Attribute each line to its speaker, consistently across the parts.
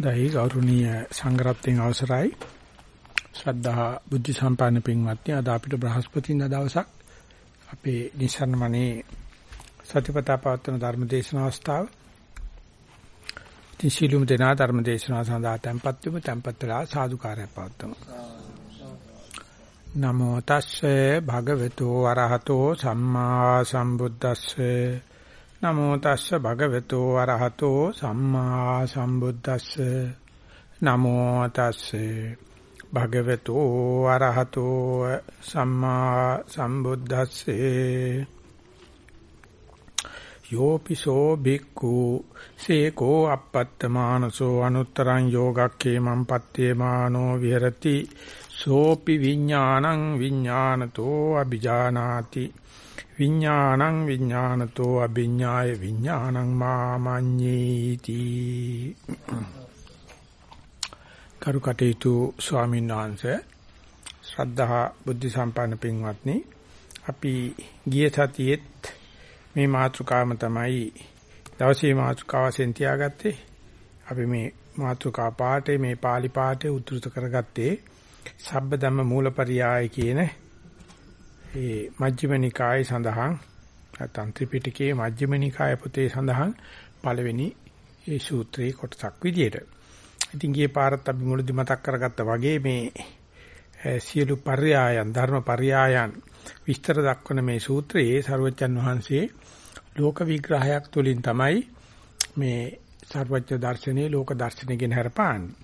Speaker 1: දෛ ගෞරවනීය සංඝරත්නයේ අවසරයි. ශ්‍රද්ධා බුද්ධ සම්පන්න පින්වත්නි අද අපිට බ්‍රහස්පතින්දා දවසක් අපේ නිසරණමනේ සතිපතා පවත්වන ධර්ම දේශන අවස්ථාව. තිසිලුම් දෙනා ධර්ම දේශනාව සඳහා tempත් වෙමු. tempත් වෙලා සාදුකාරය පවත්වමු. නමෝ තස්සේ භගවතු වරහතෝ සම්මා සම්බුද්දස්සේ නමෝ තස්ස භගවතු අරහතෝ සම්මා සම්බුද්දස්ස. නමෝ තස්සේ භගවතු අරහතෝ සම්මා සම්බුද්දස්සේ. යෝපිසෝ බික්ඛු සේකෝ අපත්තමානසෝ අනුත්තරං යෝගක්ඛේමං පත්තේමානෝ විහෙරති. සෝපි විඥානං විඥානතෝ අபிජානාති විඥානං විඥානතෝ අභිඥාය විඥානං මාමඤ්ඤීති. කරුකටේතු ස්වාමීන් වහන්සේ ශ්‍රද්ධා බුද්ධ සම්පන්න පින්වත්නි අපි ගිය සතියේත් මේ මාතෘකාවම තමයි දවසේ මාතෘකාව වශයෙන් තියාගත්තේ. අපි මේ මාතෘකා පාඩේ මේ pāli පාඩේ උද්දෘත කරගත්තේ සබ්බ ධම්ම මූලපරියාය කියන ඒ මජ්ක්‍ධිම නිකායේ සඳහන් නැත්නම් ත්‍රිපිටකයේ මජ්ක්‍ධිම නිකාය පොතේ සඳහන් පළවෙනි ඒ සූත්‍රයේ කොටසක් විදියට. ඉතින් ගියේ පාරත් අපි මුලදි මතක් කරගත්තා වගේ මේ සියලු පර්යායන් ධර්ම පර්යායන් විස්තර දක්වන මේ සූත්‍රයේ සරුවච්චන් වහන්සේ ලෝක විග්‍රහයක් තුලින් තමයි මේ සර්වඥ දර්ශනයේ ලෝක දර්ශනයෙන් හරපාන්නේ.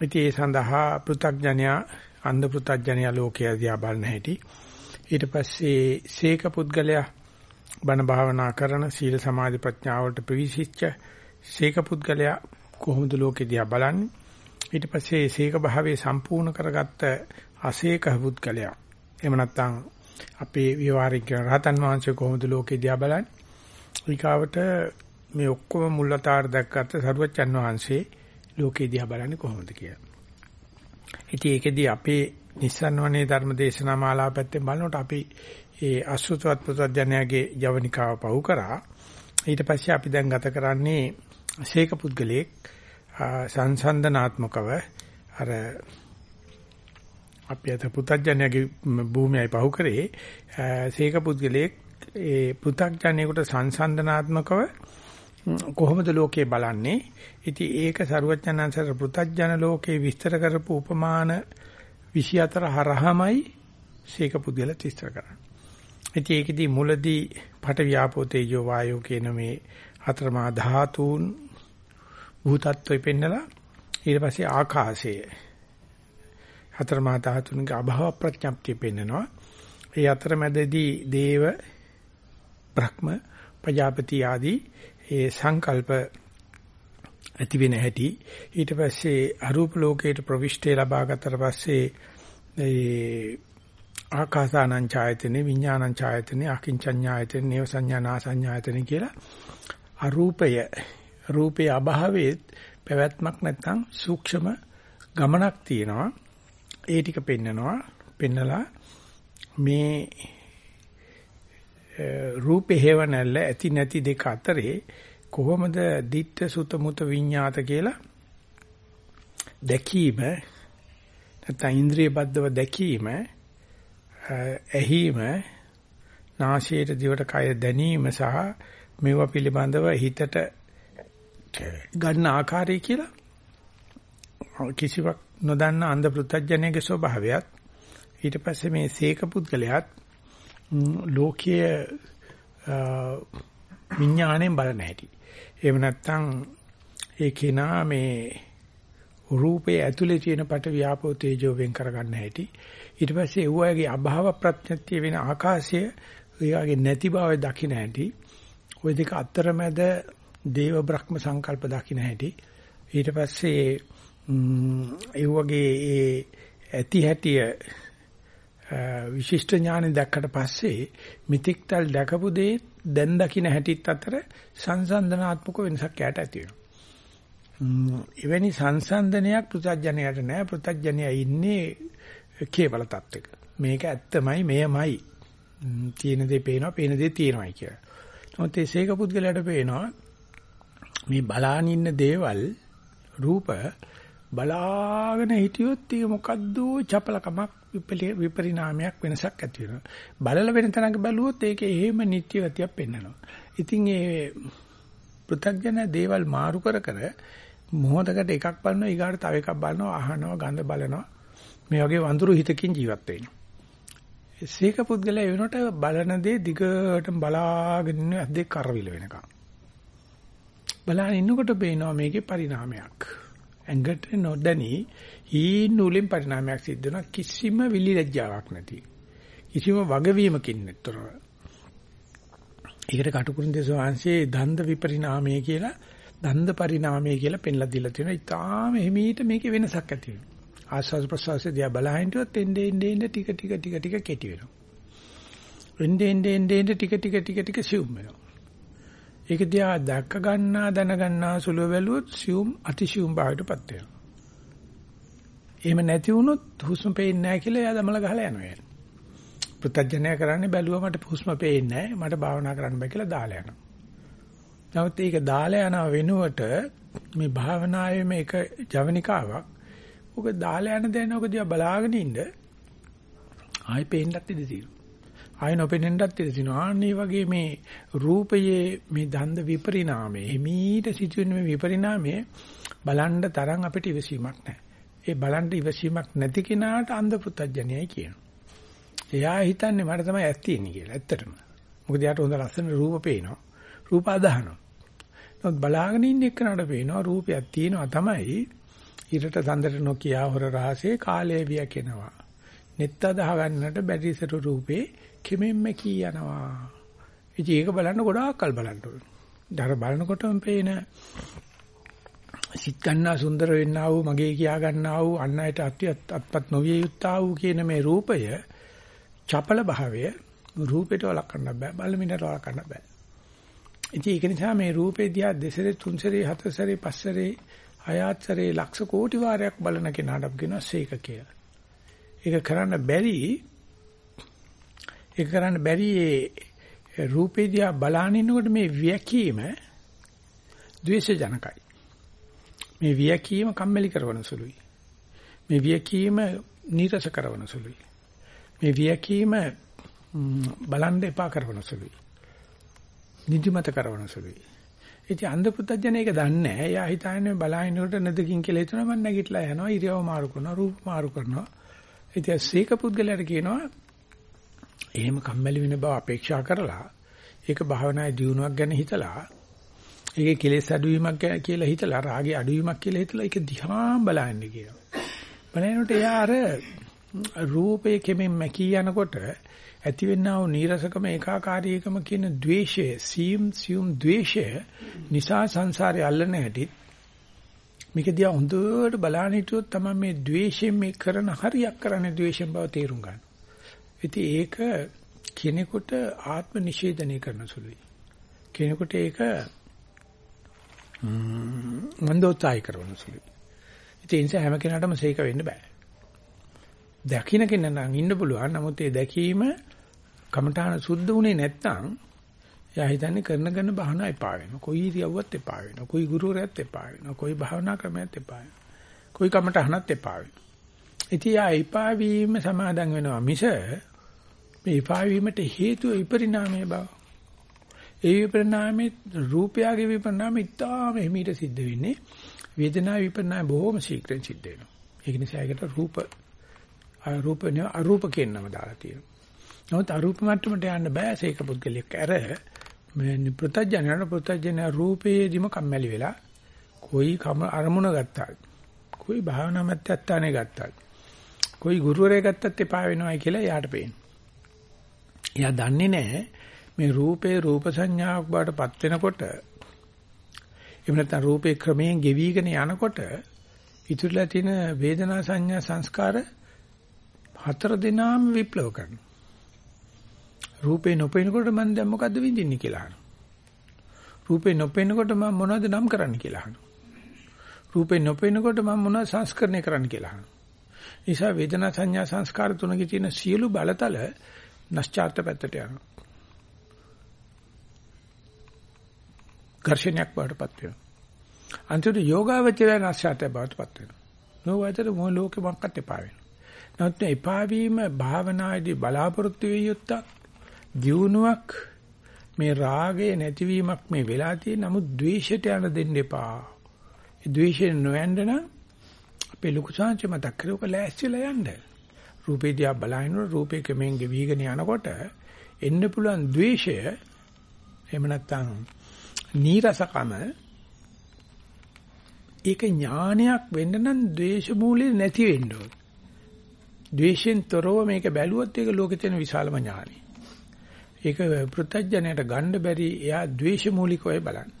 Speaker 1: ඉතින් ඒ සඳහා පෘථග්ජනයා අන්ධ පෘථග්ජනයා ලෝකය දිහා බලන හැටි ඊට පස්සේ සීක පුද්ගලයා බණ භාවනා කරන සීල සමාධි ප්‍රඥා වලට ප්‍රවිශිච්ච සීක පුද්ගලයා කොහොමද ලෝකෙ දිහා බලන්නේ ඊට පස්සේ සීක භාවයේ සම්පූර්ණ කරගත්ත අසීක පුද්ගලයා එහෙම නැත්නම් අපේ විවරණ කරන රහතන් වහන්සේ කොහොමද ලෝකෙ දිහා බලන්නේ ඊකාවට මේ ඔක්කොම මුල්ලතාර දැක්කත් සරුවච්චන් වහන්සේ ලෝකෙ දිහා බලන්නේ කොහොමද කියලා. ඉතින් ඒකෙදි අපේ නිස්සන්වනේ ධර්ම දේශනා මාලාව පැත්තෙන් බලනකොට අපි ඒ අසුතවත් පුතඥයාගේ යවනිකාව පහු කරා. ඊට පස්සේ අපි දැන් ගත කරන්නේ ශේක පුද්ගලයෙක් සංසන්දනාත්මකව අර අපි අත පුතඥයාගේ භූමියයි පහු කරේ ශේක පුද්ගලයෙක් ඒ පුතඥයෙකුට සංසන්දනාත්මකව කොහොමද ලෝකේ බලන්නේ? ඉතින් ඒක සරුවචනන්සර පුතඥ ලෝකේ විස්තර කරපු උපමාන 24 හරහමයි සීක පුද්ගල තිස්තර කරන්නේ. ඉතින් ඒකෙදි මුලදී පට ව්‍යාපෝ තේජෝ වායෝ කියන මේ හතරමා ධාතුන් භූතත්වය පෙන්නලා ඊට පස්සේ ආකාශය හතරමා ධාතුන්ගේ අභව ප්‍රඥප්තිය පෙන්නනවා. ඒ අතරමැදදී දේව බ්‍රහ්ම ප්‍රජාපති ආදී ඒ සංකල්ප ඇති වෙන හැටි. ඊට පස්සේ අරූප ලෝකයට ප්‍රවිෂ්ඨය ලබා ගත්තට පස්සේ ඒ ආකාසානං ඡායතනෙ විඥානං ඡායතනෙ අකින්චඤ්ඤායතනෙ නේව සංඥානා සංඥායතනෙ කියලා අරූපය රූපේ අභාවයේ පැවැත්මක් නැත්නම් සූක්ෂම ගමනක් තියෙනවා. ඒ ටික පෙන්නනවා පෙන්නලා මේ රූපේ හේව නැල්ල ඇති නැති දෙක අතරේ කොහොමද ditta sutta muta විඤ්ඤාත කියලා දැකීම නැත්නම් ඉන්ද්‍රිය බද්ධව දැකීම ඇහිම නාසයට දිවට කය දැනීම සහ මේවා පිළිබඳව හිතට ගන්න ආකාරය කියලා කිසිවක් නොදන්න අන්ධ පෘථජ්ජනයේ ස්වභාවයත් ඊට පස්සේ මේ සීක පුද්ගලයාත් ලෝකීය විඥාණයෙන් බලන හැටි. එහෙම නැත්නම් ඒ කෙනා මේ රූපේ ඇතුලේ තියෙන පට ව්‍යාපෝ තේජෝ වෙන් කරගන්න හැටි. ඊට පස්සේ ඒ වගේ අභාව ප්‍රත්‍යක්ෂ වෙන ආකාශය එයාගේ නැති බව දකින්න හැටි. ওই දෙක අතරමැද දේව බ්‍රහ්ම සංකල්ප දකින්න හැටි. ඊට පස්සේ ඒ වගේ ඒ ඇති හැටිය විශිෂ්ට ඥානෙ දැක්කට පස්සේ මිතික්තල් දැකපු දේ දැන් දකින්න හැටිත් අතර සංසන්දනාත්මක වෙනසක් යට ඇති වෙනවා. එවැනි සංසන්දනයක් පෘථජ්ජනයට නෑ. පෘථජ්ජනයා ඉන්නේ කේවල තත්ත්වයක. මේක ඇත්තමයි මෙයමයි. තියෙන දේ පේනවා, පේන දේ තියෙනවායි කියලා. නමුත් ඒ සීක පුද්ගලයාට පේනවා මේ බලාන ඉන්න දේවල් රූප බලාගෙන හිටියොත් ඒක මොකද්ද චපලකමක් විපරිණාමයක් වෙනසක් ඇති වෙනවා. බලල වෙන තැනක බැලුවොත් ඒකේ එහෙම නිත්‍ය ගතියක් පෙන්වනවා. ඉතින් ඒ පෘථග්ජන දේවල් මාරු කර කර මොහොතකට එකක් බලනවා ඊගාට තව එකක් බලනවා අහනවා ගඳ බලනවා මේ වගේ වඳුරු හිතකින් ජීවත් වෙනවා. සීක පුද්ගලයා වෙනකොට බලන දේ දිගටම බලාගෙන ඉන්න ඇද්දේ කරවිල වෙනකම්. බලාගෙන ඉන්නකොට පේනවා මේකේ පරිණාමයක්. ඇඟට නොදැනී හීන නූලෙන් පරිණාමයක් සිද්ධ වෙනවා කිසිම විලි ලැජ්ජාවක් නැති. කිසිම වගවීමකින් නැතර. ඒකට කටුකුරුන් දේශවාංශයේ දන්ද විපරිණාමය කියලා දන්ද පරිණාමය කියලා පෙන්ලා දීලා තියෙනවා. ඉතාලම එහිමීට මේකේ වෙනසක් ඇති වෙනවා. ආස්වාද ප්‍රසවාසය දිහා බලහින්ටුවත් එnde ende ende ටික ටික ටික ටික කෙටි වෙනවා. එnde ende ende ende ටික ටික ටික ටික සිවුම් වෙනවා. ඒක දිහා දැක ගන්නා දැන ගන්නා සුළු වැළුවොත් සියුම් අතිසියුම් භාවයටපත් වෙනවා. එහෙම නැති වුණොත් හුස්ම පේන්නේ නැහැ කියලා එයා දමල ගහලා යනවා යන්නේ. පුත්තජනය කරන්නේ බැලුවා මට හුස්ම පේන්නේ නැහැ මට භාවනා කරන්න බෑ කියලා දාලා යනවා. නමුත් ඒක දාලා යන වෙනුවට මේ භාවනාවේ මේක ජවනිකාවක්. ඔක දාලා යන දැන ඔක දිහා බලාගෙන ඉන්න ආයි පේන්නත් ඉඳී තියෙනවා. ආය නොපෙනෙන්නත් ඉඩ තියෙනවා. ආන්නේ වගේ මේ රූපයේ මේ දන්ද විපරිණාමය, හිමීට සිදුවෙන මේ විපරිණාමය බලන්න තරම් අපිට ඉවසීමක් නැහැ. ඒ බලන්න ඉවසීමක් නැති කෙනාට අන්ධ පුත්තජනයයි කියනවා. එයා හිතන්නේ මට තමයි ඇස් තියෙන්නේ කියලා. ඇත්තටම. මොකද යාට හොඳ ලස්සන රූප පේනවා. රූප අදහනවා. නමුත් බලාගෙන ඉන්න එක්කනට පේනවා රූපයක් තියෙනවා තමයි. ඊටට සඳට නොකියා හොර රහසේ කාලය වියකෙනවා. නෙත් අදහ ගන්නට බැරිසර රූපේ කෙමෙන්ම කී යනවා. ඉතින් ඒක බලන්න ගොඩාක් කල් බලන්න ඕනේ. දර බලනකොටම පේන සිත් ගන්නා සුන්දර වෙන්නා වූ මගේ කියා ගන්නා වූ අන් අයට අත්පත් නොවිය යුත්තා වූ කියන මේ රූපය චපල භාවය රූපයට වළක්වන්න බෑ බලමිනට වළක්වන්න බෑ. ඉතින් ඒක නිසා මේ රූපේ දිහා දෙසරේ තුන්සරේ හතරසරේ පස්සරේ හයත්සරේ ලක්ෂ කෝටි වාරයක් බලන කෙනාට අපි කියනවා සීක කියලා. ඒක කරන්න බැරි ඒක කරන්න බැරි ඒ රූපේ දිහා බලාගෙන ඉන්නකොට මේ වියකීම ද්වේෂ ජනකයි. මේ වියකීම කම්මැලි කරන සුළුයි. මේ වියකීම නීරස කරන සුළුයි. මේ වියකීම බලන් එපා කරන සුළුයි. නිදිමත කරන සුළුයි. ඉතින් අන්ධ පුතඥ ඒක දන්නේ නැහැ. එයා හිතන්නේ බලහිනකොට නැදකින් කියලා හිතනවා මම නැගිටලා යනවා ඉරියව මාරු කරනවා රූප මාරු කරනවා. ඉතින් සීක පුද්ගලයාට කියනවා එහෙම කම්මැලි වෙන බව අපේක්ෂා කරලා ඒක භාවනායේ දියුණුවක් ගැන හිතලා ඒකේ කෙලෙස් අඩුවීමක් කියලා හිතලා රාගේ අඩුවීමක් කියලා හිතලා ඒක දිහා බලන්න කියනවා. බලනකොට එයා අර රූපයේ කෙමෙන් මැකී යනකොට ඇතිවෙනා වූ නීරසකම ඒකාකාරීකම කියන द्वේෂය සීම් සියුම් द्वේෂය නිසා සංසාරේ අල්ලන හැටිත් මේක දිහා හොඳට බලන්න හිටියොත් තමයි මේ द्वේෂයෙන් මේ කරන හරියක් කරන්නේ द्वේෂයෙන් බව තේරුම් ගන්න. ඉතින් ඒක කෙනෙකුට ආත්ම නිෂේධනය කරන සුළුයි. කෙනෙකුට ඒක මන්දෝත්සාහය කරන සුළුයි. ඉතින් ඒ නිසා හැම කෙනාටම සීක වෙන්න බෑ. දකින්න කෙනා නම් ඉන්න පුළුවන්. නමුත් ඒ දැකීම කමඨාන සුද්ධ වුණේ නැත්නම් එයා හිතන්නේ කරන කරන බහනා එපා වෙනවා. කොයි ඉරියව්වත් එපා වෙනවා. කොයි ගුරුවරයාත් එපා වෙනවා. කොයි භාවනා ක්‍රමයක් එපා වෙනවා. කොයි කමඨහනත් එපා වෙනවා. ඉතින් ආ එපා වීම සමාදන් වෙනවා මිස මේ එපා වීමට හේතුව විපරිණාමයේ බව. ඒ විපරිණාමයේ රූපයගේ විපරිණාමය ඉතාම හිමීට සිද්ධ වෙන්නේ. වේදනාව විපරණය බොහොම ශීක්‍රයෙන් සිද්ධ වෙනවා. ඒක නිසා ඒකට රූප අරූප නේ අරූප කියන නම දාලා තියෙනවා. නමුත් අරූප මට්ටමට යන්න බෑ සීක පුද්ගලික ඇර මේ පෘතජනන පෘතජන රූපේදිම කම්මැලි වෙලා કોઈ කම අරමුණ ගත්තා. કોઈ භාවනා මැත්තත්තානේ ගත්තා. કોઈ ගුරුවරයෙක් ගත්තත් එපා වෙනවයි කියලා එයාට පේනවා. එයා දන්නේ නැහැ මේ රූපේ රූප සංඥාවක් බවට පත් වෙනකොට එහෙම නැත්නම් රූපේ ක්‍රමයෙන් ගෙවිගෙන යනකොට ඉතුරුලා තියෙන වේදනා සංඥා සංස්කාර හතර දිනාම විප්ලව කරනවා. රූපේ නොපෙනකොට මම දැන් මොකද්ද විඳින්නේ කියලා අහනවා. රූපේ නොපෙනකොට මම මොනවද නම් කරන්න කියලා අහනවා. රූපේ නොපෙනකොට මම මොනවද සංස්කරණය කරන්න කියලා අහනවා. නිසා වේදනා සංඥා සංස්කාර තුනකේ තියෙන සියලු බලතල නැස්චාර්ත පැත්තට යනවා. ඝර්ෂණයක් බවටපත් වෙනවා. අන්තිමට යෝගාවචරය නැස්චාර්ත බවටපත් වෙනවා. නෝවතර මොන ලෝකෙ මොකක්ද එපා වෙනවා. නමුත් එපා වීම භාවනායේදී බලාපොරොත්තු වෙ යුත්තක් දියුණුවක් මේ රාගය නැතිවීමක් මේ වෙලා තියෙන නමුත් ද්වේෂයට යන දෙන්න එපා. ඒ ද්වේෂය නොයන්න නම් අපේ ලොකු සංච මතක් කරෝක ලෑස්තිලා යන්න. රූපේ දිහා බලනකොට රූපේ කමෙන් ගෙවිගෙන යනකොට එන්න පුළුවන් ද්වේෂය එහෙම නැත්නම් නීරසකම ඒක ඥානයක් වෙන්න නම් ද්වේෂ මූලෙ නැති වෙන්න ඕන. ද්වේෂෙන් තොරව මේක බැලුවොත් ඒක ලෝකේ තියෙන විශාලම ඥානයි. ඒක පෘථජ්ජනයට ගන්න බැරි එයා ද්වේෂ මූලිකවයි බලන්නේ.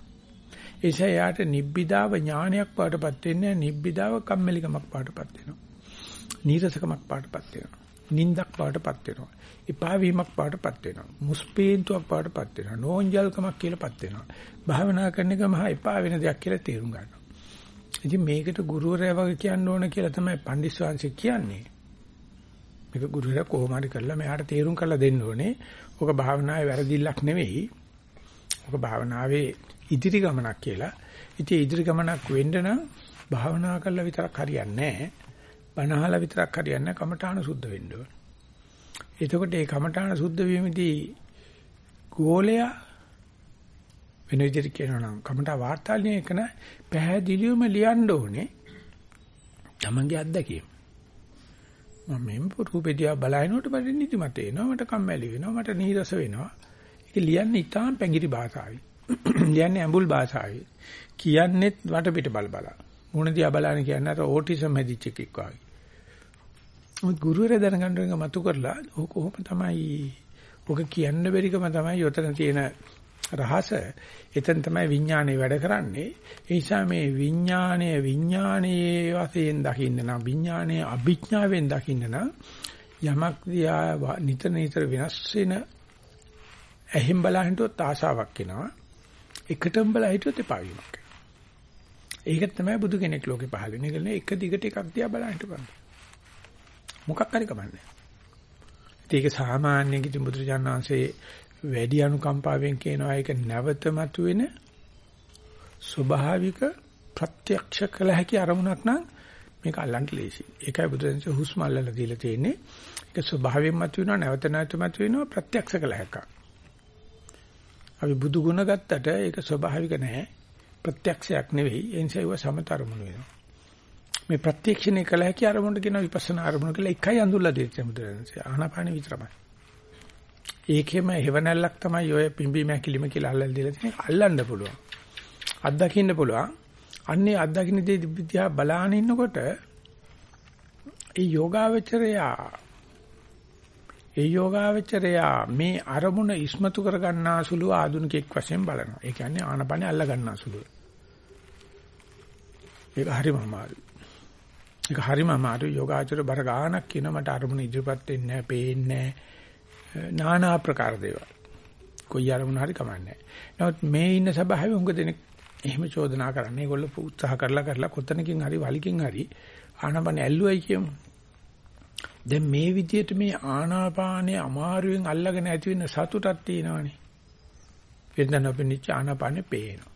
Speaker 1: ඒසයි යාට නිබ්බිදාව ඥානයක් පාටපත් වෙන්නේ නිබ්බිදාව කම්මැලිකමක් පාටපත් වෙනවා. නීරසකමක් පාටපත් වෙනවා. නින්දක් පාටපත් වෙනවා. එපා වීමක් පාටපත් වෙනවා. මුස්පීන්තුවක් පාටපත් වෙනවා. නෝන්ජල්කමක් කියලාපත් වෙනවා. භාවනා කරන එක මහා එපා වෙන දෙයක් කියලා තේරුම් ගන්නවා. ඉතින් මේකට ගුරුවරයා වගේ කියන්න ඕන කියලා තමයි පණ්ඩිස්වාංශ කියන්නේ. මේක ගුරුවරයා කොහොම හරි කරලා මෙයාට තේරුම් කරලා දෙන්න ඕනේ. ඔක භාවනාවේ වැරදිල්ලක් නෙවෙයි. ඔක භාවනාවේ ඉදිරි ගමනක් කියලා. ඉතින් ඉදිරි ගමනක් වෙන්න නම් භාවනා කළා විතරක් හරියන්නේ නැහැ. බණහලා විතරක් හරියන්නේ නැහැ. කමඨාන සුද්ධ වෙන්න ඕන. එතකොට මේ කමඨාන සුද්ධ වීමේදී ගෝලයා වෙන විදිහට කියනවා නම් කමඨා වාර්තාලිය එකන පැහැදිලිවම ලියන්න ඕනේ. තමන්ගේ අත්දැකීම. මම මෙම් රූපෙදියා බලනකොට මට නිදිමත එනවා මට කම්මැලි වෙනවා මට නීරස වෙනවා ඒක ලියන්නේ ඉතාම පැංගිරි භාෂාවයි ලියන්නේ ඇඹුල් භාෂාවයි කියන්නේත් වට පිට බල බල. මොන දිහා බලන කියන්නේ අර ඕටිසම් හැදිච්ච එකෙක් වගේ. මොකද ගුරුවරයා දැනගන්න එක මතු කරලා ඕක කොහොම තමයි ඔක කියන්න බැරිකම තමයි යොතන තියෙන රහස. එතන තමයි විඥානේ වැඩ කරන්නේ. ඒ නිසා මේ විඥානය විඥානයේ වශයෙන් දකින්න නම් විඥානයේ අභිඥාවෙන් දකින්න නම් යමක් දිහා නිතර නිතර වෙනස් වෙන ඇහිම් බලා හිටුවත් ආශාවක් එනවා. එකටම බලා හිටුවත් එපා වීමක් ඒක තමයි බුදු කෙනෙක් ලෝකේ පහළ වෙන්නේ එක දිගට එකක් දිහා බලා හිටපන් මොකක් හරි කමන්නේ ඒක සාමාන්‍ය කිසි බුදුරජාණන් වහන්සේ වැඩි අනුකම්පාවෙන් කියනවා ඒක නැවත මතුවෙන ස්වභාවික ප්‍රත්‍යක්ෂ කළ හැකි අරමුණක් නම් මේක අල්ලන්න ලේසි. ඒකයි බුදුරජාණන් හුස්ම අල්ලලා දීලා තියෙන්නේ. ඒක ස්වභාවයෙන් මතුවෙනවා නැවත නැවත මතුවෙනවා ප්‍රත්‍යක්ෂ කළ හැක. අපි බුදු ගුණ ගත්තට ඒක ස්වභාවික නැහැ. ප්‍රත්‍යක්ෂයක් නෙවෙයි. ඒ නිසා ඒව සමතරමුණු වෙනවා. මේ ප්‍රත්‍යක්ෂණය කළ හැකි අරමුණට කියන විපස්සනා අරමුණ කියලා එකයි අඳුල්ලා දෙන්නේ බුදුරජාණන්. ආනාපාන විතරමයි. ඒකෙම හේවණල්ලක් තමයි ඔය පිම්බීම ඇකිලිම කියලා අල්ලලා දීලා තියෙන්නේ. අල්ලන්න පුළුවන්. අත්දකින්න පුළුවන්. අන්නේ අත්දකින්න දේ දිහා බලාගෙන ඉන්නකොට ඒ යෝගාවචරයා ඒ යෝගාවචරයා මේ අරමුණ ඉස්මතු කර ගන්නා සුළු ආධුනිකෙක් වශයෙන් බලනවා. ඒ කියන්නේ ආනපනේ අල්ල ගන්නා සුළු. ඒක හරිම අමාරුයි. ඒක හරිම අමාරුයි යෝගාචර බර ගානක් කියන මට අරමුණ ඉදිරිපත් වෙන්නේ නැහැ, පේන්නේ නැහැ. নানা ආකාර දේවල්. කොයි අරමුණ හරි කමන්නේ නමුත් මේ ඉන්න සභාවේ උඟ දෙනෙක් එහෙම චෝදනා කරන්නේ. ඒගොල්ලෝ උත්සාහ කරලා කරලා කොතනකින් හරි වලිකින් හරි ආනාපාන ඇල්ලුවයි කියමු. දැන් මේ විදිහට මේ ආනාපානයේ අමාරුවෙන් අල්ලගෙන ඇති වෙන සතුටක් තියෙනවානේ. වෙනදන අපිනිච්ච ආනාපානේ පේනවා.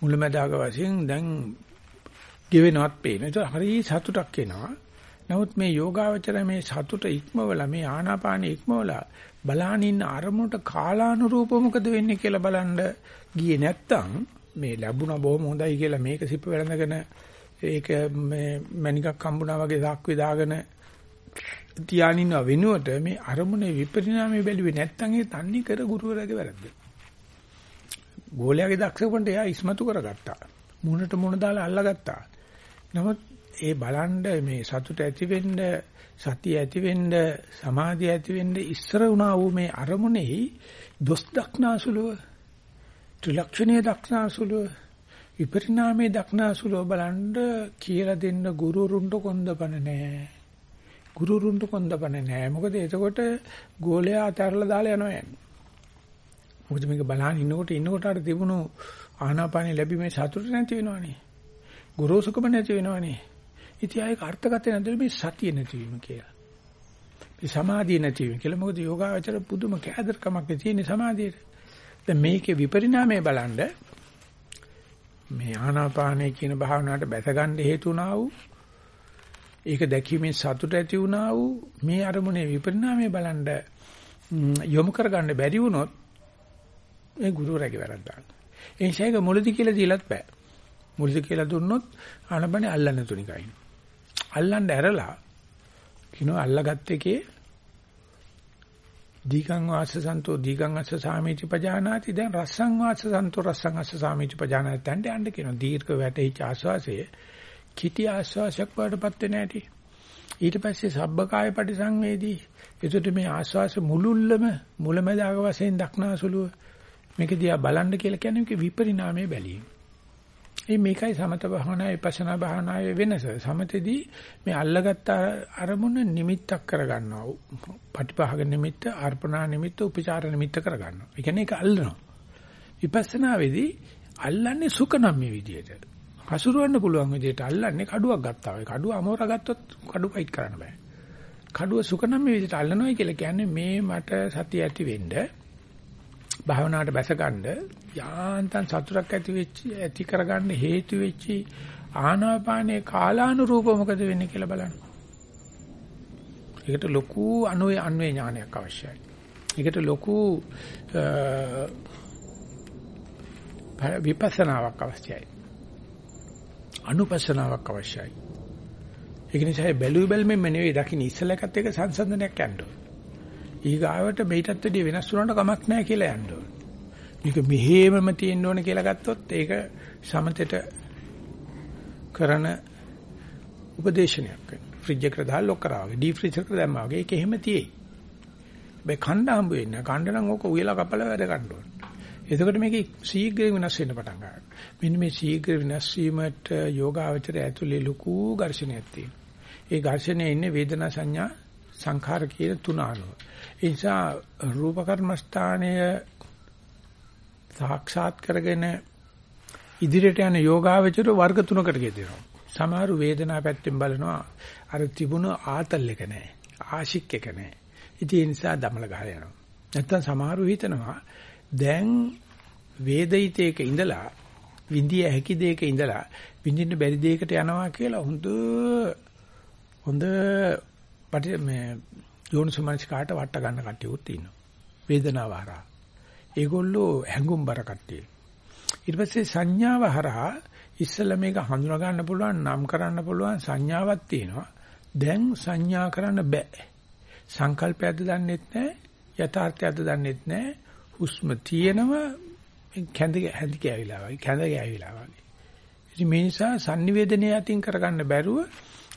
Speaker 1: මුලැමැදාක වශයෙන් දැන් ගෙවෙනවත් පේනවා. ඒක හරි සතුටක් එනවා. නමුත් මේ යෝගාවචර මේ සතුට ඉක්මවලා මේ ආනාපාන ඉක්මවලා බලාන ඉන්න අරමුණට කාලානුරූප මොකද වෙන්නේ කියලා බලන්න ගියේ නැත්තම් මේ ලැබුණා බොහොම හොඳයි කියලා මේක සිප වැළඳගෙන ඒක මේ මණිකක් හම්බුනා වගේ සාක්කුවේ දාගෙන තියානින්න වෙනුවට මේ අරමුණේ විපරිණාමය බැලුවේ නැත්නම් ඒ තන්නේ කර ගුරුවරයාගේ වැරද්ද. ගෝලයාගේ දක්ෂකමට එයා ඉස්මතු කරගත්තා. මුණට මුණ දාලා අල්ලගත්තා. නමුත් ඒ බලන්න මේ සතුට ඇති වෙන්න සතිය ඇති වෙන්න සමාධිය ඇති වෙන්න ඉස්සර වුණා වූ මේ අරමුණේ දොස් දක්නාසුලව ත්‍රිලක්ෂණීය දක්නාසුලව විපරිණාමයේ දක්නාසුලව බලන්න කියලා දෙන්න ගුරුරුන්ට කොන්දපන නැහැ. ගුරුරුන්ට කොන්දපන නැහැ. මොකද එතකොට ගෝලයා අතහැරලා දාලා යනවා යන්නේ. මොකද මේක බලහන් ඉන්නකොට ඉන්නකොට අර තිබුණු ආනාපානෙ ලැබීමේ සතුට නැති වෙනවනේ. ගොරෝසුකම නැති වෙනවනේ. ඉතින් ආයක අර්ථගතය නැතිව මේ සතිය නැතිවීම කියලා. මේ සමාධිය නැතිවීම කියලා. මොකද යෝගාවචර පුදුම කෑදරකමක් තියෙන සමාධියට. දැන් මේකේ විපරිණාමය බලන්න මේ ආනාපානය කියන භාවනාවට බැස ගන්න හේතු වුණා වූ ඒක දැකීමෙන් සතුට ඇති වුණා වූ මේ අරමුණේ විපරිණාමය බලන්න යොමු කරගන්න බැරි වුණොත් මේ ගුරුවරයාගේ වැරද්දක්. ඒ නිසා ඒක මුලදි කියලා දීලත් බෑ. මුලදි කියලා දුන්නොත් ආනබනේ අල්ලන්න තුනිකයි. අල්ලන්න ඇරලා කිනෝ අල්ලගත්ත එකේ දීගං වාස සන්තෝ දීගං අස්ස සාමීච පජානාති දැන් රස්සං වාස සන්තෝ රස්සං අස්ස සාමීච පජානාති දැන් යන්න කියනවා දීර්ඝ වැටෙච්ච ආස්වාසය කිටි ආස්වාසයක් වඩපත් වෙන ඇති ඊට පස්සේ සබ්බකාය පරිසංවේදී එතකොට මේ ආස්වාස මුලුල්ලම මුලමදාග වශයෙන් දක්නාසුලුව මේක දිහා බලන්න කියලා කියන්නේ මේක විපරිණාමයේ බැලීම ඒ මේකයි සමත භාවනාවේ විපස්සනා භාවනාවේ වෙනස. සමතේදී මේ අල්ලගත්ත අරමුණ නිමිත්තක් කරගන්නවා. පටිභාග නිමිත්ත, අර්පණා නිමිත්ත, උපචාර නිමිත්ත කරගන්නවා. ඒ කියන්නේ ඒක අල්ලනවා. විපස්සනාවේදී අල්ලන්නේ සුකනම් මේ විදියට. හසුරවන්න පුළුවන් විදියට අල්ලන්නේ කඩුවක් ගත්තා වගේ. කඩුව අමෝර ගත්තොත් කඩුව ෆයිට් කරන්න බෑ. කඩුව සුකනම් මේ විදියට අල්ලනවා කියලා කියන්නේ මේ මට සතිය ඇති වෙන්න භාවනාවට බැස ගන්න යාන්තම් සතුටක් ඇති වෙච්ච ඇති කරගන්න හේතු වෙච්ච ආනාපානයේ කාලානුරූපව මොකද වෙන්නේ කියලා බලන්න. ඒකට ලොකු අනුවේ අන්වේ ඥානයක් අවශ්‍යයි. ඒකට ලොකු විපස්සනාවක් අවශ්‍යයි. අනුපස්සනාවක් අවශ්‍යයි. ඒක නිසා බැලු බැලමෙන් නෙවෙයි දකින්න ඉස්සලකත් එක සංසන්දනයක් යන්න ඕන. ඊගාවට මේකටත් වැඩිය වෙනස් වුණාට කමක් නැහැ කියලා යන්න ඕන. මේක මෙහෙමම තියෙන්න ඕන කියලා ගත්තොත් ඒක සමතෙට කරන උපදේශනයක් වෙනවා. ෆ්‍රිජ් එකට දාලා ලොක් කරා වගේ ඩීප් ෆ්‍රීසර් එකට දැම්මා වගේ ඒක එහෙම තියෙයි. බෑ කණ්ඩ හම්බ වෙන්නේ. කණ්ඩ නම් ඕක උයලා කපලා වැඩ ගන්න ඕන. එතකොට මේක ශීඝ්‍රයෙන් වෙනස් වෙන්න පටන් ගන්නවා. මෙන්න මේ ශීඝ්‍ර වෙනස් වීමට යෝගාවචරය ඇතුලේ ලොකු ඝර්ෂණයක් තියෙනවා. ඒ ඝර්ෂණය ඉන්නේ වේදනා සංඥා සංඛාර කියන තුන අනුව. ඒ නිසා රූප කර්මස්ථානයේ සාක්ෂාත් කරගෙන ඉදිරියට යන යෝගාවචර වර්ග තුනකට ගෙදෙනවා. සමහර වේදනාව පැත්තෙන් බලනවා අර තිබුණු ආතල් එක නැහැ. ආශික් එක නැහැ. ඉතින් ඒ නිසා දමල ගහලා යනවා. නැත්තම් සමහරව හිතනවා දැන් වේදිතේක ඉඳලා විඳිය හැකි දෙයක ඉඳලා විඳින්න බැරි දෙයකට යනවා කියලා හොඳ හොඳ පටි මේ යෝනිසමනස් කාට වට ගන්න කට්ටියුත් ඉන්නවා. වේදනාව හරහා. ඒගොල්ලෝ හැඟුම්බර කට්ටිය. ඊට පස්සේ සංඥාව හරහා ඉස්සෙල්ලා මේක හඳුනා ගන්න පුළුවන් නම් කරන්න පුළුවන් සංඥාවක් තියෙනවා. දැන් සංඥා කරන්න බෑ. සංකල්පයක්ද දන්නෙත් නැහැ, යථාර්ථයක්ද දන්නෙත් නැහැ. හුස්ම තියෙනව කැඳ හැදි කෑවිලා වගේ, කැඳ ගෑවිලා වගේ. ඉතින් මේ නිසා sannivedanaya අතින් කරගන්න බැරුව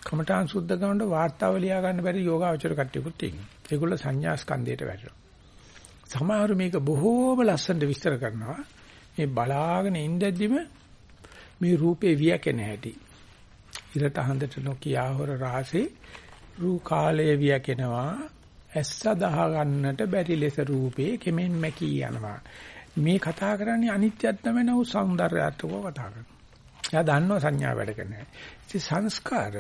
Speaker 1: කමඨාන් සුද්ධ කරනකොට වාර්තාව ලියා ගන්න බැරි යෝගාචර කට්ටියකුත් ඉන්නවා. ඒගොල්ලෝ සංඥා ස්කන්ධයට වැටෙනවා. සමහර මේක බොහෝම ලස්සනට විස්තර කරනවා. මේ බලාගෙන ඉඳද්දිම මේ රූපේ වියකෙන හැටි. ඉරට හඳට නොකියා හොර රාසේ රූ කාලයේ වියකෙනවා. ඇස්ස දහ ගන්නට බැරි ලෙස රූපේ කෙමෙන් මැකී යනවා. මේ කතා කරන්නේ අනිත්‍යයක් තමයි නෝ సౌందర్యාත්මකව කතා කරනවා. එයා දන්නවා සංඥා වැඩ කරන්නේ. ඉතින් සංස්කාර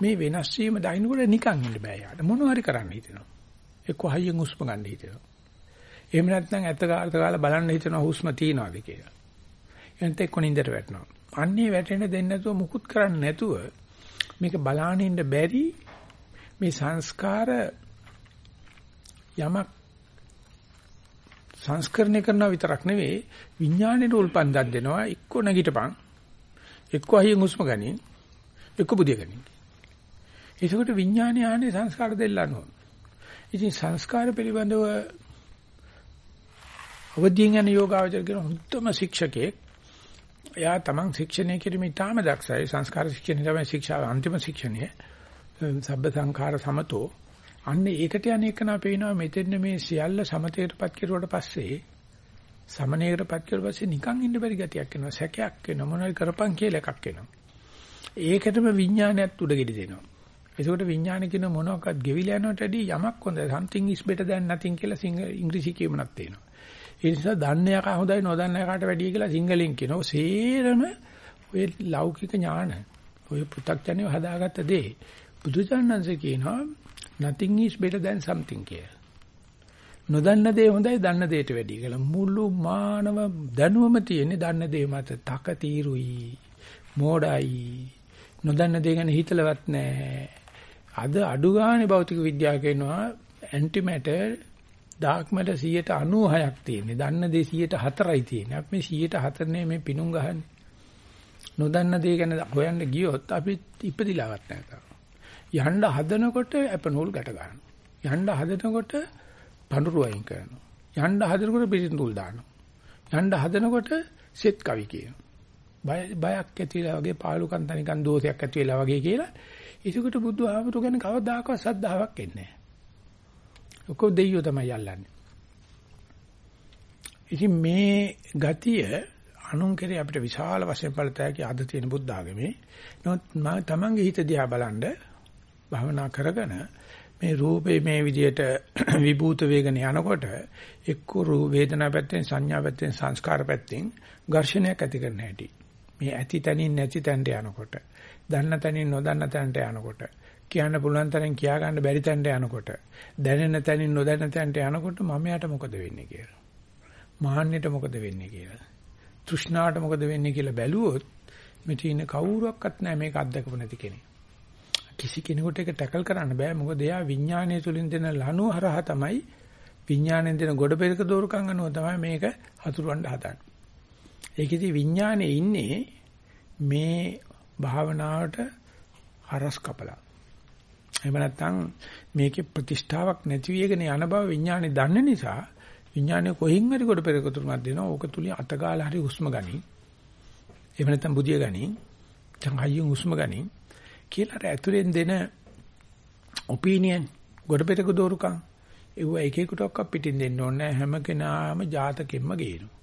Speaker 1: මේ වෙනස් වීම දකින්නකොට නිකන් ඉන්න බෑ යාට. මොනවා හරි කරන්න හිතෙනවා. එක්ක හයියෙන් හුස්ම ගන්න හිතෙනවා. එහෙම නැත්නම් ඇත්ත කාලත කාලා බලන්න හිතෙනවා හුස්ම තියනවාද කියලා. එනත එක්ක නින්දට වැටෙනවා. අන්නේ වැටෙන දෙන්නේ නැතුව මුකුත් කරන්නේ නැතුව මේක බලාගෙන ඉන්න බැරි මේ සංස්කාර යමක් සංස්කරණය කරනවා විතරක් නෙවෙයි විඥාණයට උල්පන්දක් දෙනවා එක්ක නැගිටපන් එක්ක අහියෙන් හුස්ම ගනින්. එක්ක බුදිය ගනින්. ඒකට විඥානය ආනේ සංස්කාර දෙල්ලන්න ඕන. ඉතින් සංස්කාර පිළිබඳව අවදීන් යන යෝගාවචර කියන හොඳම ශික්ෂකෙක් එයා තමන් ශික්ෂණය කිරීම ඉතාම දක්ෂයි සංස්කාර ශික්ෂණය තමයි ශික්ෂාව අන්තිම ශික්ෂණය සබ්බ සංඛාර සමතෝ අන්න ඒකට යන එක නා පේනවා මෙතෙන් මේ සියල්ල සමතේටපත් කෙරුවට පස්සේ සමනයකටපත් කෙරුවා පස්සේ නිකන් ඉන්න බැරි ගතියක් එනවා සැකයක් එනවා මොනවයි කරපන් කියලා එකක් එනවා. ඒකටම විඥානයත් උඩගෙඩි දෙනවා. ඒකට විඥාන කියන මොනවාක්වත් ගෙවිලා යනට වැඩිය යමක් හොඳයි. Something is better than nothing කියලා සිංහ ඉංග්‍රීසි කියමනක් තියෙනවා. ඒ නිසා දන්න යකා හොඳයි නොදන්න යකාට වැඩිය කියලා සිංහලෙන් කියනවා. සේරම ඔය ලෞකික ඥාන ඔය පෘථග්ජනය හදාගත්ත දේ බුදුචානන්සේ කියනවා nothing is better than something කියලා. නොදන්න දේ හොඳයි දන්න දේට වැඩිය කියලා. මුළු මානව දැනුවම තියෙන්නේ දන්න දේ මත. තක తీරුයි. මෝඩයි. නොදන්න දේ ගැන හිතලවත් නැහැ. අද අඩු ගානේ භෞතික විද්‍යාව කියනවා ඇන්ටි මැටර් ඩාර්ක් මැටර් 96ක් තියෙන්නේ. දන්න දේ 104යි තියෙන්නේ. අපි මේ 104 නේ මේ පිණුම් ගහන්නේ. නොදන්න දේ ගැන හොයන්න ගියොත් අපි ඉපදිලාවත් නැහැ. යන්න හදනකොට ඇපනෝල් ගැට ගන්නවා. යන්න හදනකොට පඳුරු අයින් කරනවා. යන්න හදනකොට පිටින්තුල් දානවා. යන්න හදනකොට සෙත් කවි කියනවා. බයක් ඇතිලා වගේ පාලුකම් තනිකන් දෝෂයක් ඇති වෙලා වගේ කියලා. ඒකට බුදු ආමතු ගැන කවදාකවත් සද්ධාාවක් එන්නේ නැහැ. ඔකෝ දෙයියෝ තමයි යල්ලන්නේ. ඉතින් මේ ගතිය අනුන් කෙරේ අපිට විශාල වශයෙන් බලතැකි අද තියෙන බුද්ධ ආගමේ. නමුත් මම තමන්ගේ හිත දිහා බලනද භවනා කරගෙන මේ රූපේ මේ විදියට විභූත වේගන යනකොට එක්ක රූප වේදනා පැත්තෙන් සංඥා පැත්තෙන් සංස්කාර පැත්තෙන් ඝර්ෂණයක් ඇති කරන හැටි. මේ ඇති තනින් නැති තැනට යනකොට, දන්න තනින් නොදන්න තැනට යනකොට, කියන්න පුළුවන් තරම් කියා ගන්න බැරි තැනට යනකොට, දැනෙන තනින් නොදැනෙන තැනට යනකොට මම යට මොකද වෙන්නේ කියලා. මාන්නයට මොකද වෙන්නේ කියලා. තෘෂ්ණාවට මොකද වෙන්නේ කියලා බැලුවොත් මෙතන ඉන්න කවුරුවක්වත් නැහැ මේක අත්දකපු නැති කෙනෙක්. කිසි කෙනෙකුට ඒක ටැකල් කරන්න බෑ මොකද එයා විඥානය තුලින් දෙන ලනු හරහා තමයි විඥාණයෙන් දෙන ගොඩ පෙරක දෝරුකම් අනුව තමයි මේක හතුරවන්න හදන්නේ. ඒකෙදි විඥානේ ඉන්නේ මේ භාවනාවට හරස් කපලා. එහෙම නැත්නම් මේකේ ප්‍රතිෂ්ඨාවක් නැති වෙගෙන යන බව විඥානේ දන්න නිසා විඥානේ කොහින් හරි කොට පෙරක තුනක් දෙනවා. ඕක තුලින් අතගාලා හරි හුස්ම ගනි. එහෙම නැත්නම් බුදිය ගනි. දැන් හයියෙන් හුස්ම ගනි. කියලා අර ඇතුලෙන් දෙන ඔපිනියන් ගොඩ පෙරක දෝරුකම් ඒව එක එකටක් පිටින් දෙන්න ඕනේ හැම කෙනාම ජාතකෙම්ම ගේනවා.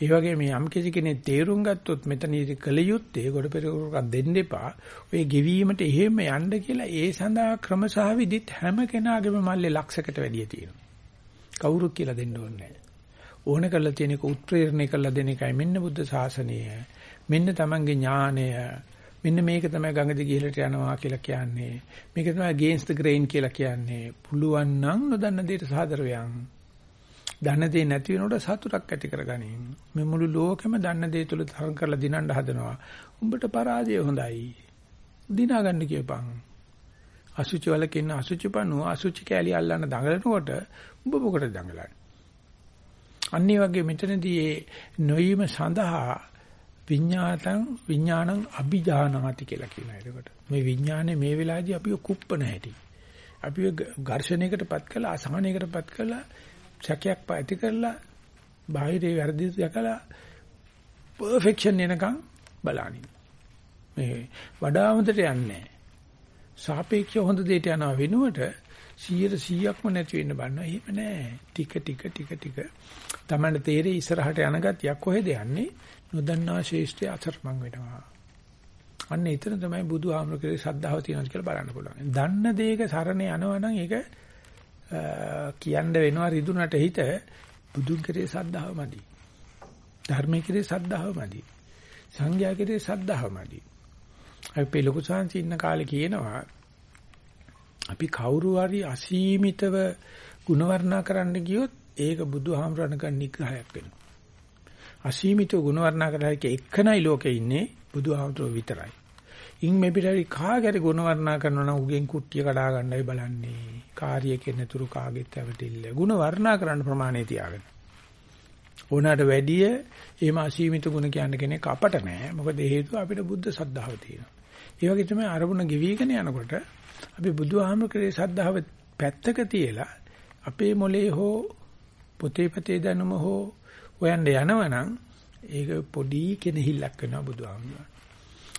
Speaker 1: ඒ වගේ මේ යම් කිසි කෙනෙක් තේරුම් ගත්තොත් මෙතනදී කල යුත්තේ ගොඩ පෙරකක් දෙන්න එපා. ඔය ගෙවීමට එහෙම යන්න කියලා ඒ සඳහා ක්‍රම සහ විදිත් හැම කෙනාගේම මල්ලේ ලක්ෂයකට වැඩිය තියෙනවා. කවුරුත් කියලා දෙන්න ඕනේ ඕන කරලා තියෙන එක උත්ප්‍රේරණය කරලා දෙන එකයි මෙන්න බුද්ධ ශාසනය. මෙන්න තමන්ගේ ඥානය මෙන්න මේක තමයි ගඟ දිගේ ඉහළට යනවා කියලා කියන්නේ. මේක තමයි against the grain කියලා කියන්නේ. පුළුවන් නම් නොදන්න දෙයට සාදර වෙයන්. දන්න දේ නැති වෙනකොට සතුටක් ඇති කරගනින්. මේ මුළු ලෝකෙම දන්න දේ තුල තරම් කරලා දිනන්න හදනවා. උඹට පරාජය හොඳයි. දිනා ගන්න කියපන්. අසුචි වලක ඉන්න අසුචි පණුව අසුචි කැලිය අල්ලන්න දඟලනකොට උඹ මොකටද දඟලන්නේ? අනිත් වගේ මෙතනදී නොයීම සඳහා විඤ්ඤාතං විඥානං අභිජානාති කියලා කියනවා ඒකට. මේ විඥානේ මේ වෙලාවේදී අපිව කුප්පන හැටි. අපිව ඝර්ෂණයකටපත් කළා අසහනයකටපත් කළා සැකයක් පැති කරලා බාහිරේ වැරදි දැකලා පර්ෆෙක්ෂන් එනකන් බලනින්. මේ වඩා හොඳට යන්නේ සාපේක්ෂව හොඳ දෙයට යනවා වෙනුවට 100%ක්ම නැති වෙන්න බන්න. එහෙම නෑ. ටික ටික ටික ටික තමයි තේරෙයි ඉස්සරහට යන ගතියක් කොහෙද යන්නේ? නොදන්නා ශේෂ්ත්‍රය අතරමං වෙනවා. අන්න එතන තමයි බුදුහාමරගේ ශ්‍රද්ධාව තියෙනවා කියලා බලන්න පුළුවන්. දන්න දේක සරණ යනවා නම් ඒක කියන්න වෙනවා රිදුනට හිත බුදුන් කෙරේ ශ්‍රද්ධාව මදි. ධර්මයේ කෙරේ ශ්‍රද්ධාව මදි. සංඝයා කෙරේ ශ්‍රද්ධාව මදි. අපි ලොකු සංසි ඉන්න කාලේ කියනවා අපි කවුරු හරි අසීමිතව ಗುಣ වර්ණනා කරන්න ගියොත් ඒක බුදුහාමරණක නිග්‍රහයක් වෙනවා. අසීමිතව ගුණ වර්ණනා කරලා එක්කනයි ලෝකේ ඉන්නේ බුදුහාමුදුරුවෝ විතරයි. ඉන් මේ පිටරි කාගේරි ගුණ වර්ණනා කරනවා නම් උගෙන් කුට්ටිය කඩා ගන්නයි බලන්නේ. කාර්යයේ කෙනතුරු කාගෙත් ඇවටිල්ල. ගුණ වර්ණනා කරන්න ප්‍රමාණය තියාගෙන. ඕනකට වැඩිය එහෙම අසීමිත ගුණ කියන්න කෙනෙක් අපට නැහැ. මොකද හේතුව අපිට බුද්ධ සද්ධාව තියෙනවා. ඒ වගේ තමයි අරමුණ ගෙවිගෙන යනකොට අපි බුදුහාමකේ සද්ධාව පැත්තක තියලා අපේ මොලේ හෝ පොතේ පතේ දැනුම හෝ හොයන්න යනවනම් ඒක පොඩි කෙනහිල්ලක් වෙනවා බුදුහාමුදුරුවෝ.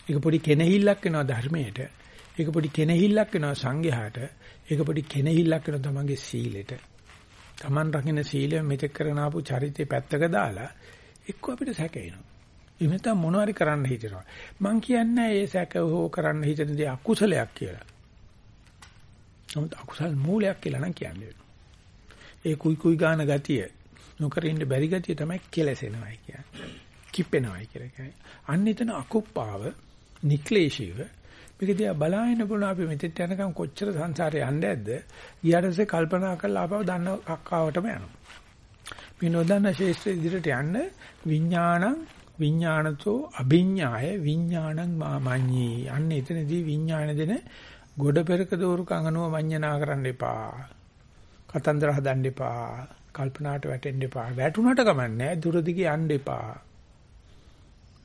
Speaker 1: ඒක පොඩි කෙනහිල්ලක් වෙනවා ධර්මයට. ඒක පොඩි කෙනහිල්ලක් වෙනවා සංඝයාට. ඒක පොඩි කෙනහිල්ලක් වෙනවා තමන්ගේ සීලෙට. තමන් රකින්න සීලය මෙතෙක් කරන ආපු චරිතේ පැත්තක දාලා එක්ක අපිට සැකේනවා. එහෙම නැත්නම් මොනවාරි කරන්න හිතෙනවා. මං කියන්නේ ඒ සැක හෝ කරන්න හිතන දේ අකුසලයක් කියලා. නමුත් අකුසල් මූලයක් කියලා නම් කියන්නේ. ඒ කුයි කුයි ගාන ගතිය නොකර ඉන්න බැරි ගතිය තමයි කෙලසෙනවයි කියන්නේ. කිප්පෙනවයි කියලා කියන්නේ. අන්න එතන අකුප්පාව නික්ලේශීව මේක දිහා බලාගෙන බලන අපි මෙතෙත් යනකම් කොච්චර සංසාරේ යන්නේ නැද්ද? ඊට පස්සේ කල්පනා කරලා ආපහු දන්න කක්කාවටම යනවා. මේ නොදන්න ශේෂ්ත්‍ර ඉදිරියට යන්න විඥාණං විඥානතෝ අභිඥාය විඥාණං මාමඤ්ඤී. අන්න එතනදී විඥාන දෙන ගොඩ පෙරක දෝරුක අඟනුව මඤ්ඤණා කරන්න එපා. කතන්දර හදන්න එපා. කල්පනාට වැටෙන්න එපා. වැටුණට කමන්නේ දුර දිගේ යන්න එපා.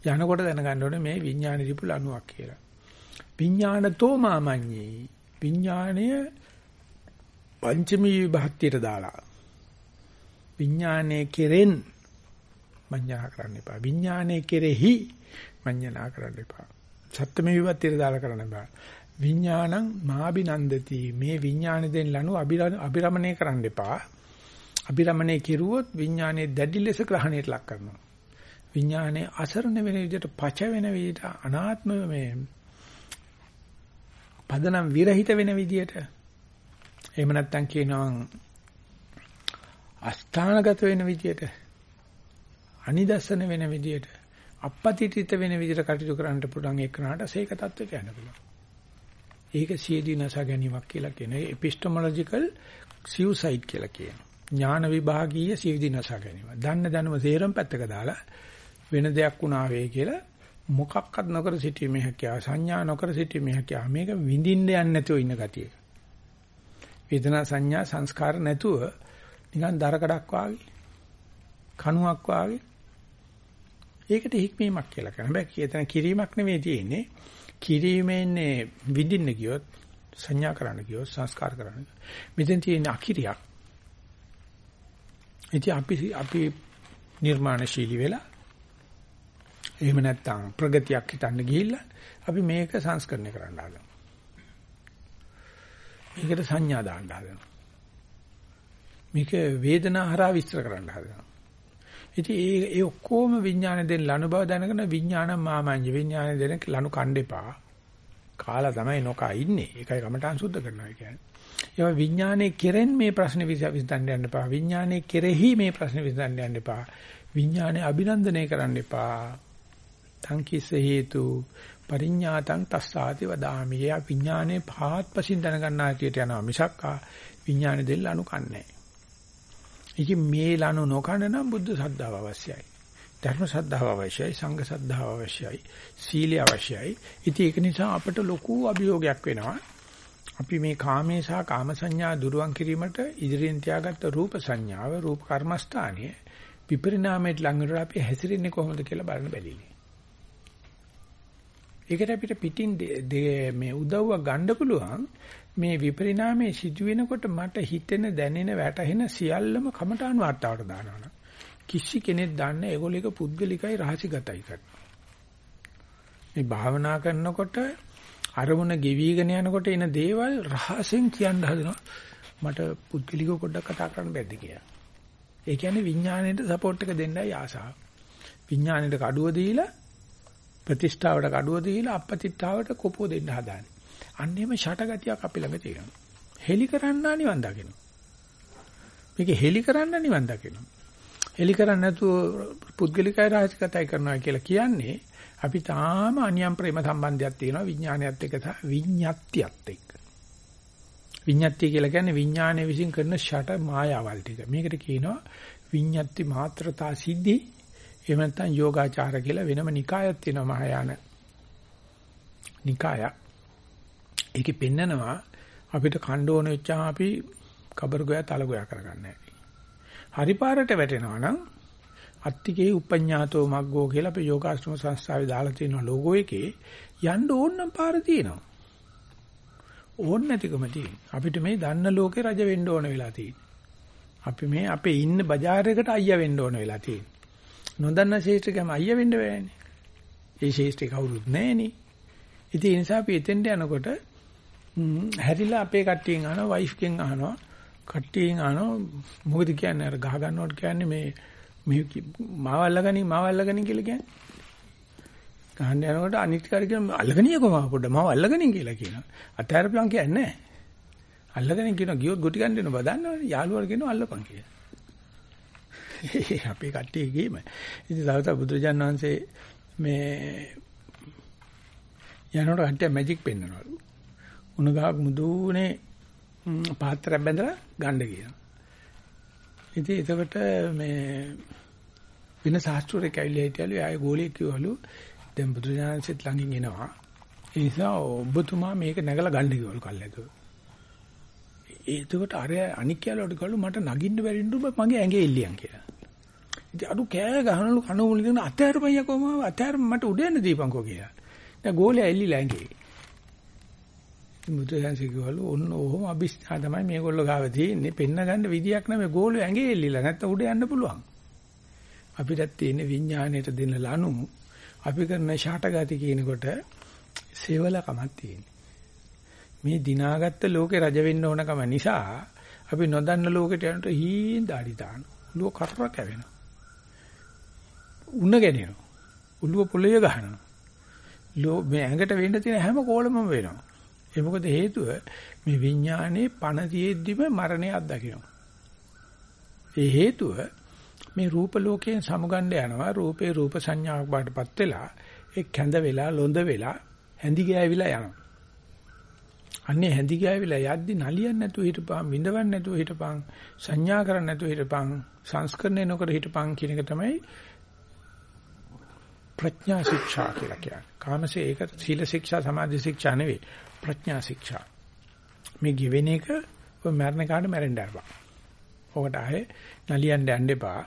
Speaker 1: යනකොට දැනගන්න ඕනේ මේ විඥාන රිපුල අණුවක් කියලා. විඥානතෝ මාමඤ්ඤේ. විඥාණය පංචමී විභක්තියට දාලා. විඥානයේ කෙරෙන් මඤ්ඤණා කරන්න එපා. විඥානයේ කෙරෙහි මඤ්ඤණා කරන්න එපා. සත්‍යමේ විභක්තියට දාලා කරන්න බෑ විඥානං මාබිනන්දති. මේ විඥාන දෙන් ලනු අබිරමණය කරන්න එපා. අබිරමණය කෙරුවොත් විඥානයේ දැඩි ලෙස ග්‍රහණයට ලක් කරනවා විඥානයේ අසරණ වෙන විදිහට පච වෙන විදිහට අනාත්ම මේ පදනම් විරහිත වෙන විදියට එහෙම නැත්නම් කියනවා අස්ථානගත වෙන විදියට අනිදස්සන වෙන විදියට අපපතිතිත වෙන විදියට කටයුතු කරන්න පුළුවන් එක්කනට සේක තත්ත්වයට යන්න පුළුවන්. ඒක සියදී නස ගැනීමක් කියලා කියන එපිස්ටමොලොජිකල් සියුසයිඩ් කියලා කියනවා. ඥාන විභාගීය සියදී නස ගැනීම. දන්න දැනුම සේරම පැත්තක දාලා වෙන දෙයක් වුණා වේ කියලා මොකක්වත් නොකර සිටීමේ හැකියාව සංඥා නොකර සිටීමේ හැකියාව මේක විඳින්න යන්නේ නැතුව ඉන්න ගතිය. වේදනා සංඥා සංස්කාර නැතුව නිකන් දරකඩක් වාගේ කණුවක් වාගේ ඒකට හික්මීමක් කියලා කරන බෑ. එතන කිරීමක් නෙවෙයි තියෙන්නේ. කිරීමෙන්නේ විඳින්න ගියොත් සංඥා කරන්න ගියොත් සංස්කාර කරන්න. මෙතෙන් තියෙන අකිරියක්. ඉතින් අපි අපි නිර්මාණශීලී වෙලා එහෙම නැත්නම් ප්‍රගතියක් හිතන්න ගිහිල්ලා අපි මේක සංස්කරණය කරන්න හදනවා. මේකට සංඥා දාන්න හදනවා. මේක වේදනා හරහා විස්තර කරන්න හදනවා. ඉතින් ඒ ඒ ඔක්කොම විඥාන දෙන ලනු බව දැනගෙන විඥාන මාමඤ්ඤ විඥාන දෙන ලනු කණ්ඩේපා. කාලා තමයි නොකා ඉන්නේ. ඒකයි කමටහන් සුද්ධ කරනවා කියන්නේ. ඒවා විඥානයේ කෙරෙන් මේ ප්‍රශ්නේ විසඳන්න යන්න එපා. විඥානයේ කෙරෙහි මේ ප්‍රශ්නේ විසඳන්න යන්න එපා. විඥානේ අභිනන්දනය කරන්න එපා. තං කිස හේතු පරිඥාතං තස්සාති වදාමි. යා විඥානේ පහත්පසින් දැනගන්නා හැටියට යනවා මිසක් විඥානේ දෙල්ල අනුකන්නේ. ඉතින් මේ ලනු නොකන නම් බුද්ධ ශ්‍රද්ධාව අවශ්‍යයි. ධර්ම ශ්‍රද්ධාව අවශ්‍යයි, සංඝ ශ්‍රද්ධාව අවශ්‍යයි, සීලය අවශ්‍යයි. ඉතින් ඒක නිසා අපට ලොකු අභියෝගයක් වෙනවා. අපි මේ කාමේ සහ කාම සංඥා දුරුවන් කිරීමට ඉදිරියෙන් තියාගත්ත රූප සංඥාව, රූප කර්මස්ථානයේ විපරිණාමයට ලඟ වෙලා අපි හැසිරෙන්නේ කොහොමද කියලා බලන්න බැලිලි. ඒකට අපිට පිටින් මේ උදව්වක් ගන්න පුළුවන් මේ විපරිණාමයේ සිදුවෙනකොට මට හිතෙන දැනෙන වැටහෙන සියල්ලම කමඨාන් වාර්තාවට දානවා. කිසි කෙනෙක් දන්නේ ඒගොල්ලෝ එක පුද්ගලිකයි රහසිගතයි කරනවා. මේ භාවනා කරනකොට අරමුණ ගෙවිගෙන යනකොට එන දේවල් රහසෙන් කියන්න හදනවා. මට පුද්ගලිකව පොඩ්ඩක් කතා කරන්න බැද්ද කියලා. ඒ කියන්නේ විඥාණයට සපෝට් එක දෙන්නයි ආසාව. විඥාණයට කඩුව දීලා ප්‍රතිෂ්ඨාවට කඩුව දීලා අපපතිෂ්ඨාවට කොපුව දෙන්න හදාන්නේ. අන්න එහෙම ෂටගතියක් අපි ළඟ තියෙනවා. හෙලි කරන්න නිවන් දකිනවා. මේක හෙලි කරන්න නිවන් දකිනවා. හෙලි කරන්නේ නැතුව පුද්ගලිකයි රාජකතයි කරනවා කියලා කියන්නේ අපි තාම අනියම් ප්‍රේම සම්බන්ධයක් තියෙනවා විඥානයත් එක්ක සහ විඤ්ඤාත්තියත් එක්ක. විඤ්ඤාත්තිය කියලා කියන්නේ විඥානය විසින් කරන ෂට මායාවල් ටික. මේකට කියනවා විඤ්ඤාත්ති මාත්‍රතා සිද්ධි එහෙම නැත්නම් යෝගාචාර කියලා වෙනම නිකායක් තියෙනවා මහායාන නිකායක්. ඒකේ පෙන්නනවා අපිට කණ්ඩ ඕන වෙච්චාම අපි කබර ගෝයා තල ගෝයා කරගන්න හැටි. හරි පාරට වැටෙනවා නම් අත්තිකේ උපඤ්ඤාතෝ මග්ගෝ කියලා අපි යෝගාශ්‍රම සංස්ථාවේ දාලා තියෙන ලෝගෝ එකේ යන්න ඕන නම් පාර තියෙනවා. ඕන නැතිකම තියෙන. අපිට මේ දන්න ලෝකේ රජ වෙන්න ඕන වෙලා තියෙන්නේ. අපි මේ අපේ ඉන්න බજારයකට අයියා වෙන්න ඕන වෙලා තියෙන්නේ. නොදන්න ශේෂ්ත්‍රකම අයියා වෙන්න බෑනේ. ඒ ශේෂ්ත්‍රේ කවුරුත් නැහනේ. ඉතින් ඒ නිසා අපි එතෙන්ට යනකොට හැරිලා අපේ කට්ටියෙන් අහනවා වයිෆ් කෙන් අහනවා කට්ටියෙන් අහනවා මොකද කියන්නේ අර ගහ ගන්නවට කියන්නේ මේ මේ මාව අල්ලගනි මාව අල්ලගනි කියලා කියන්නේ. ගහන්න යනකොට අනිත් කාර්ය කියන අල්ලගනියකෝ මාව පොඩ්ඩ මාව අල්ලගනි කියලා කියනවා. අතහැරපලන් කියන්නේ නැහැ. අල්ලගෙන කියනවා ගියොත් ගොටි ගන්න දෙනවා බදන්නවනේ යාළුවා කියනවා අල්ලපන් කියලා. අපේ කට්ටිය ගේම. ඉතින් තව තව බුදුරජාණන් වහන්සේ මේ යනකොට කට්ටිය මැජික් පෙන්නනවලු. උණ ගහක් මුදුනේ පාත්‍රයක් බැඳලා ගන්න කියනවා. ඉතින් එතකොට මේ වෙන ශාස්ත්‍රයක් ඇවිල්ලා හිටියලු ආයේ ගෝලියෙක් කිව්වලු දැන් බුදුරජාණන්සෙත් ළඟින් එනවා. ඒ නිසා ඔබතුමා මේක නැගලා ගන්න කිව්වලු කල්ලාතෝ. එතකොට අර අනික් කියලා කළු මට නගින්න බැරි නු මගේ ඇඟේ එල්ලියන් කියලා. ඉතින් අඩු කෑ ගහනලු කණු මුල දෙන අතහැරපయ్యා කොහම අතහැර මට උඩ යන්න දීපන්කෝ කියලා. දැන් ගෝලයා එල්ලිලා ඇඟේ. මුද්‍රයන්සේ කිව්වලු ඔන්න ඔහොම අභිෂ්ඨා තමයි මේගොල්ලෝ ගාව තියෙන්නේ. පෙන්න ගන්න විදියක් නැමෙ ගෝලයා ඇඟේ එල්ලිලා නැත්නම් උඩ යන්න පුළුවන්. අපිටත් තියෙන විඥාණයට දෙන ලනු අපි කරන ෂාටගති කියනකොට සේවලකමක් තියෙනවා. මේ දිනාගත්ත ලෝකේ රජ වෙන්න ඕනකම නිසා අපි නොදන්න ලෝකෙට යනට හීන් දාඩි දානවා. ඔළුව කරර කැවෙනවා. උණ ගැනෙනවා. ඔළුව පොළේ ගහනවා. ලෝ මේ ඇඟට වෙන්න තියෙන හැම කෝලමම වෙනවා. ඒ මොකද හේතුව මේ විඥානේ පණ තියෙද්දිම මරණය අත්දකිනවා. ඒ හේතුව මේ රූප ලෝකයෙන් සමුගන්න යනවා රූපේ රූප සංඥාවක් බාටපත් වෙලා ඒ කැඳ වෙලා ලොඳ වෙලා හැඳි ගෑවිලා යනවා. අන්නේ හැඳි ගෑවිලා යද්දි නලියන්නේ නැතුව හිටපන් විඳවන්නේ නැතුව හිටපන් සංඥා කරන්නේ නැතුව හිටපන් සංස්කරණය නොකර හිටපන් කියන එක තමයි ප්‍රඥා ශික්ෂා කියලා කියන්නේ. කාමසේ ඒක සීල ශික්ෂා සමාධි ශික්ෂා නෙවෙයි ප්‍රඥා ශික්ෂා. මේ ගෙවෙන එක ඔය මරණ කාට මැරෙන්න අරපන්. ඔකට ආයේ නලියන්න යන්න එපා.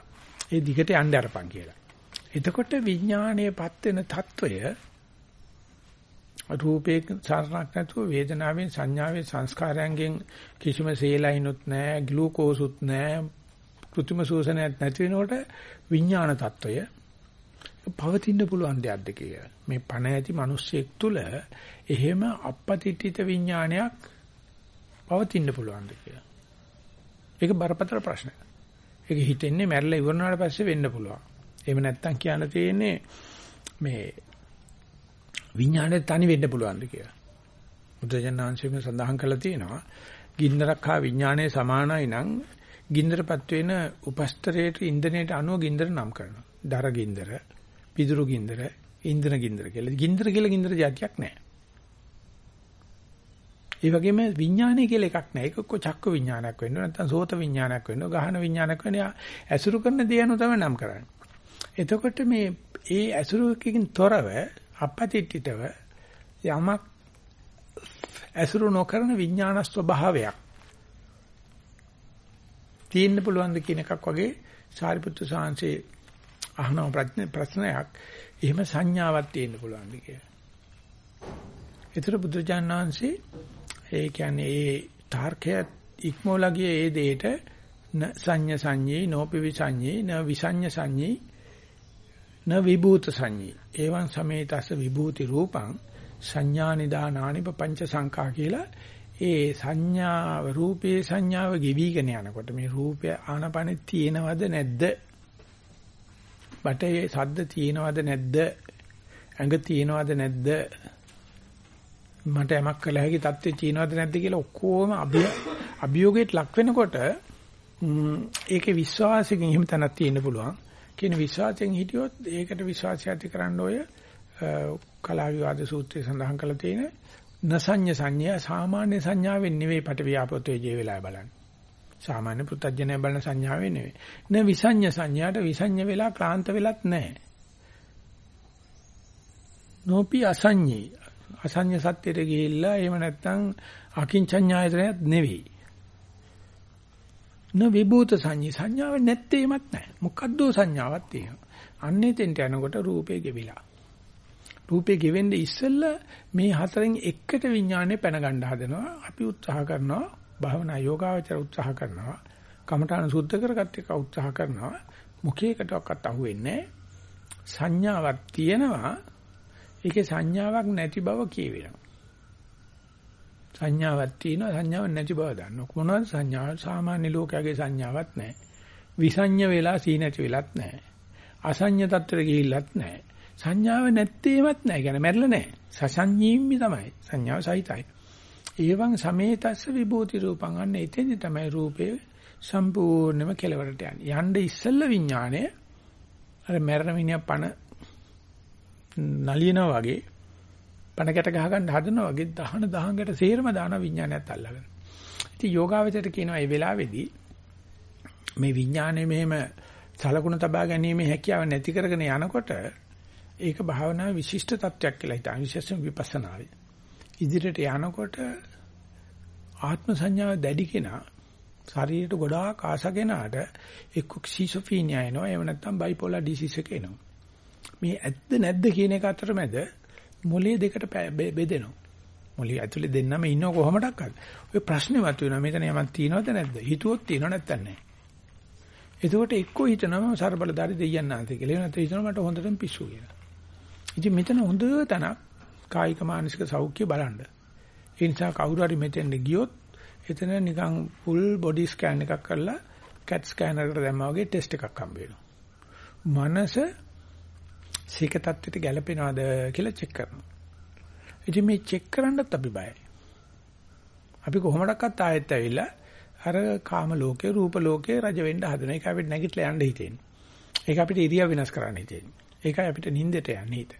Speaker 1: ඒ දිගට යන්න අරපන් කියලා. එතකොට විඥාණයපත් වෙන తত্ত্বය රූපේ සාරණක් නැතුව වේදනාවෙන් සංඥාවේ සංස්කාරයන්ගෙන් කිසිම සේලයිනුත් නැහැ, ග්ලූකෝසුත් නැහැ, કૃත්‍රිම සෝෂණයක් නැති වෙනකොට විඥාන తত্ত্বය පවතින්න පුළුවන් දෙයක්ද කියලා. මේ පණ ඇති මිනිස්සෙක් තුල එහෙම අපපතිත්‍ිත විඥානයක් පවතින්න පුළුවන්ද කියලා. ඒක බරපතල ප්‍රශ්නයක්. ඒක හිතෙන්නේ මැරලා ඉවරනාට පස්සේ වෙන්න පුළුවන්. එහෙම නැත්තම් කියන්න තියෙන්නේ මේ විඥානේ තනි වෙන්න පුළුවන්ද කියලා. බුදුජානනාංශයෙන් සඳහන් කරලා තියෙනවා ගින්නරක් හා විඥානයේ සමානයි නම් ගින්දරපත් වෙන උපස්තරයට ඉන්ධනයට අනුව ගින්දර නම් කරනවා. දර ගින්දර, පිදුරු ගින්දර, ඉන්ධන ගින්දර කියලා. ගින්දර කියලා ගින්දර જાතියක් නැහැ. ඒ වගේම විඥානය කියලා එකක් නැහැ. ඒක කො චක්ක විඥානයක් වෙන්න නැත්නම් සෝත විඥානයක් වෙන්න, ගහන විඥානයක් වෙන්න ඇසුරු කරන දේ අනුව තමයි නම් කරන්නේ. එතකොට මේ ඒ ඇසුරුකින් තොරව අපපතිට්ඨිතව යමක් ඇසුරු නොකරන විඥාන ස්වභාවයක් තියෙන්න පුළුවන්ද කියන එකක් වගේ සාරිපුත්තු සාංශේ අහන ප්‍රශ්නයක් එහෙම සංඥාවක් තියෙන්න පුළුවන්ද කියලා. ඒතර බුදුජානනාංශේ ඒ කියන්නේ ඒ තාර්කය ඉක්මෝලගේ ඒ දෙයට සංඤ සංඤේ නෝපි විසංඤේ න විසංඤ සංඤේ න විභූත සංඤී. එවං සමේතස විභූති රූපං සංඥා නිදානානි පංච සංඛා කියලා ඒ සංඥාව රූපේ සංඥාව ගෙවිගෙන යනකොට මේ රූපය ආනපනෙ තියෙනවද නැද්ද? බටේ සද්ද තියෙනවද නැද්ද? ඇඟ තියෙනවද නැද්ද? මට යමක් කළ හැකි தත්ත්වෙ තියෙනවද නැද්ද කියලා ඔක්කොම අභියෝගයට ලක් වෙනකොට ඒකේ විශ්වාසයෙන් එහෙම තැනක් තියෙන්න පුළුවන්. කියන විශ්වාසයෙන් හිටියොත් ඒකට විශ්වාසය ඇති කරන්න ඔය කලා විවාද සූත්‍රයේ සඳහන් කරලා තියෙන නසඤ්ඤ සංඥා සාමාන්‍ය සංඥාවෙන් නෙවෙයි පට ව්‍යාපෘතේ ජී වෙලා බලන්න. සාමාන්‍ය පුත්තජනය බලන සංඥාවෙන් නෙවෙයි. න විසඤ්ඤ සංඥාට විසඤ්ඤ වෙලා ක්ලාන්ත වෙලත් නැහැ. නොපි අසඤ්ඤී අසඤ්ඤ සත්‍යයට ගිහිල්ලා එහෙම නැත්නම් අකින්චඤ්ඤායතනයක් නෙවෙයි. න විභූත සංඤී සංඥාව නැත්තේමත් නැහැ. මොකද්ද සංඥාවක් තියෙනවා. අන්නේ තෙන්ට යනකොට රූපේ ගෙවිලා. රූපේ ගෙවෙන්නේ ඉස්සෙල්ලා මේ හතරෙන් එකට විඥානේ පැන ගන්න හදනවා. අපි උත්සාහ කරනවා භාවනා යෝගාවචර උත්සාහ කරනවා. කමඨාන සුද්ධ කරගත්ත එක උත්සාහ කරනවා. මුඛයකටවත් අහුවෙන්නේ සංඥාවක් තියෙනවා. ඒකේ සංඥාවක් නැති බව කියවෙනවා. සංඥාවක් තියෙනවා සංඥාවක් නැති බව දන්නවා. මොනවද සංඥාව? සාමාන්‍ය ලෝකයේ සංඥාවක් නැහැ. විසඤ්ඤ වෙලා සී නැති වෙලත් නැහැ. අසඤ්ඤ තත්ත්වෙට ගිහිල්ලත් නැහැ. සංඥාව නැත්තේවත් නැහැ. කියන්නේ මැරිලා නැහැ. සසඤ්ඤීම්මි තමයි. සංඥාව සහිතයි. ඒවං සමේතස්ස විභූති රූපං අන්න එතෙන්දි තමයි රූපේ සම්පූර්ණයෙන්ම කෙලවරට යන්නේ. යන්න ඉස්සෙල්ල විඥාණය අර මරණ මිනිහා පණ නලියනවා වගේ පණකට ගහ ගන්න හදනවා වගේ දහන දහංගට සේරම දාන විඥානයත් අල්ලගෙන. ඉතින් යෝගාවචරයට කියනවා මේ වෙලාවේදී මේ විඥානයේ මෙහෙම සලකුණ තබා ගැනීමේ හැකියාව නැති කරගෙන යනකොට ඒක භාවනාවේ විශිෂ්ට තත්වයක් කියලා හිතා විශේෂයෙන් විපස්සනාවේ. ඉදිරියට යනකොට ආත්ම සංඥාව දැඩි කෙනා ශරීරයට ගොඩාක් ආසගෙනාට එක්ක සිසොෆීනියා එනවා එහෙම නැත්නම් බයිපෝලා ඩිසීස් එක එනවා. මේ ඇත්ද නැද්ද කියන එක අතරමැද මොලේ දෙකට බෙදෙනවා. මොලේ ඇතුලේ දෙන්නම ඉන්නව කොහොමඩක්වත්. ඔය ප්‍රශ්නේ මතුවෙනවා මෙතන යමක් තියනවද නැද්ද? හිතුවොත් තියනව නැත්නම් නැහැ. එතකොට එක්කෝ හිතනවා සර්බලදාරි දෙයයන් නැති කියලා. නැත්නම් හිතනවා මට හොඳටම පිස්සු කියලා. ඉතින් මෙතන හොඳ තැනක් කායික මානසික සෞඛ්‍ය බලන්න. ඒ නිසා කවුරු හරි මෙතෙන්ද ගියොත් එතන නිකන් ফুল බොඩි ස්කෑන් එකක් කරලා කැට් ස්කෑනර් එකට දැම්මා වගේ ටෙස්ට් එකක් හම්බ වෙනවා. මනස සීක තත්ත්වයට ගැලපෙනවද කියලා චෙක් කරනවා. ඉතින් මේ චෙක් කරන්නත් අපි බයයි. අපි කොහොමඩක්වත් ආයෙත් ඇවිල්ලා අර කාම ලෝකේ රූප ලෝකේ රජ වෙන්න හදන එක අපිට නැගිටලා යන්න හිතෙන්නේ. ඒක අපිට ඉරියව් වෙනස් කරන්න හිතෙන්නේ. ඒකයි අපිට නිින්දට යන්නේ හිත.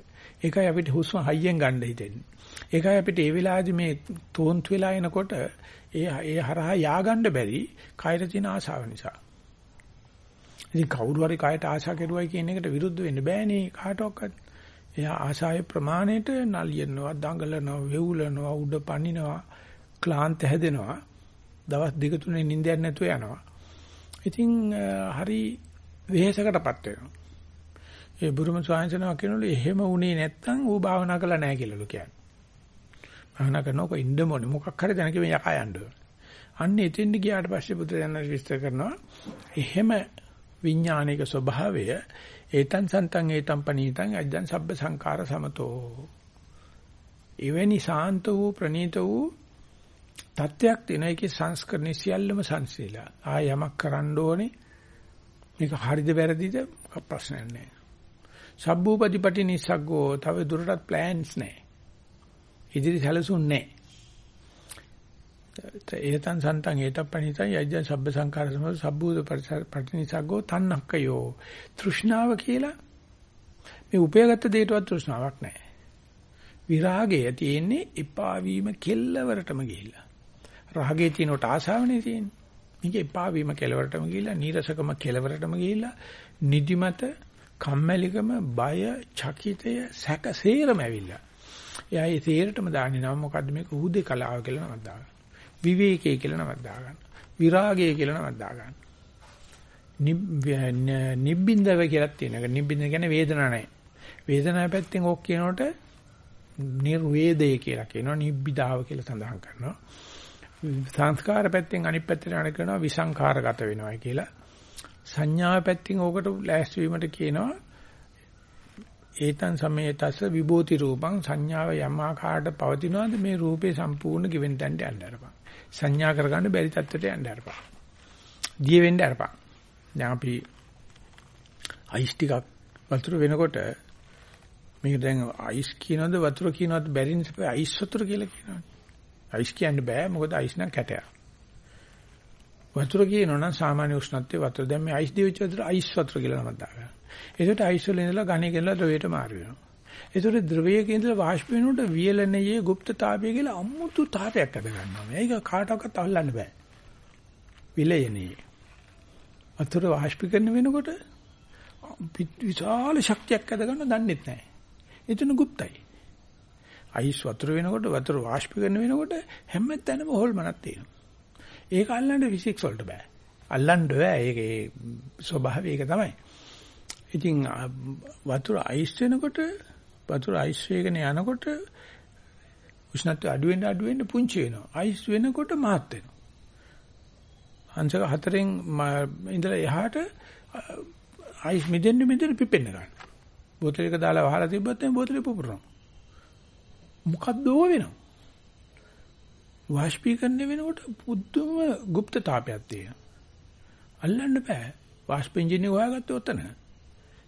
Speaker 1: ඒකයි අපිට හුස්ම හයියෙන් ගන්න හිතෙන්නේ. ඒකයි අපිට ඒ වෙලාවේදී මේ තෝන්තු වෙලා එනකොට ඒ ඒ හරහා ය아가න්න බැරි කයර තියෙන ආශාව නිසා. ඉතින් කවුරු හරි කයට ආශා කෙරුවයි කියන එකට විරුද්ධ වෙන්න බෑනේ කාටවත්. එයා ආශාවේ ප්‍රමාණයට නලියනවා, දඟලනවා, වෙවුලනවා, උඩ පනිනවා, ක්ලාන්ත හැදෙනවා. දවස් දෙක තුනේ නිින්දයක් නැතුව යනවා. ඉතින් හරි වෙහෙසකටපත් වෙනවා. ඒ බුරුම ස්වාමීන් කියනවලු එහෙම වුණේ නැත්තම් ඌ භාවනා කළා නැහැ කියලාලු කියන්නේ. භාවනා කරනකොට ඉන්න මොනේ? මොකක් හරි දැනක මේ යකා යන්න ඕන. අන්න එතෙන්ද ගියාට පස්සේ බුදුරජාණන් විස්තර කරනවා එහෙම විඥානික ස්වභාවය ඒතං සන්තං ඒතං පනීතං අජ්ජං සබ්බ සංකාර සමතෝ. එවැනි සාන්ත වූ ප්‍රණීත වූ තත්වයක් තියෙන එකේ සංස්කරණය සියල්ලම සංසිලා ආ යමක් කරන්න ඕනේ. මේක හරිද වැරදිද? ප්‍රශ්නයක් නැහැ. සබ්බූපදීපටි නිසග්ගෝ තව දුරටත් ප්ලෑන්ස් නැහැ ඉදිරි සැලසුම් නැහැ ඒතං සන්තං ඒතප්පණිතං යජ්ජ සබ්බ සංකාර සම සබ්බූත පටිනිසග්ගෝ තන්නක්කයෝ තෘෂ්ණාව කියලා මේ උපයගත්ත දෙයටවත් තෘෂ්ණාවක් නැහැ. විරාගය තියෙන්නේ එපා වීම කෙල්ලවරටම ගිහිල්ලා. රාගයේ තියෙනට ආසාවනේ තියෙන්නේ. මේක එපා වීම කෙලවරටම ගිහිල්ලා, නීරසකම කෙලවරටම ගිහිල්ලා, නිදිමත, කම්මැලිකම, බය, චකිතය, සැකසේරම ඇවිල්ලා. එයා ඒ තේරටම දාන්නේ නම මොකද්ද මේක උදේ කලාව කියලා නමක් දාගන්න. විවේකයේ කියලා නමක් දාගන්න. විරාගය කියලා නමක් දාගන්න. නිබ්බින්දව කියලා තියෙනවා. නිබ්බින්ද කියන්නේ වේදනාවක් නැහැ. වේදනාව පැත්තෙන් ඕක කියනකොට නිර්වේදය කියලා කියනවා. නිබ්බිදාව කියලා සඳහන් කරනවා. සංස්කාර පැත්තෙන් අනිත් පැත්තට යන කරනවා විසංඛාරගත වෙනවා කියලා. සංඥාව පැත්තෙන් ඕකට ලෑස්ති වීමට කියනවා ඒතන් සමේතස්ස විභූති රූපං සංඥාව යම් ආකාරයට පවතිනවාද මේ රූපේ සම්පූර්ණ given තැනට යන්න අරපන්. සංඥා කරගන්න බැරි තත්ත්වයට යන්න අරපන්. දිය වෙන්න අරපන්. දැන් අපි අයිස් ටිකක් වතුර වෙනකොට මේක දැන් අයිස් කියනවද වතුර කියනවද බැරි නිසා අයිස් වතුර කියලා කියනවනේ. අයිස් කියන්න බෑ මොකද අයිස් නම් කැටයක්. වතුර කියනවනම් සාමාන්‍ය උෂ්ණත්වයේ වතුර දැන් මේ අයිස් දිවිච්ච වතුර අයිස් වතුර කියලා නමක් දාගන්න. ඒකට අයිස් වල ඉඳලා ඝනය කියලා ද්‍රවයට මාරු වෙනවා. ඒතර ද්‍රවයක ඉඳලා වාෂ්ප වෙනකොට වියලනයේ গুপ্তතාවය කියලා අමුතු තාපයක් ඇද ගන්නවා. මේක කාටවත් අල්ලන්න බෑ. විලයනේ. වතුර වාෂ්පීකරණය වෙනකොට විශාල ශක්තියක් ඇද ගන්න දන්නෙත් නැහැ. එතන গুপ্তයි. අයිස් වතුර වෙනකොට වතුර වාෂ්පීකරණය වෙනකොට හැම තැනම හොල්මනක් තියෙනවා. ඒක අල්ලන්න ෆිසික්ස් වලට බෑ. අල්ලන්න බෑ. ඒකේ ස්වභාවය ඒක තමයි. ඉතින් වතුර අයිස් වෙනකොට වතුර අයිස් වේගන යනකොට උෂ්ණත්වය අඩු වෙන්න අඩු වෙන්න පුංචි වෙනවා. අයිස් වෙනකොට මහත් වෙනවා. අංශක හතරෙන් ඉඳලා එහාට අයිස් මිදෙන්න මිදෙන්න පිපෙන්න ගන්න. බෝතලයක දාලා වහලා තිබ්බත් මේ බෝතලේ පුපුරනවා. මොකද්ද ඕ වෙනවා? වාෂ්පීකරණය වෙනකොට පුදුම গুপ্ত තාපයක් තියෙනවා. අල්ලන්න බෑ. වාෂ්ප එන්ජින් එක හොයාගත්තේ ඔතන.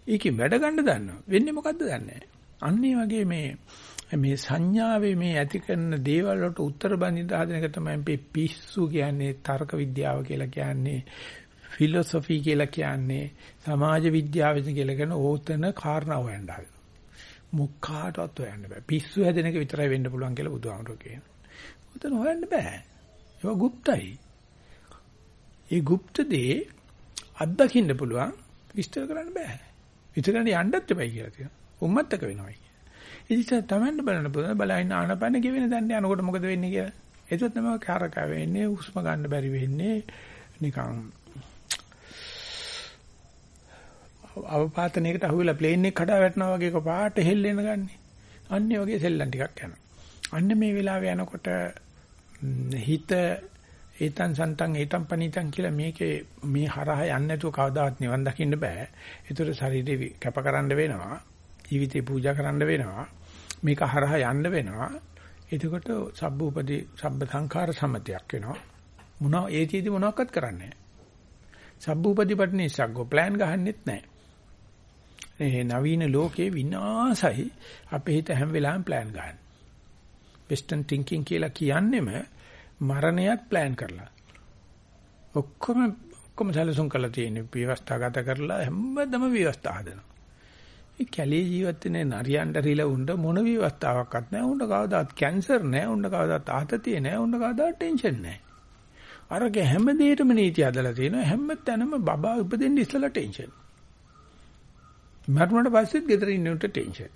Speaker 1: ඒකෙන් වැඩ ගන්න දන්නවා. වෙන්නේ මොකද්ද දන්නේ නැහැ. අන්න වගේ මේ මේ සංඥාවේ මේ ඇති කරන දේවල් වලට උත්තර බඳින්න හදන එක තමයි මේ පිස්සු කියන්නේ තර්ක විද්‍යාව කියලා කියන්නේ ෆිලොසොෆි කියලා කියන්නේ සමාජ විද්‍යාව කියලා කියන ඕතන කාරණා හොයන්න හදන. මුඛාටවත් හොයන්න බෑ. පිස්සු හැදෙන එක විතරයි වෙන්න පුළුවන් කියලා බුදුහාමුදුරුවෝ කියනවා. ඔතන හොයන්න බෑ. ඒවා গুপ্তයි. ඒ গুপ্ত දේ අත්දකින්න පුළුවන් විස්තර කරන්න බෑ. විස්තර කරන්න යන්නත් එපයි කියලා කියනවා. උම්මත්තක වෙනවායි කියලා. ඒ නිසා තමන්න බලන්න පුළුවන් බලයින් ආනපන ගෙවෙන දන්නේ අනකොට මොකද වෙන්නේ කියලා. එතකොට තමයි කාරක වෙන්නේ, හුස්ම ගන්න බැරි වෙන්නේ නිකන් අවපාතනයකට අහුවෙලා ප්ලේන් එක කඩා වැටෙනවා වගේ කපාට හෙල්ලෙන ගන්නේ. අන්නේ වගේ සෙල්ලම් ටිකක් යනවා. අන්න මේ වෙලාවේ යනකොට හිත ඒතන් සන්තන් ඒතන් පනිතන් කියලා මේකේ මේ හරහා යන්නේ නැතුව කවදාවත් නිවන් දකින්න බෑ. ඒතර ශරීරේ කැපකරන්න වෙනවා. ජීවිතේ පූජා කරන්න වෙනවා. මේක හරහා යන්න වෙනවා. එතකොට සබ්බූපදී සබ්බ සංඛාර සමතයක් වෙනවා. මොනවා ඒ චීදි මොනවක්වත් කරන්නේ නැහැ. සබ්බූපදීපට්ඨිනිසග්ගෝ ප්ලෑන් ගහන්නෙත් නැහැ. මේ නවීන ලෝකේ විනාසයි අපේ හිත හැම වෙලාවෙම ප්ලෑන් ගන්න. වෙස්ටර්න් තින්කින් කියලා කියන්නේම මරණයත් ප්ලෑන් කරලා. ඔක්කොම ඔක්කොම සැලසුම් කරලා තියෙන විවස්ථාගත කරලා හැමදම විවස්ථා හදනවා. මේ කැලේ ජීවත් වෙන නරියන්ට රිල උණ්ඩ මොන විවස්ථාවක්වත් නැහැ. උණ්ඩ කවදාත් කැන්සර් නැහැ. උණ්ඩ කවදාත් ආතතිය නැහැ. උණ්ඩ කවදාත් ටෙන්ෂන් නැහැ. අරක හැම දෙයකම නීති හදලා තියෙනවා. හැම තැනම බබා උපදින්න ඉස්සලා ටෙන්ෂන්. මරුණට පස්සෙත් ගෙදර ඉන්න උන්ට ටෙන්ෂන්.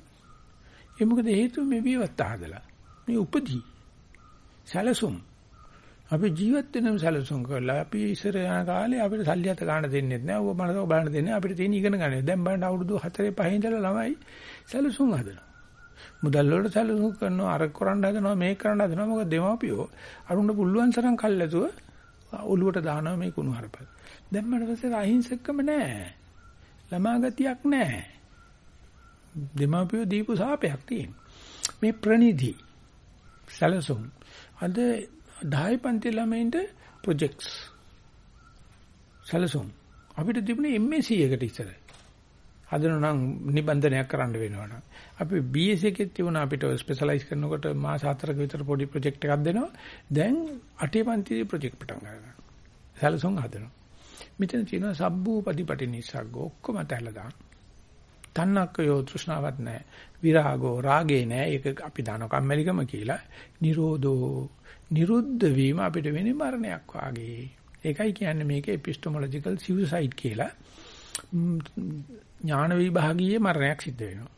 Speaker 1: ඒ මොකද හේතුව මේ විවස්ථා හදලා. මේ උපදී. සැලසුම් අපි ජීවත් වෙනම සැලසුම් කරලා අපි ඉස්සර යන කාලේ අපිට සල්ලි හත ගන්න දෙන්නේ නැහැ. ඌව මනසව බලන්න දෙන්නේ අපිට තියෙන ඉගෙන ගන්න. දැන් බලන්න අවුරුදු 4 5 ඉඳලා ළමයි සැලසුම් හදනවා. මුදල් වලට සැලසුම් කරනවා අර කරන්න හදනවා මේක කරන්න හදනවා. මොකද දෙමාපියෝ අරුණ පුළුවන් තරම් කල්ැතුව ඔළුවට දානවා මේ කුණු හරප. දැන් මට පස්සේ අහිංසකම නැහැ. ළමා ගතියක් නැහැ. දෙමාපියෝ දීපු සාපයක් තියෙන. මේ ප්‍රනිධි සැලසුම් අද 10 පන්ති ළමයින්ට ප්‍රොජෙක්ට්ස් සැලසුම් අපිට තිබුණේ MSc එකට ඉස්සර. හදන නම් නිබන්ධනයක් කරන්න වෙනවනම්. අපි BSc එකෙත් තිබුණා අපිට ස්පෙෂලායිස් කරනකොට මාස 4ක විතර පොඩි ප්‍රොජෙක්ට් එකක් දෙනවා. දැන් 8 පන්තියේ ප්‍රොජෙක්ට් පටන් ගන්නවා. සැලසුම් හදනවා. මෙතන තියෙනවා සබ්බූපදීපටි නිසග්ග ඔක්කොම තැල්ලා දාන්න. තණ්හක්කයෝ තෘෂ්ණාවක් නැහැ. විරාගෝ රාගේ නැහැ. ඒක අපි දාන කම්මැලිකම කියලා. නිරෝධෝ නිරුද්ධ වීම අපිට වෙන්නේ මරණයක් වාගේ. ඒකයි කියන්නේ මේක epistemological suicide කියලා. ඥාන විභාගීය මරණයක් සිද්ධ වෙනවා.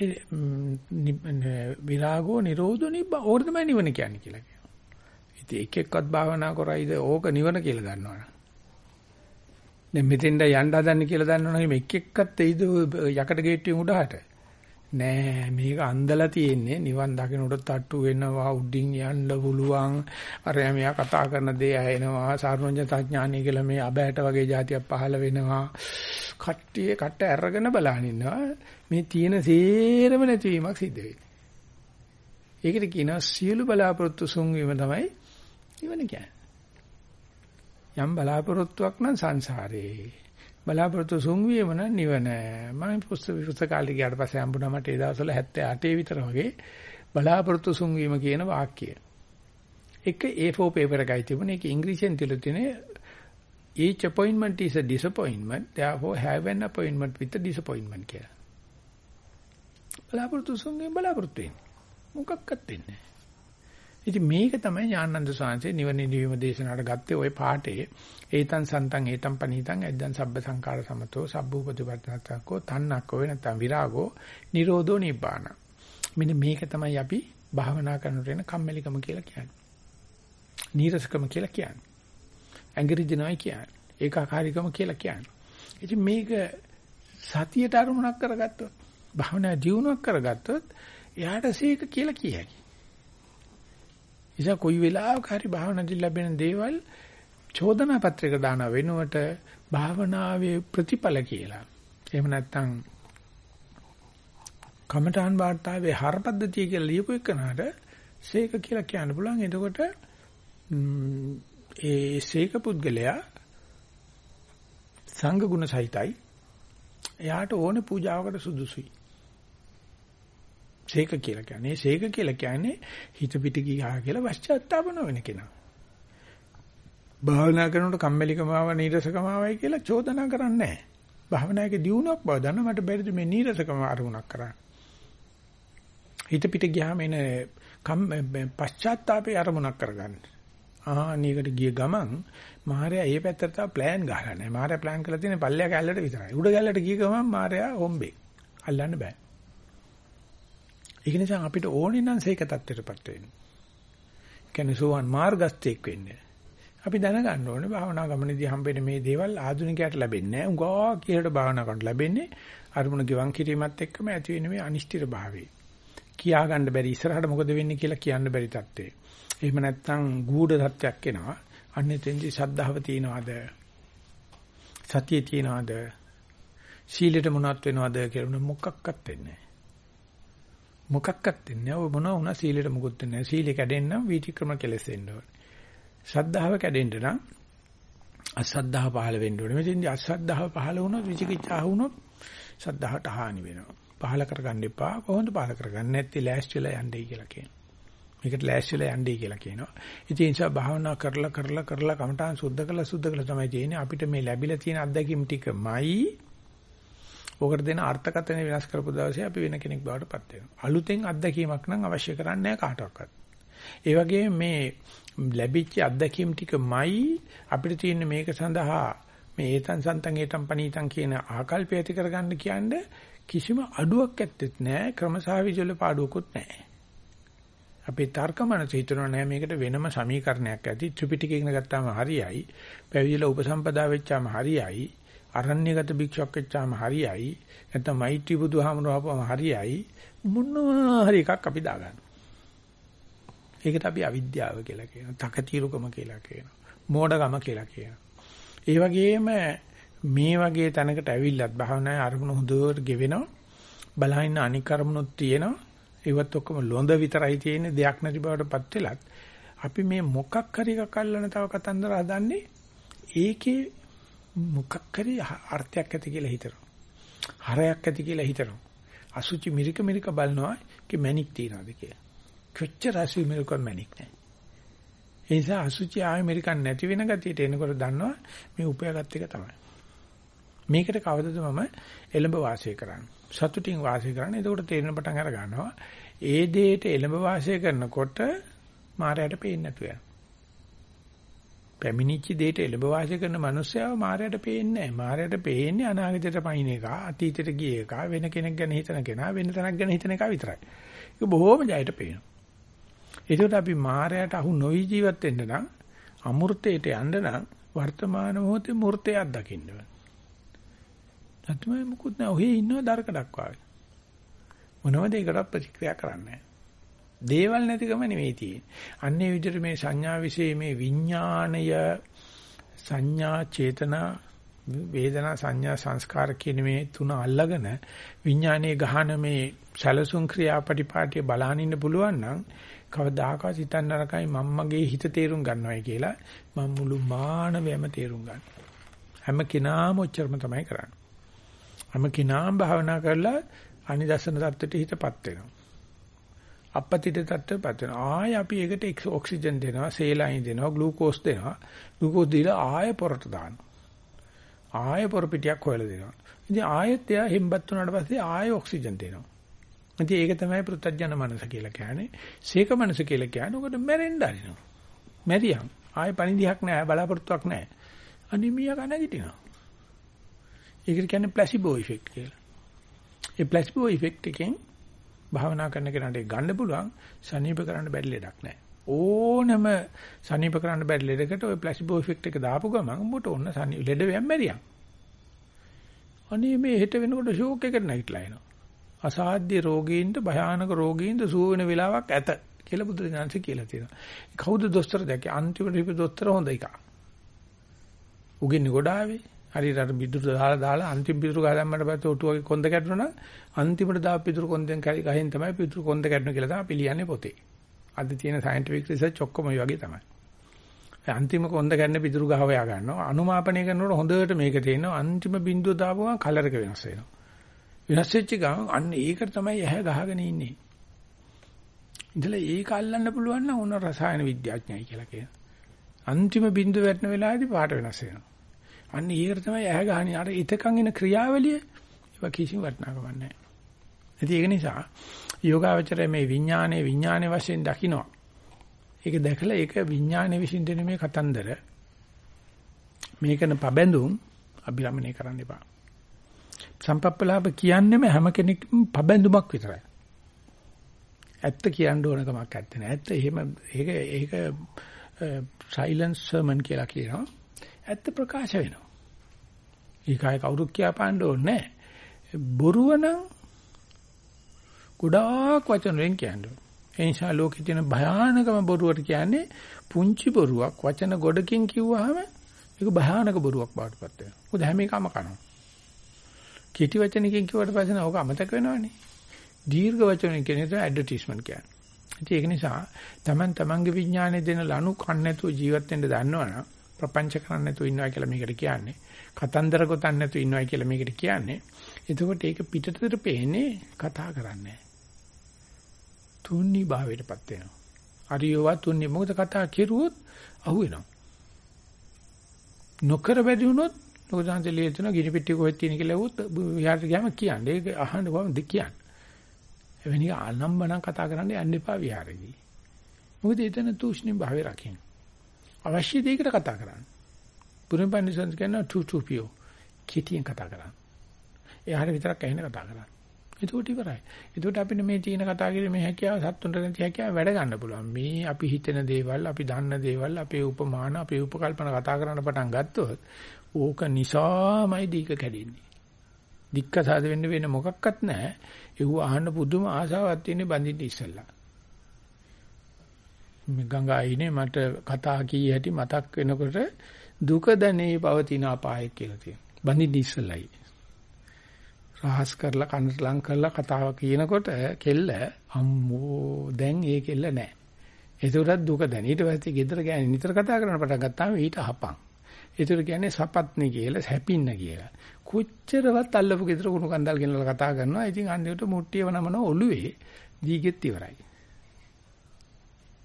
Speaker 1: ඒ විරාගෝ නිරෝධෝ නිබ්බා ඕක තමයි නිවන කියන්නේ කියලා කියනවා. ඉතින් එක එක්කවත් භාවනා කරයිද ඕක නිවන කියලා දන්නවනේ. දැන් මෙතෙන්ද යන්න හදන්නේ කියලා දන්නවනේ මේ එක එක්කත් එයිද යකඩ ගේට්ටුවෙන් උඩහට. නෑ මේක අන්දලා තියෙන්නේ. නිවන් දකින්නට තට්ටු වෙනවා උඩින් යන්න පුළුවන්. අර මෙයා කතා කරන දේ ඇහෙනවා. සාරණ්‍ය තඥානිය කියලා මේ අබෑට වගේ જાතියක් පහළ වෙනවා. කට්ටිය කට අරගෙන බලන ඉන්නවා. මේ තියෙන සේරම නැතිවීමක් සිද්ධ වෙන්නේ ඒකට කියනවා සියලු බලාපොරොත්තු සුන් වීම තමයි ඉවන කියන්නේ. යම් බලාපොරොත්තුවක් නම් සංසාරේ බලාපොරොත්තු සුන්වියම නම් නිවන. මම පුස්තකාලේ ගියාට පස්සේ හම්බුණා මට ඒ දවස්වල 78 විතර වගේ බලාපොරොත්තු සුන්වීම කියන වාක්‍යය. එක A4 paper එකයි තිබුණේ. ඒක ඉංග්‍රීසියෙන් තියලා තියෙන්නේ each appointment is a disappointment therefore have an appointment with a disappointment කියලා. බලාපොරොත්තු සුන්වීම බලාපොරොත්තු වෙන්නේ. මොකක්වත් වෙන්නේ නැහැ. ඉතින් මේක තමයි ඥානන්ද සාංශේ නිවන නිවීම දේශනාවට ගත්තේ ওই පාඩේ. ඒතන් සන්තන් ඒතන් පනීතන් ඇද්දන් සබ්බ සංකාර සමතෝ සබ්බූපතිපත්තකෝ තන්නක්කෝ නැත්නම් විරාගෝ නිරෝධෝ නිබ්බාන. මෙන්න මේක තමයි අපි භාවනා කරනකොට එන කම්මැලිකම කියලා කියන්නේ. නීරසකම කියලා කියන්නේ. ඇඟරිදිනවයි කියන්නේ. ඒකාකාරීකම කියලා කියන්නේ. ඉතින් මේක සතියට අරමුණක් කරගත්තොත් භාවනා ජීවණයක් කරගත්තොත් එයාට සීක කියලා කියයි. ඉතින් කොයි වෙලාවක හරි භාවනාදී ලැබෙන දේවල් චෝදනා පත්‍රයක දාන වෙනුවට භාවනාවේ ප්‍රතිඵල කියලා. එහෙම නැත්නම් කමඨාන් වාර්තාවේ හරපද්ධතිය කියලා ලියපු එකනට සීක කියලා කියන්න පුළුවන්. එතකොට ඒ සීක පුද්ගලයා සංඝ ගුණ සහිතයි. එයාට ඕනේ පූජාවකට සුදුසුයි. සීක කියලා කියන්නේ සීක කියලා කියන්නේ හිත පිට ගියා කියලා පශ්චාත්තාප නොවන කෙනා. භාවනා කරනකොට කම්මැලිකම ආව නීරසකම ආවයි කියලා චෝදනා කරන්නේ නැහැ. භාවනාවේ දියුණුවක් බව දන්න මට බැරිද මේ නීරසකම අරමුණක් කරන්න. හිත පිට ගියාම එන පශ්චාත්තාපේ අරමුණක් කරගන්න. ආ නීකට ගිය ගමන් මාර්යා ඒ පැත්තට තව ප්ලෑන් ගහලා නැහැ. මාර්යා ප්ලෑන් කරලා තියෙන්නේ පල්ලෙයා කැල්ලට විතරයි. උඩ කැල්ලට ගිය ගමන් මාර්යා හොම්බේ. අල්ලන්න බෑ. ඒක නිසා අපිට ඕනේ නම් සේක தත්ත්වයටපත් වෙන්න. කියන්නේ සෝවන් මාර්ගස්තෙක් වෙන්න. අපි දැනගන්න ඕනේ භාවනා ගමනේදී හම්බෙන මේ දේවල් ආධුනිකයට ලැබෙන්නේ නැහැ. උගා කියලාට භාවනා කරනට ලැබෙන්නේ අරමුණ ගිවන් කිරීමත් එක්කම ඇති වෙන මේ අනිෂ්ඨිර භාවය. කියා ගන්න බැරි ඉස්සරහට මොකද වෙන්නේ කියලා කියන්න බැරි තත්ත්වය. එහෙම නැත්නම් ගූඪ සත්‍යක් එනවා. අන්නේ තෙන්දි සද්ධාව තියනවාද? සතිය තියනවාද? සීලෙට මොනවත් වෙනවද කියලා මොකක්වත් වෙන්නේ නැහැ. මොකක්වත් වෙන්නේ නැහැ. ඔය මොනවා වුණා සීලෙට මොකුත් වෙන්නේ නැහැ. සීලෙ කැඩෙන්න නම් වීතික්‍රම කෙලෙස් වෙන්න ඕනේ. ශ්‍රද්ධාව කැඩෙන්න නම් අසද්ධාව පහළ වෙන්න ඕනේ. මෙතෙන්දී අසද්ධාව පහළ වුණොත් විචිකිච්ඡා වුණොත් සද්ධාහට හානි වෙනවා. පහළ කරගන්න එපා. කොහොමද පහළ කරගන්නේ? නැත්නම් ලෑස්තිලා යන්නයි කියලා කියනවා. මේකට ලෑස්තිලා යන්නයි කියලා කියනවා. ඉතින් ඒ නිසා භාවනා කරලා කරලා කරලා කමඨාන් සුද්ධ කළා සුද්ධ කළා තමයි තියෙන්නේ. අපිට මේ ලැබිලා තියෙන අත්දැකීම් ටිකමයි ඔකට දෙන අර්ථකථන වෙනස් කරපු දවසේ අපි වෙන කෙනෙක් බවට පත් වෙනවා. අලුතෙන් අත්දැකීමක් නම් අවශ්‍ය කරන්නේ නැහැ කාටවත්. ඒ වගේම මේ ලැබිච්ච අත්දැකීම් ටිකමයි අපිට තියෙන මේක සඳහා මේ ඒතන් සන්තන් ඒතන් පනීතන් කියන ආකල්පය ඇති කරගන්න කියන්නේ කිසිම අඩුවක් ඇත්තෙත් නැහැ ක්‍රමසහවිජල පාඩුවකුත් නැහැ. අපේ තර්ක මනස හිතනවා නෑ මේකට වෙනම සමීකරණයක් ඇති ත්‍රිපිටකය ඉගෙන ගත්තාම හරියයි පැවිදිලා උපසම්පදා වෙච්චාම හරියයි අරණ්‍යගත භික්ෂුවක් වෙච්චාම හරියයි නැත්නම් මෛත්‍රී බුදුහාමුදුරුවෝ හරියයි මොනවා හරි එකක් අපි දාගන්න. ඒකට අපි අවිද්‍යාව කියලා කියනවා. තකතිරුකම කියලා කියනවා. මෝඩකම කියලා කියනවා. ඒ වගේම මේ වගේ තැනකට ඇවිල්ලත් භාවනාවේ අරමුණ හොඳට ගෙවෙනවා. බලහින්න අනික් අරමුණුත් තියෙනවා. ඒවත් ඔක්කොම ලොඳ විතරයි තියෙන්නේ දෙයක් නැති බවටපත් වෙලත් අපි මේ මොකක් හරි එකක් අල්ලන තව කතන්දර හදන්නේ ඒකේ මොකක් හරි අර්ථයක් ඇති කියලා හිතනවා. හරයක් ඇති කියලා හිතනවා. අසුචි මිරික මිරික බලනවා කි මැනික් තියනවාද කියලා. කොච්චර අසු මිරික මැනික් නැහැ. ඒ නිසා අසුචි ආයෙ මිරිකන් නැති වෙන ගතියට එනකොට දන්නවා මේ උපයාගත් එක තමයි. මේකට කවදද මම එළඹ වාසය කරන්නේ. සතුටින් වාසය කරන්නේ. එතකොට තේරෙන පටන් අර ගන්නවා. ඒ දෙයට එළඹ වාසය කරනකොට මායයට පේන්නේ නැතු වෙනවා. පැමිණිච්ච දෙයට එළඹ වාසය කරන මනුස්සයව මායයට පේන්නේ නැහැ. මායයට පේන්නේ අනාගතයට පයින් එක, අතීතයට ගිය එක, වෙන කෙනෙක් ගැන හිතන කෙනා, වෙන තැනක් ගැන හිතන එක විතරයි. ඒක බොහොම ජයට පේනවා. ඒකට අපි මායයට අහු නොවි ජීවත් වෙන්න නම් අමෘතයට යන්න නම් වර්තමාන මොහොතේ මූර්තය අත්දකින්න ඕන. නැත්නම් මොකුත් නැහැ. ඔහේ ඉන්නව දරකඩක් වාගේ. මොනවද ඒකට ප්‍රතික්‍රියා කරන්නේ දේවල් නැතිකම නෙවෙයි තියෙන්නේ. අන්නේ විදිහට මේ සංඥා વિશે මේ විඥාණය සංඥා චේතනා වේදනා සංඥා සංස්කාර කියන මේ තුන අල්ලගෙන විඥානයේ ගහන මේ සැලසුම් ක්‍රියාපටිපාටිය බලහන් ඉන්න පුළුවන් නම් කවදාකවත් හිතන්න නරකයි මම්මගේ හිත තේරුම් ගන්නවයි කියලා මම මුළු මානවයම තේරුම් ගන්න. හැම කෙනාම ඔච්චරම තමයි කරන්නේ. හැම කෙනාම භාවනා කරලා අනිදසන தත්ත්වයට හිතපත් වෙනවා. අපපතිත තත්ත්වයටපත් වෙනවා. ආය අපි ඒකට ඔක්සිජන් දෙනවා, සේලයින් දෙනවා, ග්ලූකෝස් දෙනවා. ග්ලූකෝස් දීලා ආය පොරට දානවා. ආය පොර පිටියක් හොයලා දෙනවා. ඉතින් ආයෙත් එයා හෙම්බත් වුණාට පස්සේ ආය ඔක්සිජන් දෙනවා. ඉතින් ඒක තමයි පෘථජන මනස කියලා කියන්නේ. සීක මනස කියලා කියන්නේ උකට මැරෙන්න ආරිනවා. මැරියම්. ආය පණිදිහක් නැහැ, බලාපොරොත්තුවක් නැහැ. අනිමියා කනගිටිනවා. ඒකට කියන්නේ ප්ලාසිබෝ ඉෆෙක්ට් කියලා. ඒ ප්ලාසිබෝ ඉෆෙක්ට් එකෙන් භාවනා කරන කෙනාට ගන්න පුළුවන් සනීප කරන්න බැරි ලෙඩක් නැහැ. ඕනම සනීප කරන්න බැරි ලෙඩකට ওই ප්ලාසිබෝ ඉෆෙක්ට් එක දාපු ගමන් උඹට ඕන සනී ලෙඩ වෙම් මැරියන්. අනේ මේ හෙට වෙනකොට ෂෝක් එකකට නැගිටලා එනවා. අසාධ්‍ය රෝගීන්ට භයානක රෝගීන්ට සුව වෙන වෙලාවක් ඇත කියලා බුදුරජාණන්සේ කියලා තියෙනවා. කවුද දොස්තර දැක්කේ? අන්තිමට හිප දොස්තර හොඳ එකක්. උගින්නේ ගොඩාවේ. හරියට අර පිටුරු දාලා දාලා අන්තිම පිටුරු ගහ දැම්මට පස්සේ ඔටුවගේ කොන්ද කැඩුණා නම් අන්තිමට දාපු පිටුරු කොන්දෙන් ගහෙන් තමයි පිටුරු කොන්ද කැඩුණා කියලා තමයි පිළියන්නේ පොතේ. අද තියෙන සයන්ටිෆික් රිසර්ච් ඔක්කොම ඔය වගේ තමයි. අන්තිම කොන්ද කැඩෙන පිටුරු ගහ හොයා ගන්නවා. අනුමාපනය කරනකොට හොඳට මේක තේරෙනවා. අන්තිම බිඳුව දාපුවම කලර් එක වෙනස් වෙනවා. වෙනස් වෙච්ච ගමන් අන්න ඒකට තමයි ඇහැ ගහගෙන ඉන්නේ. ඉතලා ඒක අල්ලන්න පුළුවන් නම් උන රසායන විද්‍යාඥයයි කියලා කියනවා. අන්තිම බිඳුව වැටෙන වෙලාවේදී පාට වෙනස් වෙනවා. අන්න ඒකට තමයි ඇහැ ගහන්නේ. අර ඉතකන් එන ක්‍රියාවලිය ඒවා කිසිම වටිනාකමක් නැහැ. ඉතින් ඒක නිසා යෝගාවචරය මේ විඥානයේ විඥානයේ වශයෙන් දකිනවා. ඒක දැකලා ඒක විඥානයේ විසින් දෙන මේ කතන්දර මේකන පබැඳුම් අභිරමණය කරන්න එපා. සම්පප්පලාප කියන්නේම හැම කෙනෙක්ම පබැඳුමක් විතරයි. ඇත්ත කියන්න ඕන කමක් නැත්තේ නෑ. ඇත්ත එහෙම ඒක ඒක සයිලන්ස් සර්මන් කියලා කියනවා. ඇත්ත ප්‍රකාශ වෙනවා. ඒකයි කවුරුත් කියපාන්න ඕනේ නෑ. බොරුව නම් ගොඩාක් වචන වලින් කියන්නේ. ඒ නිසා ලෝකෙ තියෙන භයානකම බොරුවට කියන්නේ පුංචි බොරුවක් වචන ගොඩකින් කිව්වහම ඒක භයානක බොරුවක් බවට පත් වෙනවා. මොකද හැම එකම කනවා. කෙටි වචනකින් කිව්වට පස්සේ නෝක අමතක වෙනවනේ. දීර්ඝ වචනකින් කියන එක ඇඩ්වර්ටයිස්මන්ට් කියන්නේ. ඒක නිසා Taman tamange විඥානේ දෙන ලනු කන්න නැතුව ජීවත් වෙන්න දන්නවනම් ප්‍රපංච කරන්න නැතුව ඉන්නවා කියලා මේකට කියන්නේ. කතන්දර ගොතන්න නැතුව ඉන්නවා කියලා මේකට කියන්නේ. එතකොට ඒක පිටතට පේන්නේ කතා කරන්නේ තුන්නි භාවයටපත් වෙනවා. අරියවා තුන්නි මොකද කතා කෙරුවොත් අහුවෙනවා. නොකර බැරි වුණොත් ලෝකසාන්ත ලියන ගිනි පිටි කොහෙද තියෙන කියලා ඇහුවොත් විහාරට ගියාම කියන්නේ. ඒක අහන්න කොහොමද කියන්නේ. එවැනි ආනම්බනම් කතා කරන්න යන්න එපා විහාරෙදී. මොකද එතන තුෂ්ණි භාවය රකින්න. අවශ්‍ය දෙයකට කතා කරන්න. පුරුම්පන්නිසන්ස් කියන ටූටුපියෝ කිටියෙන් කතා කරන්න. එයාට විතරක් ඇහෙන කතා කරන්න. එතකොට ඉවරයි. එතකොට අපිට මේ තියෙන කතා කිරීමේ හැකියාව සත්තුන්ට නැති හැකියාව වැඩ ගන්න පුළුවන්. මේ අපි හිතන දේවල්, අපි දන්න දේවල්, අපේ උපමාන, අපේ උපකල්පන කතා කරන්න පටන් ගත්තොත් ඕක නිසාමයි දීක කැඩෙන්නේ. දික්ක සාද වෙන්න වෙන මොකක්වත් නැහැ. ඒව අහන්න පුදුම ආසාවක් තියෙන බඳින්න ඉස්සෙල්ලා. මේ ගංගායිනේ මට කතා කී හැටි මතක් වෙනකොට දුක දැනේ පවතින අපායක් කියලා තියෙනවා. බඳින්න ඉස්සෙල්ලයි. රහස් කරලා කනට ලං කරලා කතාව කියනකොට කෙල්ල අම්මෝ දැන් ඒ කෙල්ල නැහැ. ඒතරත් දුක දැන. ඊට පස්සේ ගෙදර ගෑණි නිතර කතා කරන පටන් ගත්තාම ඊට හපන්. ඒතර කියන්නේ සපත්නි කියලා, හැපින්න කියලා. කොච්චරවත් අල්ලපු ගෙදර කුණු කන්දල් ගෙනල්ලා කතා කරනවා. ඉතින් අන්තිමට මුට්ටියව නමන ඔළුවේ දීගෙත් ඉවරයි.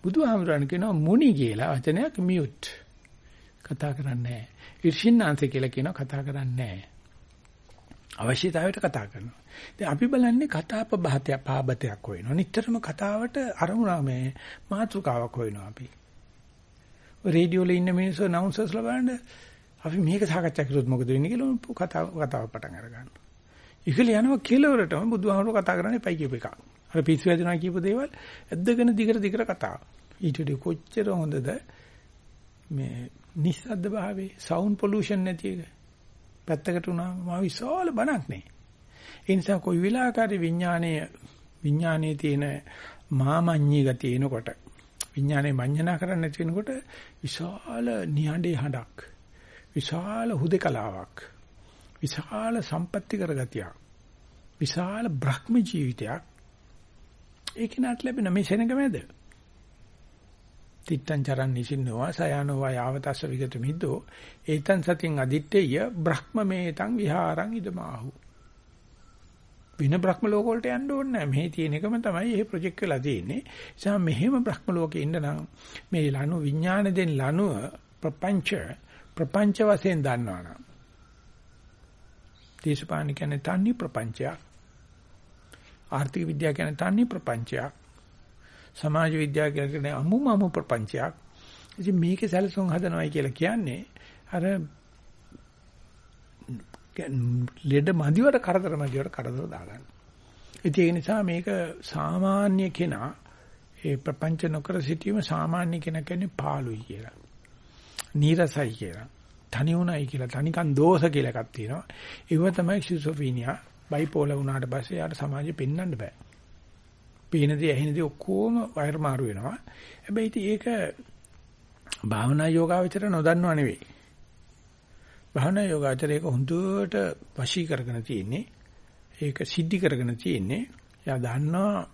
Speaker 1: බුදුහාමුදුරන් කියනවා මුනි කියලා වචනයක් මියුට්. කතා කරන්නේ නැහැ. ඉර්ෂින්නාන්සේ කියලා කියනවා කතා කරන්නේ නැහැ. අවශ්‍යතාවයට කතා කරනවා. ඉතින් අපි බලන්නේ කතාප බහතය පාබතයක් හොයනවා. නිතරම කතාවට අරමුණා මේ මාතෘකාවක් හොයනවා අපි. රේඩියෝ වල ඉන්න මිනිස්සු අනවුන්සර්ස් ලබන්න අපි මේක සාකච්ඡා කළොත් මොකද වෙන්නේ කියලා කතාව කතාව පටන් අර ගන්නවා. ඉකල යනවා කෙලවරටම බුදුහාමුදුරුවෝ කතා කරන්නේ පයි කියප එක. අර පිස්සු වැදෙනවා කියපු දේවල් ඇද්දගෙන දිගට දිගට කතාව. ඊට වඩා කොච්චර හොඳද මේ නිස්සද්ද භාවයේ සවුන්ඩ් පොලියුෂන් නැති එක. පැත්තකට වුණාම මා විශාල බණක් නේ. ඒ නිසා කොයි වෙලාවකරි විඥානයේ විඥානයේ තියෙන මාමඤ්ඤී ගතිය එනකොට විඥානේ මඤ්ඤණා කරන්න නැති වෙනකොට විශාල නිහඬේ හඬක් විශාල හුදකලාවක් විශාල සම්පත්‍ති කරගතියක් විශාල බ්‍රහ්ම ජීවිතයක් ඒක නට ලැබෙන මේ සෙනඟ මැද තිත්තං චරන් නිසින්නවා සයනෝ යාවතස්ස විගත මිද්දෝ ඒතං සතින් අදිත්තේය බ්‍රහ්මමේතං විහාරං ඉදමාහු වින බ්‍රහ්ම ලෝක වලට යන්න ඕනේ නැහැ. මෙහි තියෙන එකම තමයි මේ ප්‍රොජෙක්ට් වෙලා තියෙන්නේ. ඒ නිසා මෙහෙම බ්‍රහ්ම ලෝකේ ඉන්න නම් මේ ලනු විඥාන දෙන් ලනුව ප්‍රපංච ප්‍රපංච වශයෙන් දන්නවනම් දේශපාලන කියන්නේ තන්නේ ප්‍රපංචයක්. ආර්ථික විද්‍යාව කියන්නේ තන්නේ ප්‍රපංචයක්. සමාජ විද්‍යාව කියන්නේ අමුම අමු ප්‍රපංචයක්. ඉතින් මේකේ සැලසුම් හදනවයි කියලා කියන්නේ අර ලෙඩ මදිවට කරදර මදිවට කරදර දාගන්න. ඒ නිසා මේක සාමාන්‍ය කෙනා ඒ ප්‍රපංච නොකර සිටීම සාමාන්‍ය කෙනෙක් කියන්නේ පාළුයි කියලා. නීරසයි කියලා. තනි උණයි කියලා තනිකන් දෝෂ කියලා එකක් තියෙනවා. ඒව තමයි ෂිසොෆීනියා බයිපෝලර් වුණාට පස්සේ යාට සමාජෙ පෙන්වන්න බෑ. පේනදී ඇහෙනදී ඔක්කොම වයර් මාරු වෙනවා. හැබැයි ඉතින් ඒක භාවනා යෝගාවචර නොදන්නව නෙවෙයි. භාවනා යෝගාචරයක හොඳට වශී කරගෙන තියෙන්නේ. ඒක සිද්ධි කරගෙන තියෙන්නේ. එයා දන්නවා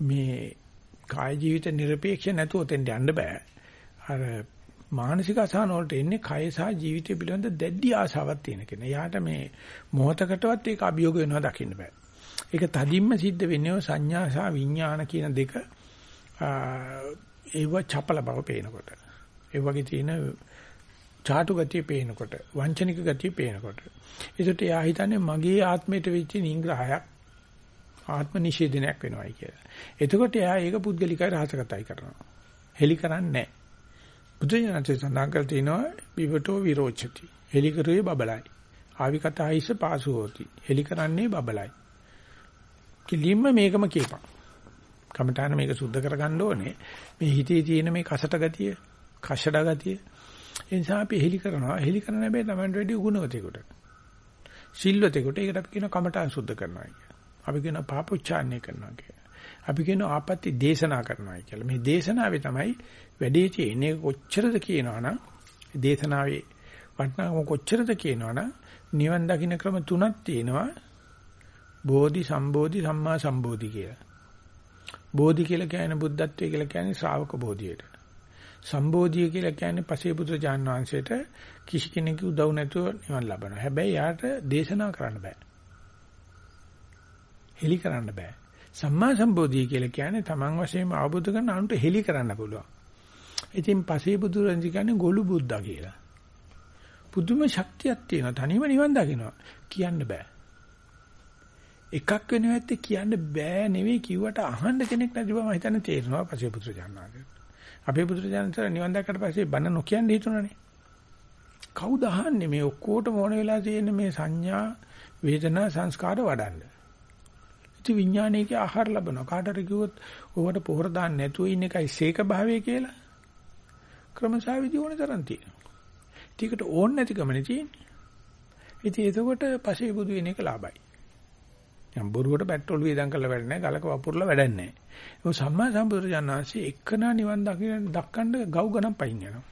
Speaker 1: මේ කාය ජීවිත নিরপেক্ষ නැතුව තෙන්ට යන්න බෑ. අර මානසික අසහන වලට එන්නේ කය සහ ජීවිතය පිළිබඳ දැඩි ආශාවක් තියෙන කෙනා. එයාට මේ මොහතකටවත් ඒක අභියෝග වෙනවා දකින්න බෑ. ඒක තදින්ම සිද්ධ වෙන්නේ සංඥා සහ විඥාන කියන දෙක ඒව චපල බව පේනකොට. ඒ වගේ තියෙන චාටු ගතිය පේනකොට, වංචනික ගතිය පේනකොට. ඒකට එයා හිතන්නේ මගේ ආත්මයට වෙච්ච නිග්‍රහයක් ආත්ම නිෂේධනයක් වෙනවයි කියලා. එතකොට එයා ඒක පුද්ගලිකයි රහසගතයි කරනවා. හෙලි කරන්නේ නැහැ. බුදුජානකේ සඳහන් කර තිනවා විවටෝ විරෝචති. හෙලි කරුවේ බබලයි. ආවිකතයිස පාසු හොති. හෙලි කරන්නේ බබලයි. කිලින්ම මේකම කියපන්. කමඨාන මේක සුද්ධ කරගන්න ඕනේ. මේ හිතේ තියෙන මේ කසට ගතිය, කෂඩ ගතිය. ඒ නිසා අපි හෙලි කරනවා. හෙලි කරන හැබැයි Tamanට වැඩි ගුණවතෙකුට. සිල්වතෙකුට ඒකට අපි කියන කමඨාන සුද්ධ කරනවා කියලා. අපි කියන පාපොච්චාරණය කරනවා කියලා. අපි කියන ආපත්‍ය දේශනා කරනවා කියලා. මේ දේශනාවේ තමයි වැඩේ තියෙන්නේ කොච්චරද කියනවනම් දේශනාවේ වටිනාකම කොච්චරද කියනවනම් නිවන් දකින්න ක්‍රම තුනක් තියෙනවා. බෝධි සම්බෝධි සම්මා සම්බෝධි කියලා. බෝධි කියලා කියන්නේ බුද්ධත්වයේ කියලා කියන්නේ ශ්‍රාවක බෝධියට. සම්බෝධිය කියලා කියන්නේ පසේ පුත්‍ර ජාන වංශයට කිසි කෙනෙකු උදව් නැතුව නිවන් ලබනවා. හැබැයි යාට දේශනා කරන්න බෑ. හෙලි කරන්න බෑ. සම්මා සම්බෝධිය කියලා කියන්නේ තමන් වශයෙන්ම අවබෝධ කරන අනුන්ට හෙලි කරන්න පුළුවන්. ඉතින් පසේ බුදුරන්දි කියන්නේ ගොළු බුද්ධා කියලා. පුදුම ශක්තියක් තියෙනවා. තනියම නිවන් දකින්නවා. කියන්න බෑ. එකක් වෙනව ඇත්තේ කියන්න බෑ නෙවෙයි කිව්වට අහන්න කෙනෙක් නැති බව මම හිතන්නේ තේරෙනවා පසේ පුත්‍ර ජානනාගේ. අපේ පුත්‍ර ජානතර නිවන් දැක්කට පස්සේ බන නොකියන්නේ හිතුණානේ. කවුද අහන්නේ මේ ඔක්කොටම ඕන වෙලා තියෙන මේ සංඥා වේදනා සංස්කාර වඩන්න. ඉති විඥානයේ ආහාර ලබනවා. කාටට කිව්වොත් ඕවට පොහොර දාන්න නැතුව ඉන්න එකයි සීක භාවය කියලා. ක්‍රමසාවිදි ඕන තරම් තියෙනවා. ටිකට ඕන නැතිකමනේ තියෙන්නේ. ඉතින් එතකොට පසේ බුදු වෙන එක ලාභයි. යම් බොරුවට පෙට්‍රෝල් වේදම් කරලා වැඩ නැහැ, ගලක වපුරලා වැඩ නැහැ. ඒක සම්මා සම්බුදුරජාණන්සේ එක්කනා නිවන් දකින්න දක්කන්න ගව් ගණන් පයින් යනවා.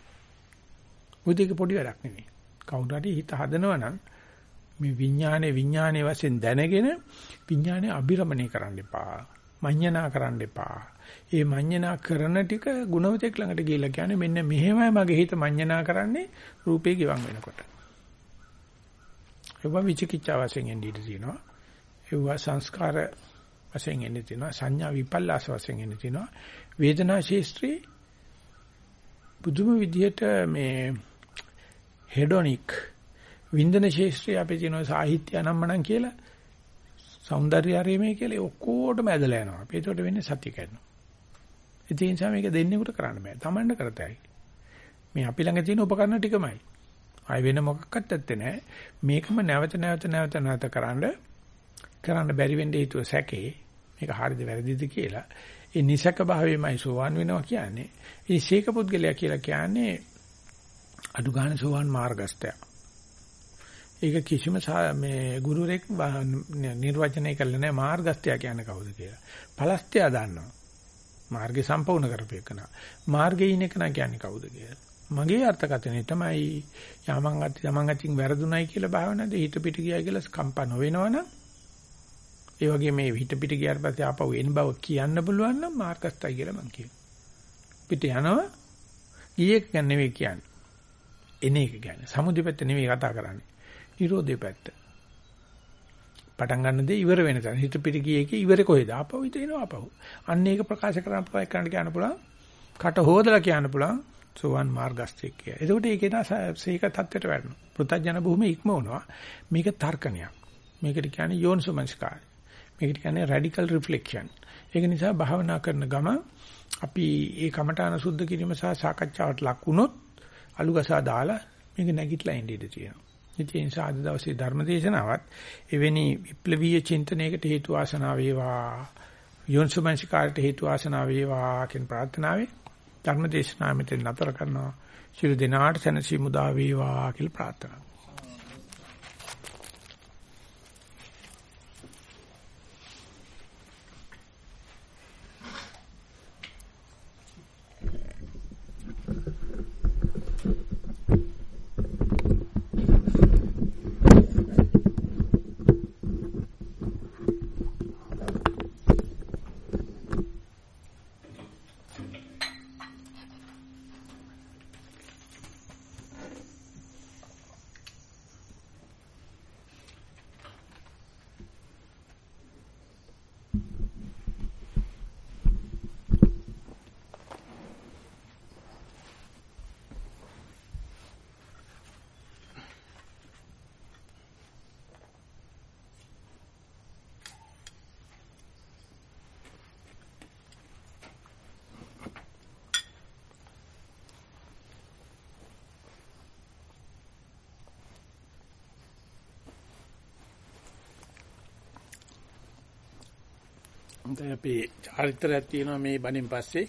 Speaker 1: මොකද ඒක පොඩි වැඩක් නෙමෙයි. කවුරු හරි හිත හදනවා නම් මේ විඥානේ විඥානේ වශයෙන් දැනගෙන විඥානේ අබිරමණය කරන්න එපා. මඤ්ඤණා කරන්න එපා. ඒ මඤ්ඤණා කරන ටික ගුණවතෙක් ළඟට ගිහිල්ලා කියන්නේ මෙන්න මෙහෙමයි මගේ හිත මඤ්ඤණා කරන්නේ රූපේ ගිවන් වෙනකොට. ඒක විචිකිච්ඡා වශයෙන් එන්නේ ඉඳී තියෙනවා. ඒවා සංස්කාර වශයෙන් එන්නේ තියෙනවා සංඥා විපල්ලාස වශයෙන් එන්නේ තියෙනවා වේදනා ශේස්ත්‍රී බුදුම විදියට මේ හෙඩොනික් වින්දන ශේස්ත්‍රය අපේ තියෙනවා සාහිත්‍ය අනම්මනම් කියලා సౌందර්ය ආරේමේ කියලා ඔක්කොටම ඇදලා යනවා. අපි ඒකට වෙන්නේ සත්‍ය කරනවා. ඒ නිසා මේක දෙන්නෙකුට කරන්න බෑ. Tamanne කරතයි. මේ අපි ළඟ තියෙන උපකරණ ටිකමයි. ආය වෙන මොකක්වත් ඇත්තේ නැහැ. මේකම නැවත නැවත නැවත නැවත කරන්නේ කරන්න බැරි වෙන්න හේතුව සැකේ මේක හරිද වැරදිද කියලා ඒ නිසක භාවයමයි සෝවාන් වෙනවා කියන්නේ ඒ ශේක පුද්ගලයා කියලා කියන්නේ අඩු ගන්න සෝවාන් මාර්ගස්තය ඒක කිසිම මේ ගුරුරෙක් නිර්වචනය කළේ නැහැ මාර්ගස්තය කියන්නේ කවුද කියලා පලස්ත්‍ය දන්නවා මාර්ගේ සම්පූර්ණ කරපේකන මාර්ගයේ ඉන්න කෙනා කියන්නේ කවුද කියලා මගේ අර්ථකථනය තමයි යමං අති යමං අතින් වැරදුණයි කියලා භාවනාවේ හිත පිට ගියා කියලා කම්පා නොවෙනවනම් ඒ වගේ මේ හිත පිට ගියාට පස්සේ ආපහු එන බව කියන්න පුළුවන් නම් මාර්ගස්ථයි කියලා මම කියනවා. පිට යනවා ගියේ ගැන නෙවෙයි කියන්නේ. එන එක ගැන. සමුදේ පැත්ත නෙවෙයි කතා කරන්නේ. නිරෝධේ පැත්ත. පටන් ගන්න දේ ඉවර වෙන තැන. හිත පිට ගියේ කී ඉවර කොහෙද? ආපහු හිත එනවා ආපහු. අන්න ඒක ප්‍රකාශ කරන්න ප්‍රකාශ කරන්න කියන්න පුළුවන්. කට හොදලා කියන්න පුළුවන්. සෝවන් මාර්ගස්ථික කිය. එතකොට ඒකේ සීක තත්ත්වයට වැටෙනවා. පෘථජන භූමිය ඉක්මවනවා. මේක තර්කණයක්. මේකට කියන්නේ යෝනිසෝමනස්කාරය. මේකට කියන්නේ රැඩිකල් රිෆ්ලෙක්ෂන්. ඒක නිසා භාවනා කරන ගම අපි ඒ කමඨාන සුද්ධ කිරීම සහ සාකච්ඡාවට ලක් වුණොත් අලුගසා දාලා මේක නැගිටලා ඉඳී ඉඳී තියෙනවා. ඉතින් ඒ නිසා අද දවසේ ධර්ම දේශනාවත් එවැනි විප්ලවීය චින්තනයකට හේතු වාසනා වේවා. යෝනිසමංසිකාරට හේතු ආසනාව වේවා කියන ප්‍රාර්ථනාවෙන් ධර්ම දේශනාව මෙතෙන් නතර කරනවා. ශිරු දිනාට සැනසීම උදා වේවා කියලා ප්‍රාර්ථනා හොඳයි අපි චාරිත්‍රාක් තියෙනවා මේ බණින් පස්සේ.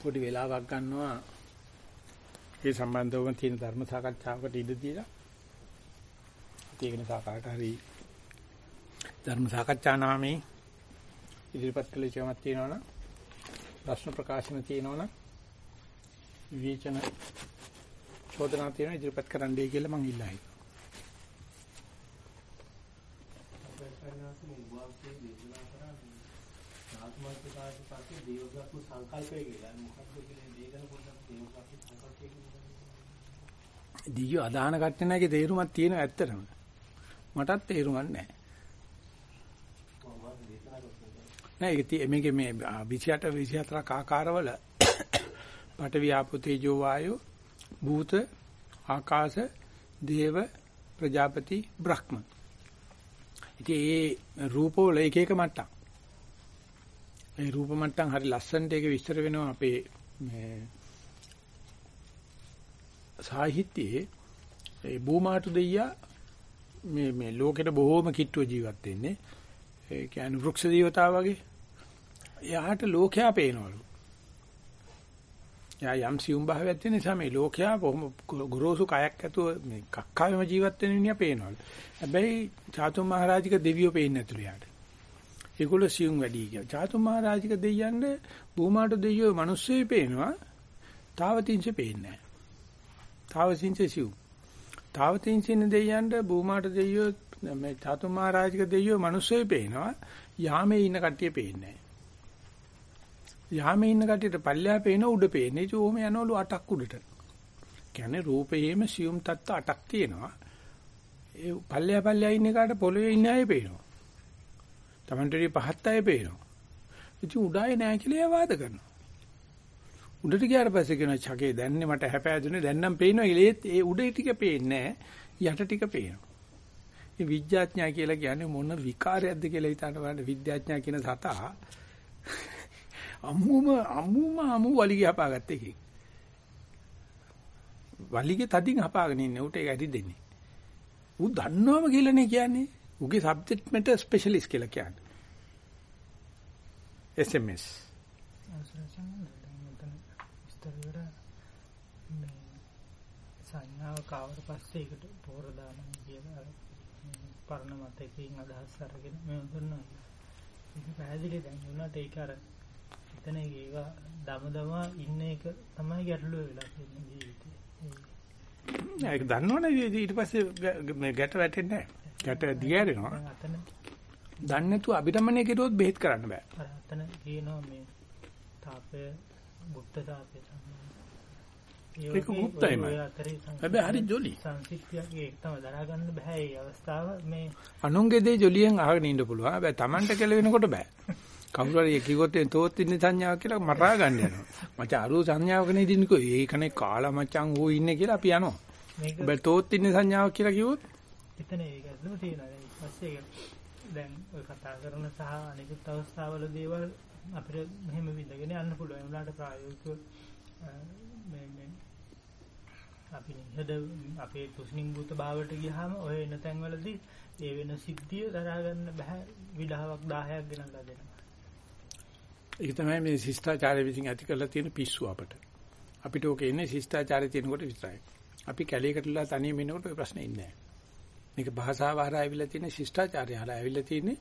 Speaker 1: පොඩි වෙලාවක් ගන්නවා. ඒ සම්බන්ධවම තියෙන ධර්ම සාකච්ඡාවකට ඉඩ දීලා. ඒක නිසා කාට හරි ධර්ම සාකච්ඡා නාමේ ඉදිරිපත් කළ යුතුමක් තියෙනවනම් ප්‍රශ්න ප්‍රකාශන තියෙනවනම් විවේචන චෝදනා තියෙනවා ඉදිරිපත් කරන්නයි කියලා මම ඉල්ලා හිටියා
Speaker 2: ආත්මර්ථකාරී පස්සේ දේවගතු සංකල්පය කියලා. මොකක්ද කියන්නේ දේගන පොඩ්ඩක් දේවගතු සංකල්පය
Speaker 1: කියලා. දීයෝ අදාන කට්ටනගේ තේරුමක් තියෙනවා ඇත්තටම. මටත් තේරුමක් නැහැ. නෑ ඒක මේකේ මේ 28 24ක් ආකාරවල පඨවි ආපෝ තේජෝ වායෝ භූත ආකාශ දේව ප්‍රජාපති බ්‍රහ්ම ඉතින් ඒ රූපවල එක එක මට්ටම් ඒ රූප මට්ටම් හරි ලස්සනට ඒක විස්තර වෙනවා අපේ මේ සාහිත්‍යයේ. ඒ බූමාටු දෙයියා මේ මේ ලෝකෙට බොහෝම කිට්ටුව ජීවත් වෙන්නේ. ඒ කියන්නේ වෘක්ෂ දේවතාව වගේ. එයාට ලෝකයා පේනවලු. යා යම් සියුම් භාවයක් තියෙන නිසා මේ ලෝකයා බොහොම ගොරෝසු කයක් ඇතුව මේ කක්කාවෙම ජීවත් වෙන මිනිහා පේනවලු. හැබැයි චාතුම් මහරජික දෙවියෝ පේන්නේ නැතුළු යාට ඒගොල්ලෝ සියුම් වැඩි කියලා. චාතු මහරජික දෙයියන්ට භූමාට දෙයියෝ මිනිස්සුයි පේනවා. තාවතින්සේ පේන්නේ නැහැ. තාවතින්සේ සියුම්. තාවතින්සින් දෙයියන්ට භූමාට දෙයියෝ මේ චාතු මහරජික දෙයියෝ මිනිස්සුයි පේනවා. යාමේ ඉන්න කට්ටිය පේන්නේ නැහැ. යාමේ ඉන්න කට්ටියට පල්ලෙහා පේන උඩ පේන්නේ. ඒ ඕම යනවලු අටක් උඩට. කියන්නේ රූපයේම සියුම් තත්ත්ව අටක් තියෙනවා. ඒ පල්ලෙහා පල්ලෙහා ඉන්න එකට පොළවේ ඉන්න අය පේනවා. Tamanටරි පහත් අය පේනවා. ඉතින් උඩායේ නැහැ කියලා එයා වාද කරනවා. උඩට ගියාට පස්සේ කියනවා චකේ දැන්නේ මට හැපෑදුනේ දැන් නම් පේනවා ඒත් ඒ උඩේ ටික පේන්නේ යට ටික පේනවා. මේ විද්‍යාඥයා කියලා කියන්නේ මොන විකාරයක්ද කියලා හිතන්න බලන්න විද්‍යාඥයා කියන සතා අමුම අමුම අමු වලිගය හපාගත්ත එකේ. වලිගේ තදින් හපාගෙන ඉන්නේ උට ඒක ඇති දෙන්නේ. ඌ දන්නවම කියලානේ කියන්නේ. උගේ සබ්ජෙක්ට් මැටර් ස්පෙෂලිස්ට් කියලා කියන්නේ. SMS.
Speaker 2: සංඥාව කාවට පස්සේ ඒකට පෝර දානවා කියලා පරණ මතකයෙන් අදහස් අරගෙන මම කරනවා. ඒක පැහැදිලි දැන් උනාට ඒක අර එතන ඒක දම දම ඉන්න එක තමයි ගැටලුව වෙලා තියෙන්නේ ජීවිතේ.
Speaker 1: ඒක දන්නවනේ ඊට පස්සේ මේ ගැට වැටෙන්නේ නැහැ. ගැට දිගෑරෙනවා. දන්නේ නැතුව අභිරමණය කෙරුවොත් බෙහෙත් කරන්න බෑ.
Speaker 2: අර අතන කියනවා මේ තාපය බුද්ධ තාපය
Speaker 1: ඒක ගුප්තයිම. හැබැයි හරි ජොලි.
Speaker 2: සංසිද්ධියක් ඒක තමයි දරා ගන්න බෑ මේ අවස්ථාව මේ
Speaker 1: අනුන්ගේ දේ ජොලියෙන් අහගෙන ඉන්න පුළුවන්. හැබැයි Tamanට කෙලවෙනකොට බෑ. කවුරු හරි කිව්වොත් තෝත් ඉන්නේ සංඥාවක් කියලා මරා ගන්න යනවා. මචං අරු සංඥාවක නේ ඉදින්නකෝ. ඒකනේ කාලා මචං ඌ ඉන්නේ කියලා අපි යනවා. මේක තෝත් ඉන්නේ සංඥාවක් කියලා කිව්වොත්
Speaker 2: එතන ඒක ඇතුළම තියෙනවා. දැන් ඊපස්සේ දැන් ඔය කතා කරන සහ අනිකුත් අවස්ථාවල දේවල් අපිට මෙහෙම විඳගෙන යන්න පුළුවන්. ඒ වුණාට ප්‍රායෝගිකව මේ මේ අපි නිහද අපේ තුෂ්ණින් භූත භාවයට ගියාම ඔය එන තැන්වලදී ඒ වෙන සිද්ධිය දරා ගන්න බෑ විඩාවක් 10ක් ගෙනල්ලා දෙනවා.
Speaker 1: ඒක තමයි මේ ශිෂ්ටාචාරය විසින් ඇති කරලා තියෙන පිස්සු අපට. අපිට ඕක ඉන්නේ ශිෂ්ටාචාරය තියෙනකොට විතරයි. අපි කැලේකටලා තනියම ඉන්නකොට ඔය ප්‍රශ්නේ ඉන්නේ නැහැ. මේක භාෂාව හරහා ඇවිල්ලා තියෙන ශිෂ්ටාචාරය හරහා ඇවිල්ලා තියෙන්නේ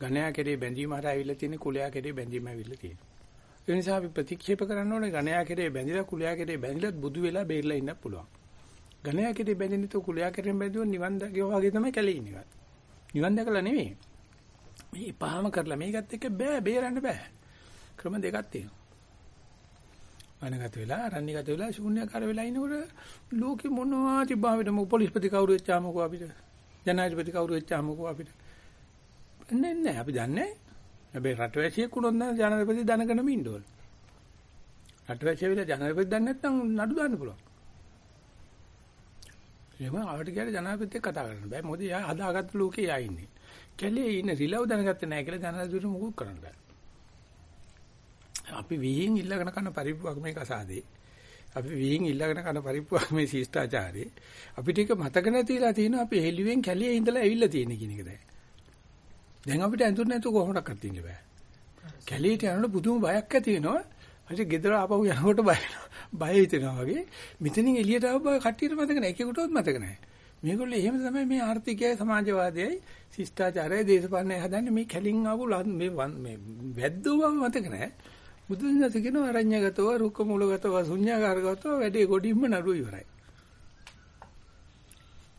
Speaker 1: ගණයා කෙරේ බැඳීම හරහා ඇවිල්ලා තියෙන්නේ කුලයා කෙරේ බැඳීම ඇවිල්ලා තියෙන්නේ. ඒ නිසා අපි ප්‍රතික්ෂේප කරන්න ඕනේ ගණයා කෙරේ බැඳිලා කුලයා කෙරේ බැඳිලත් බුදු වෙලා බේරලා ඉන්න පුළුවන්. ගණයා කෙරේ බැඳින්න තු කුලයා කෙරේ බැඳුවොත් නිවන් දැකියෝ වගේ තමයි කැලේ ඉන්නේ. නිවන් දැකලා නෙවෙයි. මේ පහම කරලා මේකත් එක්ක බෑ බේරන්න බෑ. ක්‍රම දෙකක් තියෙනවා. වනගත වෙලා අරණ්‍යගත වෙලා ශූන්‍යකාර වෙලා ඉනකොට ලෝකෙ මොනවා තිබ්බාවිද මොක පොලිස්පති කවුරු වෙච්චාමකෝ අපිට ජනාධිපති කවුරු වෙච්චාමකෝ අපිට. නෑ නෑ අපි දන්නේ හැබැයි රටවැසියෙක් වුණොත් නම් ජනාධිපති දැනගෙනම ඉන්න ඕන. රටවැසිය විතර ජනාධිපති දන්නේ නැත්නම් නඩු දාන්න පුළුවන්. එහෙම ආවට කියලා ජනාධිපතිත් කතා කරන්න බෑ. මොකද එයා හදාගත්ත ලෝකේ එයා ඉන්නේ. කැලේ ඉන්න රිලව් දැනගත්තේ නැහැ කියලා ජනාධිපතිට මොකුත් කරන්න බෑ. අපි විහිං ඉල්ලගෙන කරන පරිප්පුවක් මේක අසාදේ. අපි විහිං ඉල්ලගෙන කරන පරිප්පුවක් මේ ශිෂ්ටාචාරේ. අපිට ඒක මතක නැතිලා තියෙනවා අපි හෙළුවෙන් කැලියේ ඉඳලා ඇවිල්ලා තියෙන කියන එක දැන්. දැන් අපිට ඇඳුර නැතුව කොහොමඩක්වත් ඉන්න බෑ. කැලියට යනකොට පුදුම බයක් ඇති වෙනවා. හරි ගෙදර ආපහු යනකොට බය බය හිතෙනවා වගේ. මෙතනින් එළියට ආව බය කට්ටියට මතක නැහැ. එකෙකුටවත් මතක නැහැ. මේගොල්ලෝ එහෙම තමයි මේ ආර්ථිකයයි සමාජවාදයයි ශිෂ්ටාචාරයයි දේශපාලනයයි හදන්නේ මේ කැලින් ආපු මේ මේ වැද්දෝ බව මතක නැහැ. වහන්සේ කියනවා අරඤ්‍යගතව රුක්ක මූලගතව ශුන්‍යාකාරගතව වැඩේ ගොඩින්ම නඩුව ඉවරයි.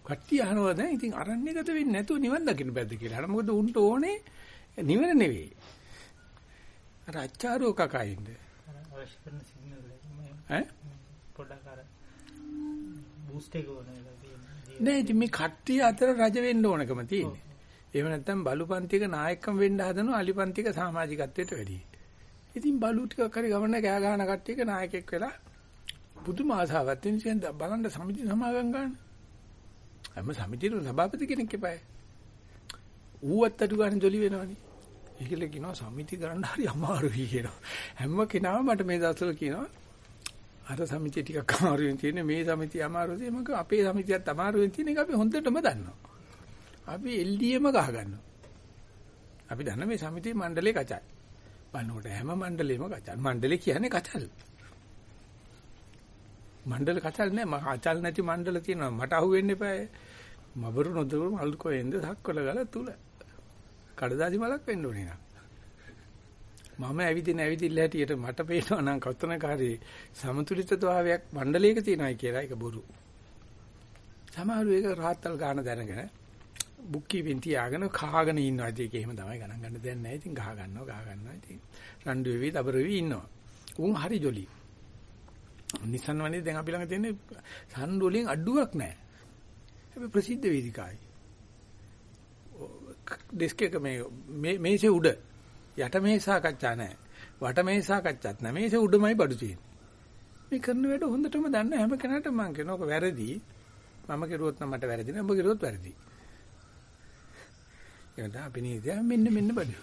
Speaker 1: කට්ටිය අහනවා දැන් ඉතින් අරඤ්‍යගත වෙන්නේ නැතුව නිවන් දකින්න බැද්ද කියලා. අර මොකද උන්ට ඕනේ නිවන නෙවෙයි. අර අච්චාරෝ කකයින්ද.
Speaker 2: අවශ්‍ය කරන සිග්නල්
Speaker 1: ඈ
Speaker 2: පොඩ්ඩක් අර බූස්ට් එක ඕනේ
Speaker 1: නෑ ඉතින් මේ කට්ටිය අතර රජ වෙන්න ඕනකම තියෙන්නේ. එහෙම නැත්නම් බලුපන්තික නායකම් වෙන්න හදනවා අලිපන්තික සමාජිකත්වයට වැඩියි. ඉතින් බලු ටිකක් හරි ගමන කෑ ගහන කට්ටියක නායකයෙක් වෙලා පුදුම ආසාවක් තියෙන ඉතින් බලන්න සමිති සමාගම් ගන්න. හැම සමිතියේම සභාපති කෙනෙක් එපායි. ඌවත් අඩු ගන්න ජොලි වෙනවනේ. ඒකල කියනවා සමිති ගන්න හරි අමාරුයි කියනවා. හැම කෙනාම මට මේ දවස්වල කියනවා අර සමිතිය ටිකක් අමාරුවෙන් තියෙන මේ සමිතිය අමාරුයි මම අපේ සමිතියත් අමාරුවෙන් තියෙන එක අපි හොඳටම දන්නවා. අපි එල්ඩියම ගහ ගන්නවා. අපි දන්න මේ සමිතිය මණ්ඩලේ කචයි. බලනකොට හැම මණ්ඩලෙම කචල්. මණ්ඩලේ කියන්නේ කචල්. මණ්ඩල කචල් නෑ. මම කචල් නැති මණ්ඩල තියෙනවා. මට අහුවෙන්න එපා. මබරු නොදරු මල් කොහෙන්ද සක්වල ගල තුල. කඩදාසි මලක් වෙන්න ඕනේ නේද? මම ඇවිදින ඇවිදිල්ල හැටියට මට පේනවා නම් කතනකාරී සමතුලිතතාවයක් මණ්ඩලයක තියෙනයි කියලා ඒක බොරු. සමහරව ඒක රාත්තල් ගන්න දැනගෙන බුක්කි වෙන් තියාගෙන කාගෙන ඉන්නවා. ඒක එහෙම තමයි ගණන් ගන්න දෙයක් නැහැ. ඉතින් ගහ ගන්නවා, ගහ ගන්නවා. ඉතින් රණ්ඩු වෙවි, දබර වෙවි ඉන්නවා. උන් හරි ජොලි. නිසන් වනේ දැන් අපි ළඟ තියෙන සම්ඩු වලින් අඩුවක් නැහැ. හැබැයි ප්‍රසිද්ධ වේදිකායි. ඩෙස්ක් එක මේ මේසේ උඩ යට මේ සාකච්ඡා නැහැ. වට මේ සාකච්ඡාත් නැහැ. මේසේ උඩමයි බඩු තියෙන්නේ. මේ කරන වැඩ හොඳටම දන්න හැම කෙනාටම මම කියනවා වැරදි. මම කිරුවොත් නම් මට වැරදි නෑ. ඔබ කිරුවොත් වැරදි. එතන අපි නේද මෙන්න මෙන්න බඩු.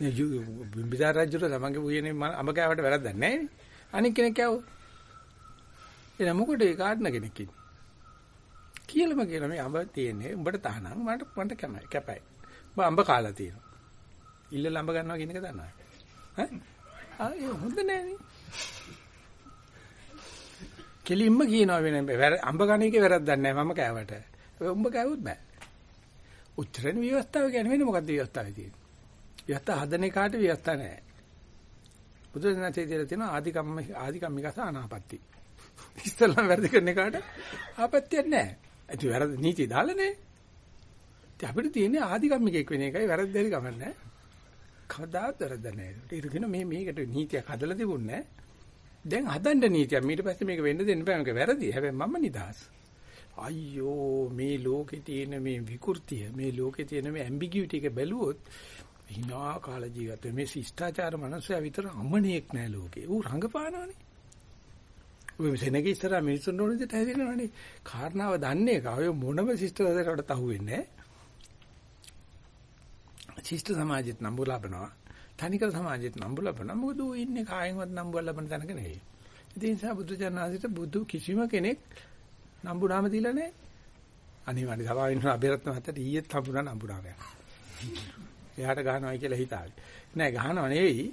Speaker 1: නේ යු බිම්බිසාර රජුට තමන්ගේ උයනේ අඹ කෑවට වැරද්දක් නැහැ නේ. අනික් කෙනෙක් කෑවෝ. එන මොකටද ඒ කාඩන කෙනෙක් ඉන්නේ. කියලාම කියන මේ අඹ තියෙන්නේ උඹට තහනම් මට මට කැමයි කැපයි. උඹ අඹ කාලා තියෙනවා. ඉල්ලලා අඹ ගන්නවා කියන එක දන්නවා. ඈ? ආ ඒ හොඳ නෑනේ. කෙලින්ම කියනවා වෙන අඹ ගන්න එකේ වැරද්දක් නෑ මම කෑවට. උඹ කෑවොත් බෑ. උච්චරණ විවස්ථාව කියන්නේ වෙන මොකක්ද විවස්ථාවේ තියෙන්නේ? විවස්ථා හදන එකාට විවස්ථා නැහැ. බුදුරජාණන්සේ කියලා තියෙනවා ආධිකම්ම ආධිකම්මිකස අනාපත්‍ති. ඉස්සල්ලාම වැරදි කරන එකාට ආපත්‍යක් නැහැ. ඒක වැරදි නීති දාලානේ. ඉතින් අපිට තියෙන්නේ ආධිකම්මිකෙක් වෙන එකයි වැරද්ද හරි ගමන්නේ. කවදාවත් වැරද්ද නැහැ. ඒක කියන මේ මේකට නීතියක් හදලා තිබුණේ දැන් හදන්න නීතියක්. ඊට පස්සේ මේක වෙන්න දෙන්න බෑ. මේක වැරදි. හැබැයි මම නිදහස්. අයියෝ මේ ලෝකේ තියෙන මේ විකෘතිය මේ ලෝකේ තියෙන මේ ඇම්බිගියුටි එක බැලුවොත් hina කාල ජීවිත මේ ශිෂ්ටාචාර මනසයා විතර අමනියෙක් නෑ ලෝකේ. ඌ රංගපානවනේ. ඔය සෙනග ඉස්සර මිනිස්සුන් ඕන විදිහට හැදෙනවනේ. කාරණාව දන්නේ එක. ඔය මොනම ශිෂ්ටාචාරයකට අහුවෙන්නේ නෑ. ශිෂ්ට සමාජෙත් නම්බු ලබනවා. තනිකර සමාජෙත් නම්බු ලබනවා. මොකද ඌ ඉන්නේ කායෙන්වත් නම්බු ලබන තැනක නෙවෙයි. ඒ නිසා බුදු ජානනාසිට බුදු කිසිම කෙනෙක් නම්බුනාම දීලා නැහැ. අනිවාර්ය සභාවෙන් අබේරත්න මහත්තයට ඊයේත් හම්බුනා නම්බුනාමයක්. එයාට ගහනවයි කියලා හිතාවේ. නෑ ගහනව නෙවෙයි.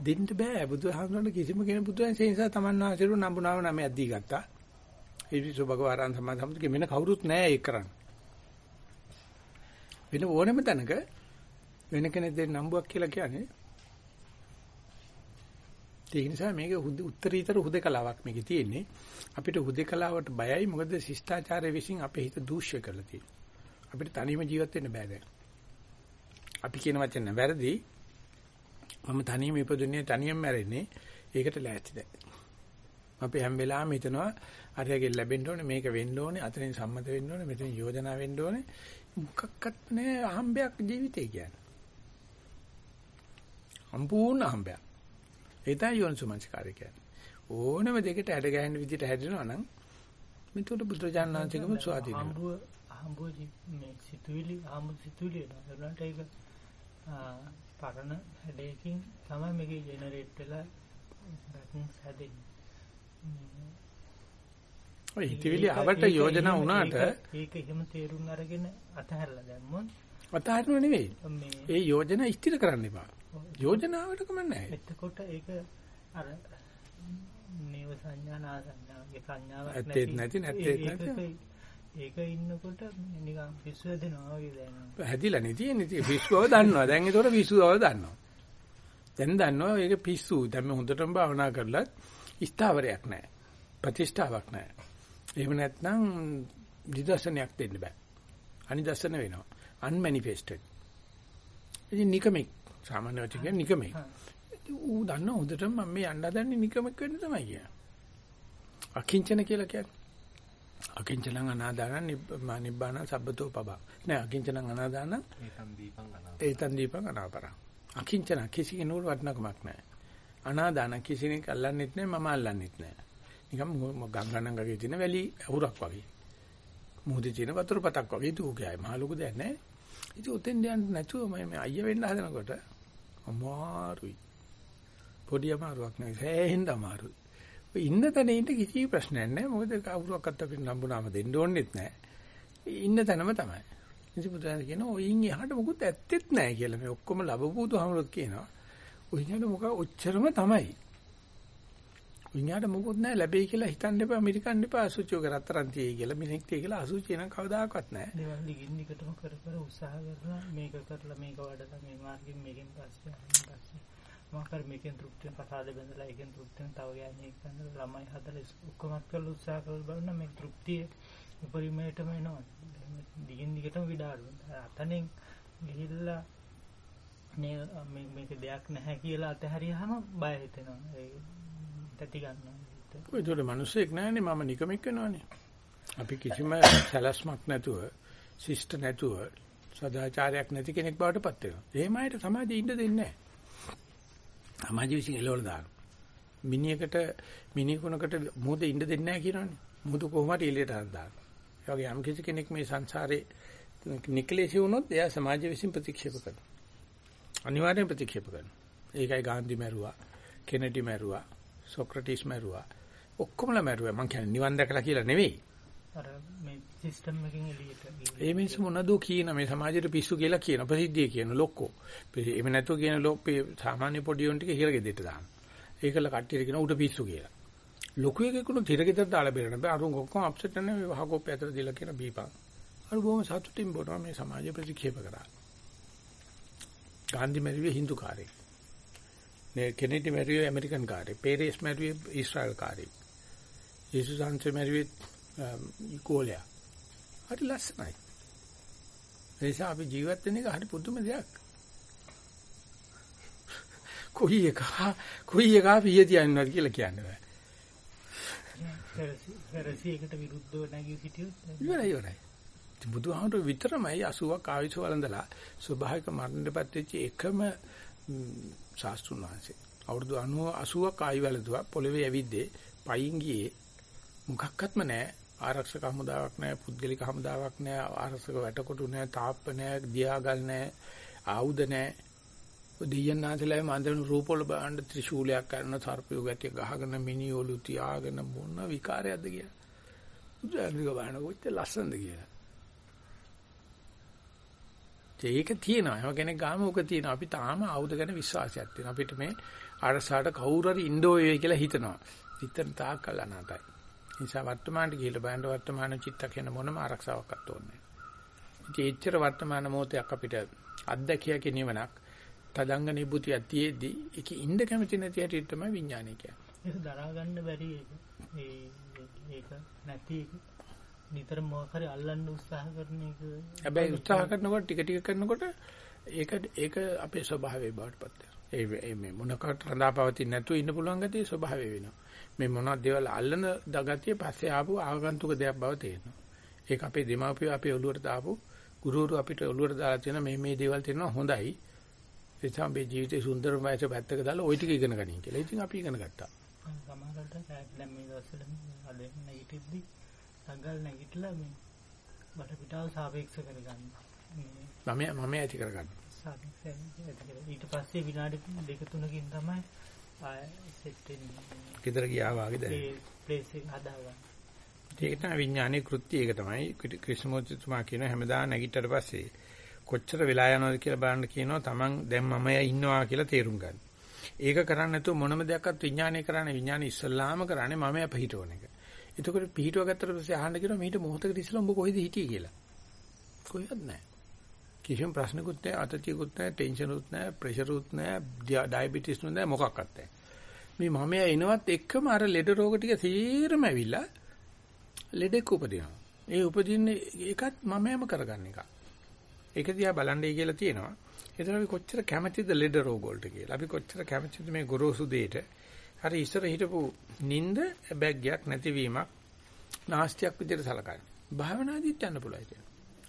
Speaker 1: දෙන්න බෑ බුදුහාමුදුරන්ට කිසිම කෙනෙක් බුදුන් ඒ නිසා තමන් වහන්සේට නම්බුනාම නමයක් දී ගත්තා. ඒ විසු භගවාරන් සම්මා සම්මුතිය මෙන්න කවුරුත් නෑ ඒක කරන්න. වෙන ඕනෙම තැනක වෙන කෙනෙක් දෙන්න නම්බුවක් කියලා කියන්නේ ඒ නිසා මේක උත්තරීතර හුදකලාවක් මේකේ තියෙන්නේ. අපිට හුදකලාවට බයයි මොකද ශිෂ්ටාචාරය විසින් අපේ හිත දූෂ්‍ය කරලා තියෙනවා. අපිට තනියම ජීවත් වෙන්න බෑ දැන්. අපි කියන වචන වැරදි. මම තනියම ඉපදුනේ තනියම මැරෙන්නේ. ඒකට ලෑස්ති දැන්. අපි හැම වෙලාවෙම හිතනවා අරයගෙන් ලැබෙන්න ඕනේ මේක වෙන්න ඕනේ අතනින් සම්මත වෙන්න ඕනේ මෙතන යෝජනා වෙන්න ඕනේ මොකක්වත් නෑ අහම්බයක් ජීවිතේ කියන්නේ. සම්පූර්ණ අහම්බයක්. ඒ තමයි යෝනිසුමංස්කාරය කියන්නේ. ඕනම දෙයකට ඇඩ ගැහෙන විදිහට හැදෙනවා නම් මෙතකොට බුදුරජාණන්සේකම ස්වාධීන
Speaker 2: හම්බුව හම්බුව මේ සිතුවිලි හම්බු සිතුවිලි එනවා. ඒක පරණ හැඩයකින් තමයි මේක ජෙනරේට් වෙලා බැටන්ස් හැදෙන්නේ.
Speaker 1: ඔය හිතවිලි ආවට යෝජනා වුණාට
Speaker 2: ඒක එහෙම තේරුම් අරගෙන අතහැරලා දැම්මොත්
Speaker 1: අතහරිනව නෙවෙයි. ඒ යෝජනා ඉස්තිර කරන්න එපා. යෝජනාවට කමක් නැහැ.
Speaker 2: එතකොට ඒක අර නේව සංඥා නා සංඥාගේ සංඥාවක්
Speaker 1: නැති නැති නැති
Speaker 2: ඒක ඉන්නකොට නිකන් පිස්සු හැදෙනවා වගේ දැනෙනවා.
Speaker 1: හැදිලා නේ තියෙන්නේ. පිස්සුවව දන්නවා. දැන් ඒතකොට පිස්සුවව දන්නවා. දැන් දන්නවා මේක පිස්සු. දැන් මේ හොඳටම භාවනා කරලත් ස්ථාවරයක් නැහැ. ප්‍රතිෂ්ඨාවක් නැහැ. එහෙම නැත්නම් නිදර්ශනයක් දෙන්න බෑ. අනිදර්ශන වෙනවා. unmanifested. ඉතින් නිකමෙක් සාමාන්‍ය වචන කියන්නේ නිකමෙක්. ඌ දන්න හොඳටම මම මේ යන්න හදන්නේ නිකමෙක් වෙන්න තමයි කියන්නේ. අකිංචන කියලා කියන්නේ. අකිංචනං අනාදාන නිබ්බාන සබ්බතෝ පබා. නෑ අකිංචනං අනාදාන
Speaker 3: ඒතන් දීපං අනාපරං.
Speaker 1: ඒතන් දීපං අනාපරං. අකිංචන කිසි කෙනෙකුට වටිනකමක් නෑ. අනාදාන කිසි කෙනෙක් අල්ලන්නෙත් නෑ මම අල්ලන්නෙත් නෑ. නිකම් ගංගානංගගේ තියෙන වැලි අහුරක් වගේ. මුහුදේ තියෙන වතුර පතක් වගේ දුකයි. මහ ලොකු දෙයක් නෑ. ඉතින් උතෙන් යන්න නැතුව මම අයිය වෙන්න හදනකොට අමාරුයි. පොඩි අමාරුවක් නෙවෙයි සෑහෙන්න අමාරුයි. ඔය ඉන්න තැන ඉන්න කිසි ප්‍රශ්නයක් නැහැ. මොකද කවුරුවක්වත් අපිට නම්බුනාම දෙන්න ඕනෙත් නැහැ. ඉන්න තැනම තමයි. ඉතින් බුදුන් කියනවා ඔයින් එහාට මොකුත් ඇත්තෙත් නැහැ කියලා. මේ ඔක්කොම ලැබපුතු හැමෝත් කියනවා. ඔයින්ට මොකක් ඔච්චරම තමයි. විඤ්ඤාණ මොකොත් නැහැ ලැබෙයි කියලා හිතන්න එපා මිරිකන්න එපා අසුචි ඔක රත්තරන් තියෙයි කියලා මිනික් තියෙයි කියලා අසුචි නම් කවදාකවත් නැහැ.
Speaker 2: දේවල් දිගින් දිගටම කර කර උත්සාහ කරනවා මේක කරලා මේක වඩලා මේ මාර්ගෙන් මේකෙන් පස්සේ පස්සේ මොකක්ද මේකෙන් තෘප්තිය පසාද බඳලා ඒකෙන් තෘප්තියෙන් තව ගෑණියෙක් ගන්න ළමයි හදලා ඔක්කොම කරලා උත්සාහ කරලා බලන මේ තෘප්තිය උපරිමයටම එනවා. දිගින් දිගටම විඩාරු. අතනෙන් ගිහිල්ලා මේ මේක දෙයක් නැහැ කියලා අතහැරියාම බය හිතෙනවා. තැති ගන්නවා.
Speaker 1: ඒකට මිනිස්සෙක් නැහැනේ මම නිකමෙක් වෙනවනේ. අපි කිසිම සැලැස්මක් නැතුව, ශිෂ්ට නැතුව, සදාචාරයක් නැති කෙනෙක් බවට පත් වෙනවා. එහෙම අයට සමාජයේ ඉන්න දෙන්නේ නැහැ. සමාජ විශ්ින් එළවල දාන. මිනිහකට මිනිකුණකට මොහොතේ ඉන්න දෙන්නේ නැහැ කියනවනේ. මොහොත කොහොමද එළියට දාන්න. ඒ වගේ යම් කිසි කෙනෙක් මේ සංසාරේ නිකලේශි වුණොත් එයා සමාජ විශ්ින් ප්‍රතික්ෂේප කරනවා. අනිවාර්යෙන් ප්‍රතික්ෂේප කරනවා. ඒකයි ගාන්ධි මැරුවා, කෙනඩි මැරුවා, සොක්‍රටිස් මැරුවා. ඔක්කොමලා මැරුවා. මං කියන්නේ නිවන් දැකලා කියලා නෙවෙයි.
Speaker 2: අර මේ සිස්ටම් එකකින් එළියට
Speaker 1: ඒ මිනිස්සු මොනදෝ කියන මේ සමාජයට පිස්සු කියලා කියන ප්‍රසිද්ධිය කියන ලොක්කෝ. එහෙම නැතුව කියන ලොප්පේ සාමාන්‍ය පොඩි උන් ටික හිරගෙදෙට දාන. ඒකල කට්ටියට කියන උට පිස්සු කියලා. ලොකු එකෙකුට හිරගෙදෙට දාලා බෙරන බෑ. අරුන් ඔක්කොම අප්සෙට් වෙන මේ වහකෝප්පය අතර දීලා කියන බීපන්. අර බොහොම සතුටින් බොනවා මේ සමාජය ප්‍රතික්ෂේප කරා. ගාන්ධි මැරුවේ හින්දු කාරේ. කෙනෙඩි මැරුවේ ඇමරිකන් කාරේ. පේරේස් මැරුවේ ඊශ්‍රායල් කාරේ. යේසුස් වහන්සේ මැරුවේ ඉකෝලයා. හරි ලස්සනයි. ඒ නිසා අපි ජීවත් වෙන එක හරි පුදුම දෙයක්. කොයි එක කොයි එක පිය තියන්නවද කියලා කියන්න බෑ.
Speaker 2: රසියකට විරුද්ධව නැගී සිටියොත්
Speaker 1: ඉවරයි ඉවරයි. බුදුහාමුදුරු විතරමයි 80ක් ආයුෂ වළඳලා ස්වභාවික මරණයටපත් වෙච්ච එකම ශාස්ත්‍රුන් වහන්සේ. අවුරුදු 90 80ක් ආයු වළඳුවා පොළවේ ඇවිද්දේ පයින් ගියේ මොකක්වත්ම නැහැ. ආරක්ෂක හමුදාවක් නැහැ, පුද්ගලික හමුදාවක් නැහැ, ආරක්ෂක වැටකොටු නැහැ, තාප්ප නැහැ, දියාගල් නැහැ, ආයුධ නැහැ. දෙයයන්ාන්සලයි මන්දන රූපවල බාණ්ඩ ත්‍රිශූලයක් කරන සර්පය ගැටිය ගහගෙන මිනිඔලු තියාගෙන මොන විකාරයක්ද කියලා. බුදුහාමික බාණ කොච්චර ලස්සනද කියලා. ඒක තියෙනවා. හැම කෙනෙක් ගාම උක තියෙනවා. අපි තාම ආයුධ ගැන විශ්වාසයක් තියෙනවා. අපිට මේ අරසාට කවුරු හරි ඉන්ඩෝ වේ කියලා හිතනවා. හිතන තාක් කල් අනාතයි. නිසා වර්තමානට ගිහිල්ලා බලන්න වර්තමාන චිත්තකේන මොනම ආරක්ෂාවක්වත් ඕනේ නැහැ. ඉතින් වර්තමාන මොහොතයක් අපිට අත්දැකිය කිනවනක් තදංග නිබුතිය තියේදී ඒක ඉන්න කැමති නැති හැටි තමයි විඥානය කියන්නේ.
Speaker 2: ඒක දරා ගන්න බැරි ඒක නැති එක නිතර මොකක් හරි අල්ලන්න උත්සාහ කරන එක.
Speaker 1: හැබැයි උත්සාහ කරනකොට ටික ටික කරනකොට ඒක ඒක අපේ ස්වභාවය බවට පත් වෙනවා. ඒ මේ මොනකට රඳාපවතින් නැතුව ඉන්න පුළුවන් ගතිය ස්වභාවය වෙනවා. මේ මොනවද දේවල් අල්ලන දගතිය පස්සේ ආපු ආගන්තුක දෙයක් බව තේරෙනවා. ඒක අපේ දෙමාපියෝ අපේ ඔළුවට දාපු ගුරුවරු අපිට ඔළුවට දාලා තියෙන මේ මේ දේවල් තියෙනවා හොඳයි. ඒ තමයි මේ ජීවිතේ සුන්දර වයස පැත්තක දාලා ওই ටික ඉගෙන ගනින් කියලා. ඉතින් අපි ඉගෙන ගත්තා.
Speaker 2: සමහරවිට දැන් මේ දවස්වල අද නැගිටිද්දි සංගල් නැගිටලා මේ බඩ පිටාව සාපේක්ෂ කරගන්න.
Speaker 1: මම මම ඇති කරගන්න.
Speaker 2: ඊට පස්සේ විනාඩි දෙක තුනකින් තමයි සෙට් වෙන්නේ.
Speaker 1: ගෙදර ගියා වාගේ දැන්.
Speaker 2: ඒ ප්ලේස් එක හදාගන්න.
Speaker 1: ඒක තමයි විඥානයේ කෘත්‍ය ඒක තමයි ක්‍රිස්මෝතුමා කියන හැමදාම නැගිටට පස්සේ කොච්චර වෙලා යනවද කියලා බලන්න කියනවා Taman දැන් මම ඉන්නවා කියලා තේරුම් ගන්න. ඒක කරන්නේ නැතුව මොනම දෙයක්වත් විඥානය කරන්නේ විඥානය ඉස්සල්ලාම කරන්නේ මම අපහිටවන එක. එතකොට පිහිටුව ගත්තට පස්සේ අහන්න කියනවා මීට මොහොතකට ඉස්සෙල්ලා උඹ කොහෙද හිටියේ කියලා. කොහෙවත් නැහැ. කිසිම ප්‍රශ්නකුත් නැහැ, අතතියකුත් නැහැ, ටෙන්ෂනුත් නැහැ, ප්‍රෙෂරුත් නැහැ, ඩයබටිස් නුත් නැහැ, මොකක්වත් නැහැ. මේ මම එනවත් එක්කම අර ලෙඩ රෝග ටික සීරම ඇවිල්ලා ලෙඩෙක් උපදිනවා. ඒ උපදින්නේ ඒකත් මමම කරගන්න එක. ඒක දිහා බලන්නයි කියලා තියෙනවා. එතන අපි කොච්චර කැමැතිද ලෙඩ රෝග වලට කියලා. අපි කොච්චර කැමැතිද මේ ගොරෝසු දෙයට. හරි ඉස්සර හිටපු නිින්ද බැග්යක් නැතිවීමක් නාස්තියක් විදිහට සලකන්නේ. භාවනාදීත් යන්න පුළුවන් ඒක.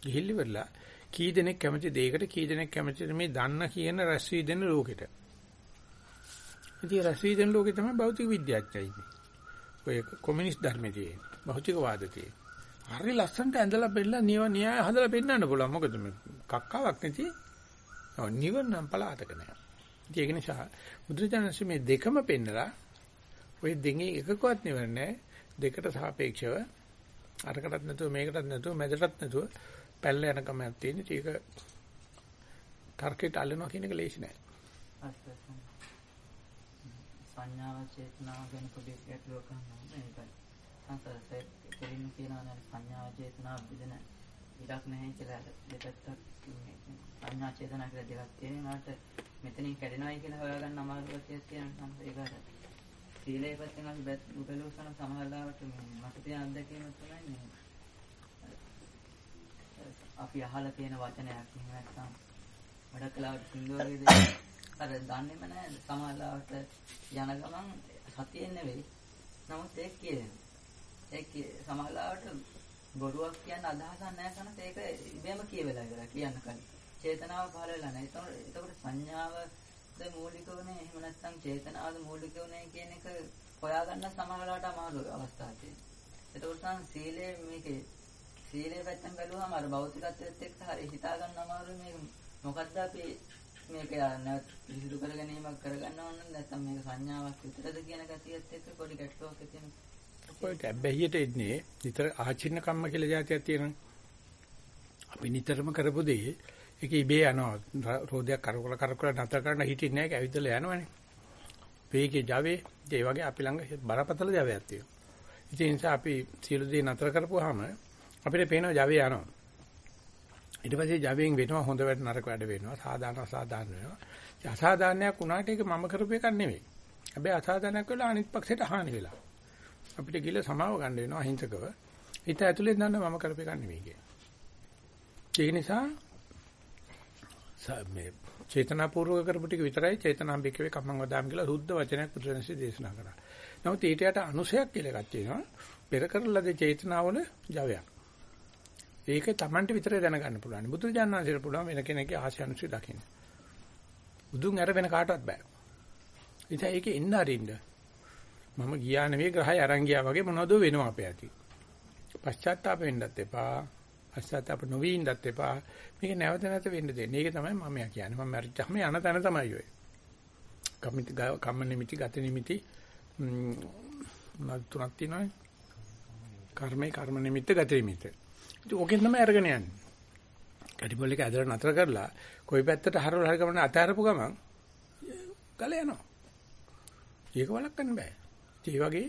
Speaker 1: ගිහිල්ලි වෙලා කී දෙනෙක් කැමති දෙයකට කී දෙනෙක් කැමතිද මේ දන්න කියන රැස්වි දෙන ලෝකෙට. ඉතින් රැස්වි දෙන ලෝකෙ තමයි භෞතික විද්‍යාඥයයි. ඔය කොමියුනිස්ට් ධර්මයේ තියෙන. භෞතික වාදයේ. හරි ලස්සනට ඇඳලා බෙල්ල නිය න්‍යාය හදලා පෙන්නන්න පුළුවන්. මොකද මේ කක්කාවක් නැති. ඔව් නිවන නම් පලාතක නෑ. ඒක නිසා බුදුරජාණන්සේ මේ දෙකම පෙන්නලා ওই දෙකේ එකකවත් නිවන්නේ දෙකට සාපේක්ෂව අරකටත් නැතුව මේකටත් නැතුව මැදටත් නැතුව පැල්ල යන කමක් තියෙන. ඒක තර්කයට අල්ලනවා කියන එක ලේසි නෑ.
Speaker 3: සංඥාව චේතනාව ගැන පොඩි ගැටලුවක් අහනවා ඒකයි. සංසාරේ කෙලින් කියනවා නම් සංඥා චේතනා බෙදෙන ඉඩක් නැහැ කියලා දෙපැත්තක් සංඥා චේතනා කියලා දෙකක් තියෙනවාට මෙතනින් කැඩෙනවයි කියලා හොයාගන්න අමාරුවක් තියෙනවා ඒක අර සීලේ පැත්තෙන් අපි බැලුවසන සමහරවට මට තියෙන අත්දැකීම තමයි මේ. අපි අහලා තියෙන වචනයක් එහෙම නැත්නම් වැඩ කලාවට සින්දුවගේ අර දන්නේම නැහැ. සමහරවට යන ගමන් සතියෙන් නෙවෙයි. නමුත් ඒක කියනවා. ඒක සමහරවට බොරුවක් කියන්න අදහසක් නැහැ කනත් ඒක ඉබේම කියවෙලා ඉවරයි කියන්න කලින්. චේතනාව පහළ වෙලා නැහැ. ඒතකොට සංඥාවද මූලික වුණේ එහෙම නැත්නම් චේතනාවද මූලික වුණේ කියන එක හොයාගන්න සමහරවට අමාරු අවස්ථා තියෙනවා. ඒතකොට නම් සීලය මේකේ සීලේ පැත්තෙන් බැලුවම අර භෞතිකත්වයට එක්ක හරි හිතා ගන්න අමාරුයි මේක මොකද්ද අපි මේක නැත් පිළිසුදු කර ගැනීමක් කරගන්න ඕන නැත්නම් මේක සංඥාවක් විතරද කියන ගතියත් එක්ක පොඩි ගැටලුවක් තියෙනවා.
Speaker 1: ඔය ඇබ්බැහියට එන්නේ නිතර ආචින්න කම්ම කියලා જાතියක් තියෙනවා. අපි නිතරම කරපු දේ ඒක ඉබේ යනවා. රෝදයක් කරකල කරකල නැතර කරන්න හිටින්නේ නැහැ. ඒක ඇවිදලා යනවනේ. වේගේ Java ඒ වගේ අපි ළඟ බරපතල Javaයක් තියෙනවා. ඒ නිසා අපි සියලු දේ නතර කරපුවාම අපිට පේනවා Java යනවා. ඊට පස්සේ Javaෙන් වෙනවා හොඳ වැඩ නරක වැඩ වෙනවා. සාධාරණ අසාධාරණ වෙනවා. අසාධාරණයක් වුණාට ඒක මම කරපු එකක් නෙවෙයි. හැබැයි අසාධාරණයක් වෙලා අනිත් පක්ෂයට හානි වෙලා. අපිට ගිල සමාව ගන්න වෙනවා අහිංසකව. හිත ඇතුලෙන් දන්න මම කරපේ ගන්න නෙවෙයි කිය. ඒක නිසා මේ චේතනාපූර්වක කරපු ටික විතරයි චේතනාම්බිකවේ කම්මං වදාම් කියලා සුද්ධ වචනයක් පුදුරන්සේ දේශනා කරා. නමුත් ඊට යට අනුසයක් කියලා එකක් තියෙනවා. පෙර කරලද චේතනාවල ජවයක්. ඒක Tamanට විතරයි දැනගන්න පුළුවන්. බුදුරජාණන්සේට පුළුවන් වෙන කෙනෙක්ගේ ආශය අනුසය දකින්න. බුදුන් අර වෙන කාටවත් බෑ. ඉතින් ඒකේ එන්න අරින්න මම ගියා නෙවෙයි ග්‍රහය අරන් ගියා වගේ මොනවද වෙනවා අපේ ඇති. පශ්චාත්තාප වෙන්නත් එපා. පශ්චාත්තාප නොවි ඉන්නත් එපා. මේක නැවත නැවත වෙන්න දෙන්න. ඒක තමයි මම කියන්නේ. මම මැරිච්චාම යන තැන තමයි ඔය. කම්මිත කම්ම නිමිති ගත නිමිති මොනවද තුනක් තියෙනවනේ. කර්මේ කර්ම නිමිත්ත ගත නිමිත්ත. ඉතින් ඕකෙන් තමයි අරගෙන යන්නේ. කැටිපොල් එක ඇදලා නතර කරලා කොයි පැත්තට හරවලා හරි ගමන අතහැරපු ගමන් ගල යනවා. ඒක වළක්වන්න බෑ. ඒ වගේ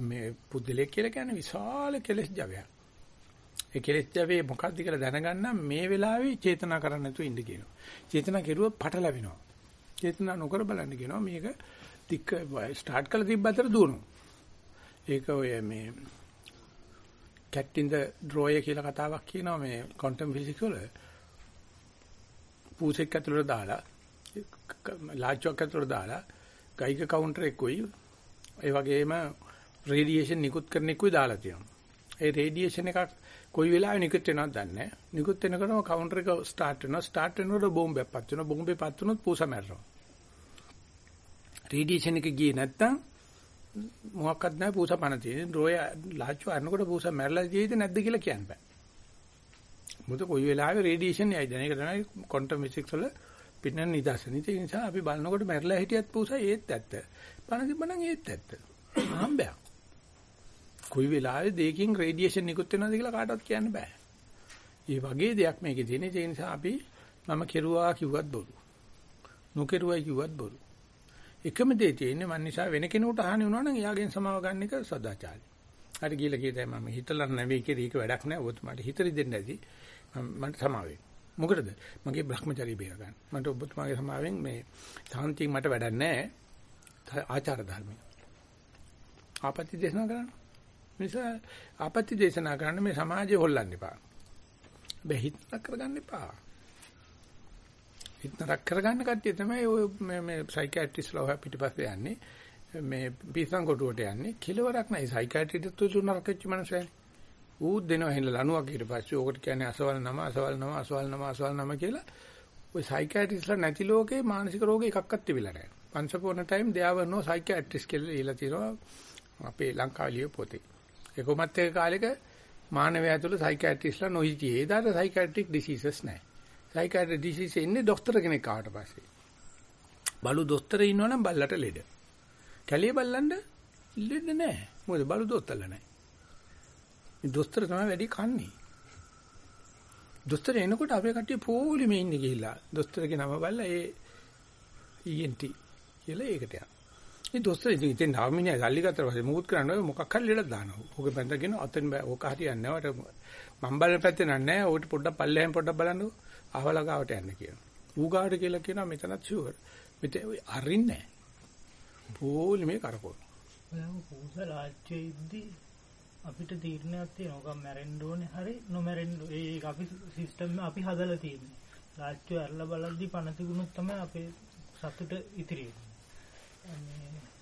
Speaker 1: මේ පුද්දලෙක් කියලා කියන්නේ විශාල කෙලෙස් ජවයක්. ඒ කෙලෙස් ජවේ මොකක්ද කියලා දැනගන්න මේ වෙලාවේ චේතනා කරන්න නැතුව ඉන්න කියනවා. චේතනා කෙරුවොත් පටලැවෙනවා. චේතනා නොකර බලන්න කියනවා මේක තික්ක ස්ටාර්ට් කරලා තිබ්බ අතර දුවනවා. ඒක ඔය මේ cat in the drawer කියලා කතාවක් කියනවා මේ quantum physics වල පූසෙක් ඇතුළට දාලා ලාච්චුවක් ඇතුළට දාලා ගයික කවුන්ටර් එකකුයි ඒ වගේම රේඩියේෂන් නිකුත් කරන එකකුයි දාලා තියෙනවා. ඒ රේඩියේෂන් එකක් කොයි වෙලාවෙ නිකුත් වෙනවද දන්නේ නැහැ. නිකුත් වෙනකොටම කවුන්ටර් එක ස්ටාර්ට් වෙනවා. ස්ටාර්ට් වෙනකොට බෝම්බයක් පත් වෙනවා. බෝම්බේ පත් වුණොත් පූසා මැරෙනවා. රේඩියේෂන් එක ගියේ නැත්තම් මොකක්වත් නැහැ පූසා පණ තියෙන. රෝය ලාච්චු අරනකොට පූසා මැරලා ජීවිත නැද්ද කියලා කියන්න බෑ. මොකද කොයි වෙලාවෙ රේඩියේෂන් යයිද? ඒක තමයි ක්වොන්ටම් ෆිසික්ස් වල පින්නන නිදර්ශන. ඒ නිසා අපි බලනකොට මැරලා හිටියත් පූසා ඒත් ඇත්ත. පණ තිබ්බනම් ඒත් ඇත්ත. හම්බයක්. කොයි වෙලාවෙ දෙයකින් රේඩියේෂන් නිකුත් වෙනවද කියලා කාටවත් කියන්න බෑ. මේ වගේ දෙයක් මේකේ තියෙන. ඒ නිසා අපි මම කෙරුවා කිව්වත් බොරු. නොකෙරුවයි කිව්වත් බොරු. එකම දේ තියෙන්නේ මන් නිසා වෙන කෙනෙකුට හානි වුණා නම් එයාගෙන් සමාව ගන්න එක සදාචාරය. හරි ගිහලා කියතයි මම හිතලා නැවෙයි කියලා ඒක වැඩක් නෑ. ඔබතුමාට හිතරි දෙන්න ඇති. මට සමාවෙන්න. මොකටද? මගේ Brahmacharya බේර ගන්න. මට ඔබතුමාගේ සමාවෙන් මේ සාන්තියෙන් මට වැඩක් නෑ. ආචාර ධර්මයි. ආපත්‍ය දේශනා කරන්න. නිසා ආපත්‍ය දේශනා කරන්න මේ සමාජය හොල්ලන්න එපා. බෑ හිතක් කරගන්න එපා. හිතනක් කරගන්න කට්ටිය තමයි ඔය මේ මේ සයිකියාට්‍රිස්ලා ඔය පිටිපස්සේ යන්නේ. මේ පිසන් කොටුවට යන්නේ. කිලවරක් නැහැ. සයිකියාට්‍රිස්ට් තුන නරකච්ච මනුස්සයනේ. ඌ දෙනවා හින්න ලණුවක් ඊට පස්සේ ඕකට කියන්නේ අසවල් නම අසවල් නම අසවල් නම අසවල් නම කියලා. ඔය සයිකියාට්‍රිස්ලා නැති ලෝකේ මානසික රෝග එකක්වත් තිබිලා නැහැ. once upon a time there were no psychiatrists කියලා ඉලා තියෙනවා අපේ ලංකාවේ පොතේ. ඒකමත් එක කාලෙක මානවයා තුළ සයිකියාට්‍රිස්ලා නොහිටියේ. ඒදාට සයිකියාට්‍රික් ඩිසීසස් නැහැ. සයිකියාට්‍රික් ඩිසීස් එන්නේ ડોක්ටර් කෙනෙක් ආවට පස්සේ. බලු දොස්තර ඉන්නවනම් බල්ලට ලෙඩ. කැලිය බල්ලන්ට ලෙඩ නැහැ. මොකද බලු දොස්තරල නැහැ. මේ දොස්තර තමයි වැඩි කන්නේ. දොස්තර එනකොට අපේ කට්ටිය පොලිමේ ඉන්නේ ගිහිල්ලා. දොස්තරගේ නම බලලා ඒ ENT කියලා ඒකට යනවා. මේ දොස්තර ඉතින් ඉතින් නාමිනිය සල්ලි ගත්තා පස්සේ මුකුත් කරන්නේ මොකක් හරි ලෙඩක් දානවා. ඕක බඳගෙන අතෙන් ඕක හරියන්නේ නැහැ. මම බලන පැත්තේ නෑ. ඕකට පොඩ්ඩක් පල්ලෙහෙන් පොඩ්ඩක් බලන්න. අහවලා ගාවට යන්න කියනවා. ඌ ගාවට කියලා කියනවා මෙතනත් ෂුවර්. මෙතන අරින්නේ නැහැ. පොල් මේ කරකවන.
Speaker 2: ඔයාම පූසලාච්චේ ඉද්දි අපිට තීරණයක් තියෙනවා. ඔක මැරෙන්න ඕනේ හරි නොමැරෙන්න. ඒක අපි සිස්ටම් අපි හදලා තියෙන්නේ. ලාච්චු ඇරලා බලද්දි පණ තිබුණොත් තමයි අපේ සතුට ඉතිරි වෙන්නේ.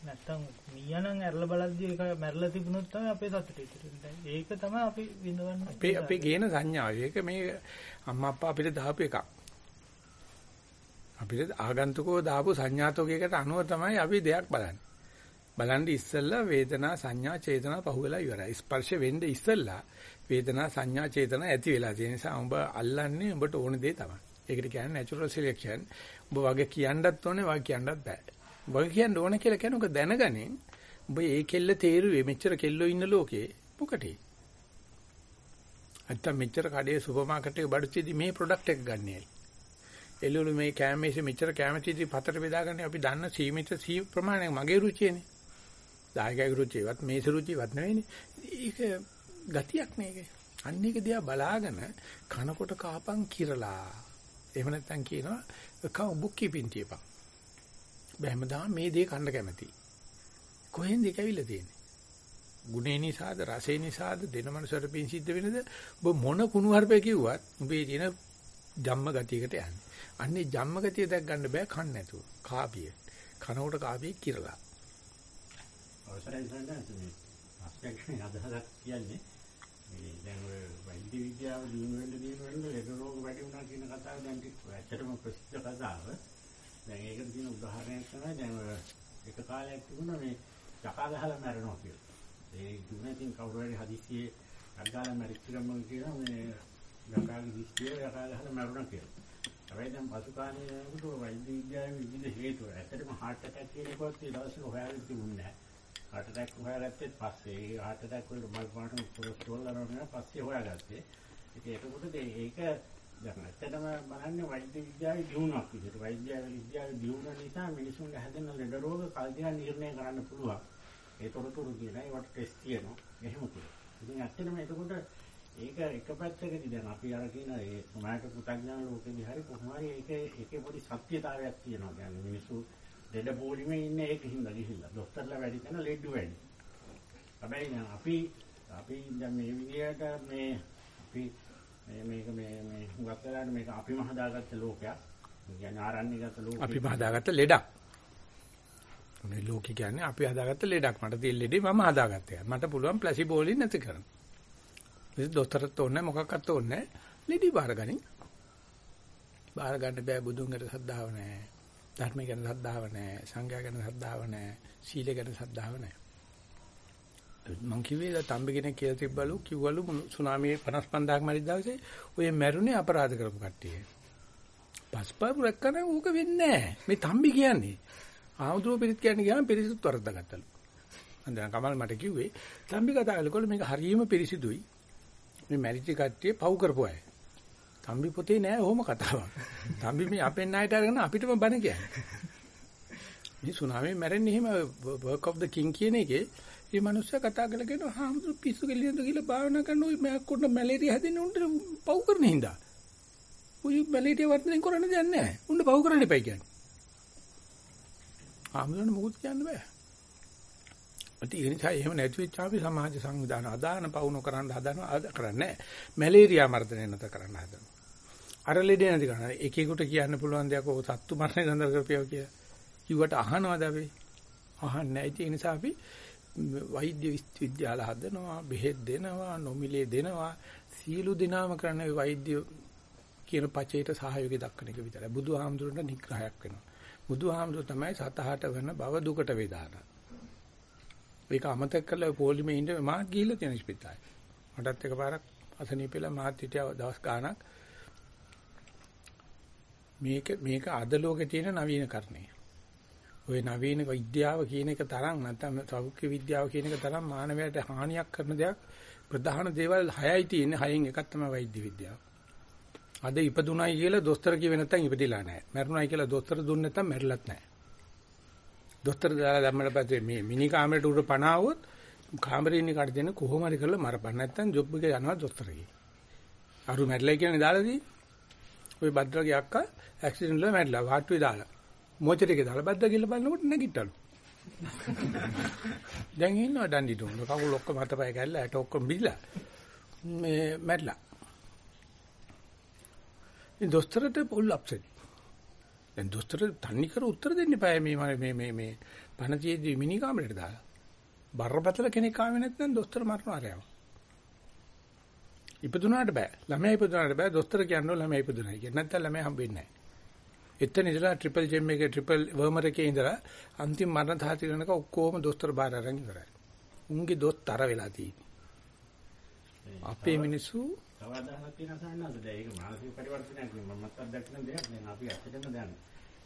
Speaker 2: නැත්තම් මීයනම් ඇරලා බලද්දි ඒක මැරලා තිබුණොත් තමයි අපේ සතුට ඉතිරි වෙන්නේ. ඒක තමයි අපි විඳවන්නේ.
Speaker 1: අපේ අපේ ගේන සංඥාව. ඒක මේ අම්මා අප්පා අපිට දාපු එකක්. අපිට ආගන්තුකෝ දාපු සංඥාතෝකයකට අනුව තමයි අපි දෙයක් බලන්නේ. බලන්න ඉස්සෙල්ලා වේදනා සංඥා චේතනා පහුවෙලා ඉවරයි. ස්පර්ශ වෙන්නේ ඉස්සෙල්ලා වේදනා සංඥා චේතනා ඇති වෙලා තියෙන නිසා උඹ අල්ලන්නේ උඹට ඕන දේ තමයි. ඒකට කියන්නේ natural selection. උඹ වගේ කියන්නත් ඕනේ වගේ කියන්නත් බෑ. වගේ කියන්න ඕන කියලා කියන උක දැනගනින් උඹ ඒ කෙල්ල තේරුවේ මෙච්චර කෙල්ලෝ ඉන්න ලෝකේ මොකටේ? අත්ත මෙච්චර කඩේ සුපර් මාකට් එකේ බඩුචිදී මේ ප්‍රොඩක්ට් එක ගන්නෑයි. එළුළු මේ කැමේසේ මෙච්චර කැමචිදී පතර බෙදාගන්න අපි දන්න සීමිත සී ප්‍රමාණයක් මගේ රුචියනේ. දායකගේ රුචියවත් මේස රුචියවත් නෙවෙයිනේ. ඒක ගතියක් නේක. අන්න ඒක දිහා බලාගෙන කනකොට කාපන් කිරලා. එහෙම නැත්නම් කියනවා කව බුක් කීපින් තියපන්. බැහැමදාම මේ දේ කන්න කැමති. කොහෙන්ද ඒක ඇවිල්ලා තියෙන්නේ? ගුණේ නිසාද රසේ නිසාද දෙන මනසට පින් සිද්ධ වෙනද ඔබ මොන කුණු හarpේ කිව්වත් උඹේ තියෙන ජම්ම ගතියකට යන්නේ. අන්නේ ජම්ම ගතිය දැක් ගන්න බෑ කන්න නැතුව. කාපිය. කනකොට කාපිය කිරලා.
Speaker 4: අවසරයි සඳහන් අස්පෙක්ෂන් අදහසක් කියන්නේ මේ දැන් ඔය වෛද්‍ය විද්‍යාව දිනු වෙන්න දිනු වෙන්න ලෙඩ රෝග වැඩි වුණා කියන කතාව දැන් ඇත්තටම ප්‍රසිද්ධ කතාව. දැන් ඒකට තියෙන උදාහරණයක් තමයි දැන් ඔය එක කාලයක් තිබුණා මේ යකා ගහලා මැරෙනවා කියලා. ඒ දුන්නකින් කවුරු හරි හදිස්සියේ අග්ගාලා මැරිච්ච ගමන් කියනවා මේ යකාගේ දිස්තිය යකා ගහලා මැරුණා කියලා. හැබැයි දැන් පසු කාලේ යනකොට වෛද්‍ය විද්‍යාවේ විවිධ හේතු. ඇත්තටම heart attack කියන එකත් ඒ දවස්වල හොයාගෙන තිබුණේ නැහැ. heart attack හොයාගත්තේ පස්සේ ඒ heart attack වල මල් පාටම කොලෙස්ටරෝල් අරගෙන පස්සේ හොයාගත්තේ. ඉතින් ඒකකොට ඒක දැන් ඇත්තටම බලන්නේ වෛද්‍ය විද්‍යාවේ දියුණුවක් විදිහට වෛද්‍ය විද්‍යාවේ දියුණුව නිසා මිනිසුන්ට හැදෙන ලෙඩ රෝග කල්දියා නිర్ణය කරන්න පුළුවන්. ඒ තොරතුරු කියලා ඒවට ටෙස්ට් තියෙනවා. එහෙම කියලා. ඉතින් ඇත්තටම එතකොට ඒක එක පැත්තකදී දැන් අපි අර කියන ඒ සමාජ පුතඥාන ලෝකෙදී හරි කොහොම හරි ඒක ඒකේ පොඩි සත්‍යතාවයක් තියෙනවා. يعني මිනිස්සු ලෙඩ පොලිමේ ඉන්නේ ඒකින්ද ගිහිල්ලා. ડોක්ටර්ලා වැඩි කරන ලෙඩ වැඩි. හැබැයි අපි අපි දැන් මේ විදියට මේ අපි මේ මේක මේ මේ හුඟක් වෙලාට මේක අපිම හදාගත්ත ලෝකයක්. කියන්නේ ආරණ්‍යගත ලෝකයක්.
Speaker 1: අපිම හදාගත්ත ලෙඩක්. මේ ලෝකේ කියන්නේ අපි හදාගත්ත ලෙඩක්. මට තියෙන ලෙඩේ මම හදාගත්තා. මට පුළුවන් ප්ලාසිබෝ වලින් නැති කරන්න. මේ දොස්තරත් ඕනේ මොකක්වත් ඕනේ ලෙඩි බාරගනින්. බාර ගන්න බෑ බුදුන්ගේ සද්ධාව නැහැ. ධර්ම ගැන සද්ධාව නැහැ. සංඝයා ගැන සද්ධාව නැහැ. සීල ගැන සද්ධාව නැහැ. මං කිව්වේ තම්බි කෙනෙක් කියලා තිබ්බලු කිව්වලු සුනාමියේ 55000ක් මැරිච්ච දවසේ ඔය මැරුණේ අපරාධ කරපු කට්ටිය. පස්පාරු රැක්කම ඌක වෙන්නේ නැහැ. මේ තම්බි කියන්නේ. ආමුද්‍රෝ පිරිත් කියන්නේ ගියාම පිරිසුත් වරද්දාගත්තලු. මම දැන් කමල් මට කිව්වේ තම්බි කතා කළකොට මේක හරියම පිරිසිදුයි. මේ මැරිච්ච කට්ටිය පව් කරපු අය. තම්බි පොතේ නෑ ඔහොම කතාවක්. තම්බි මේ අපෙන් ණයට අරගෙන අපිටම බන කියන්නේ. මේ සුනාමියෙන් මැරෙන්නේ එහෙම work of the king කියන එකේ මේ මිනිස්සු කතා කරලා කියනවා හාමුදුරු පිස්සු කෙලියෙන්ද කියලා භාවනා කරන ඔය මෑක් කොට මැලේරියා හැදෙන්න උන්ට පව් කරන හින්දා. ඔය මැලේරියා වර්ධනය කරන්න දෙයක් නැහැ. උන්ට පව් කරන්න එපයි කියන්නේ. හාමුදුරන් මොකුත් කියන්න බෑ. ඒ නිසා එහෙම නැති වෙච්ච අපි සමාජ සංවිධාන අදාන පවුන කරන්න හදනවා අද කරන්නේ මැලේරියා මර්ධනය නැත කරන්න හදනවා. අර ලෙඩේ නැති කරන්න. එකෙකුට කියන්න පුළුවන් දෙයක් ඔය සත්තු මරණය සඳහන් කරපියව කියලා. කිව්වට අහනවද අපි? අහන්නේ නැහැ. ඒ නිසා අපි වෛද්‍ය විද්‍යාල හදනවා, බෙහෙත් දෙනවා, නොමිලේ දෙනවා. සීලු දිනාම කරන වෛද්‍ය කියන පචේට සහයෝගය දක්වන එක විතරයි. බුදුහාමුදුරන්ට නිග්‍රහයක් වෙනවා. බුදුහාමුදුර තමයි සතහට වෙන බව දුකට වේදාන. ඒක අමතක කරලා පොලිමේ ඉන්න මාත් ගිහිල්ලා තියෙන ස්පිතාලේ. මටත් එකපාරක් අසනීපෙලා මාත් හිටියා දවස් ගාණක්. මේක මේක අද ලෝකේ තියෙන නවීනකරණය. ওই නවීන විද්‍යාව කියන එක තරම් නැත්නම් සෞඛ්‍ය විද්‍යාව කියන එක තරම් මානවයට හානියක් කරන දෙයක් ප්‍රධාන දේවල් 6යි තියෙන්නේ 6න් එකක් තමයි වෛද්‍ය විද්‍යාව. අද ඉපදුණයි කියලා දොස්තර කිව්වේ නැත්නම් ඉපදිලා නැහැ. මැරුණයි කියලා දොස්තර දුන්නේ නැත්නම් මැරිලත් නැහැ. දොස්තර දාලා දැම්මලා පස්සේ මේ මිනි කාමරේට උඩ පණ આવොත් කාමරේ ඉන්න කාට දෙන කොහොම හරි කරලා මරපන් නැත්නම් ජොබ් එක යනවා දොස්තරගේ. අරු මැරිලා කියන්නේ දාලාදී. ওই බද්දරගේ අක්කා ඇක්සිඩන්ට් වල මැරිලා වාට්ටුවේ දාලා. මොචරේක දාලා බද්දා ගිහලා බලනකොට නැගිට්ටලු. දැන් ඉන්නවා ඩන්ඩි දුන්න. කකුල් ඔක්කොම අතපය ගැල්ලා ඇට ඔක්කොම බිලා. මේ මැරිලා. ඉතින් දොස්තරට පොල් අප්සෙට්. දැන් දොස්තර තන්නේ කර උත්තර දෙන්න එපා මේ මේ මේ මේ පණතියේදී මිනි කාමරේට දාලා. බරපතල කෙනෙක් ආවේ නැත්නම් දොස්තර මරනවා ආරයව. ඉපදුනාට බෑ. ළමයා ඉපදුනාට බෑ දොස්තර කියනවා ළමයා ඉපදුනායි කියලා. නැත්නම් ළමයා හම්බෙන්නේ නැහැ. එතන ඉඳලා ට්‍රිපල් ජෙම් එකේ ට්‍රිපල් වර්මර් එකේ ඉඳලා අන්තිම මරණ තාති කරනක ඔක්කොම දොස්තර බාර අරන් ඉවරයි. උන්ගේ දොස්තර වෙලා තියෙන්නේ. අපේ මිනිස්සු
Speaker 4: අවදානක් තියෙන සාන්නද? දැන් ඒක මානසික පරිවර්තනයක් නේ මමත් අත්දැකන දෙයක් දැන් අපි ඇත්තටම දැන්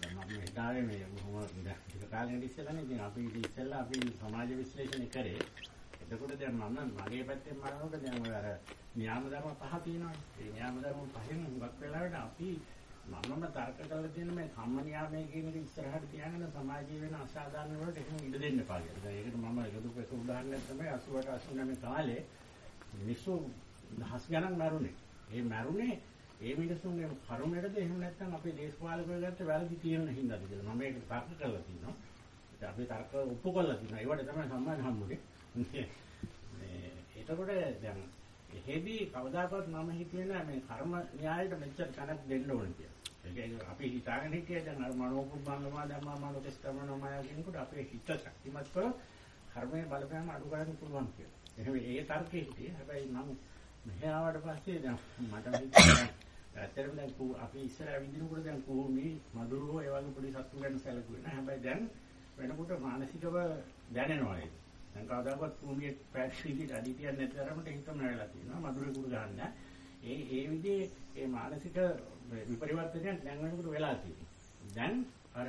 Speaker 4: මම හිතාවේ මේ බොහොම ටික කාලෙකට ඉස්සෙල්ලානේ. ඉතින් අපි ඉස්සෙල්ලා අපි සමාජ විශ්ලේෂණය කරේ. එතකොට දැන් මම මගේ පැත්තෙන් බලනකොට දැන් ඔය අර න්‍යාම ධර්ම පහ තියෙනවානේ. ඒ න්‍යාම ධර්ම පහෙන් හුඟක් වෙලාවට අපි මමම තර්ක කරලා තියෙන මේ කම්ම න්‍යාමයේ කියන එක ඉස්සරහට තියාගෙන සමාජීය වෙන අසාධාරණ වලට එහෙම ඉඩ දෙන්න එපා කියලා. දැන් ඒකට මම එකදු පෙක උදාහරණයක් තමයි 88 89 කාලේ මිනිස්සු දහස් ගණන් මැරුණේ. ඒ මැරුණේ ඒ මිනිස්සුන්ගේ කර්මයටද එහෙම නැත්නම් අපේ දේශපාලකයෝ ගත්ත වැරදි තියෙන හින්දාද කියලා මම ඒක තර්ක කරලා තියෙනවා. ඉතින් අපි තර්ක ඔප්පු කරලා තියෙනවා. ඒවට තමයි සම්මාන හම්බුනේ. මේ එතකොට දැන් එහෙදී කවදාකවත් මම හිතුවේ නෑ මේ කර්ම න්‍යායයට මෙච්චර තැනක් දෙන්න ඕන කියලා. ඒ කියන්නේ අපි හිතාගෙන හිටියේ දැන් අර මනෝකුම්භංගමා ධම්මා මනෝකස්තමනෝමය කියනකොට අපේ හිත ශක්තිමත් කරලා කර්මයේ බලපෑම අඩු කරන්න පුළුවන් කියලා. එහෙනම් ඒ තර්කේ හිටියේ. හැබැයි මම මෙහි ආවට පස්සේ දැන් මට හිතෙනවා ඇත්තටම දැන් අපි ඉස්සර ඇවිදිනකොට දැන් කොහොමද මදුරුවෝ ඒ වගේ පොඩි සත්තු ගැන සැලකුවේ නෑ. හැබැයි දැන් වෙනකොට මානසිකව දැනෙනවා ඒක. දැන් කවදාකවත් භූමියේ පැට්‍රිකේ අඩි තියන්නේ නැති තරමට හිතම නැවලා තියෙනවා. මදුරුවේ කුරු ගන්න. ඒ ඒ විදිහේ ඒ මානසික විපරිවර්තනයක් දැන් වෙනකොට වෙලා තියෙනවා. දැන් අර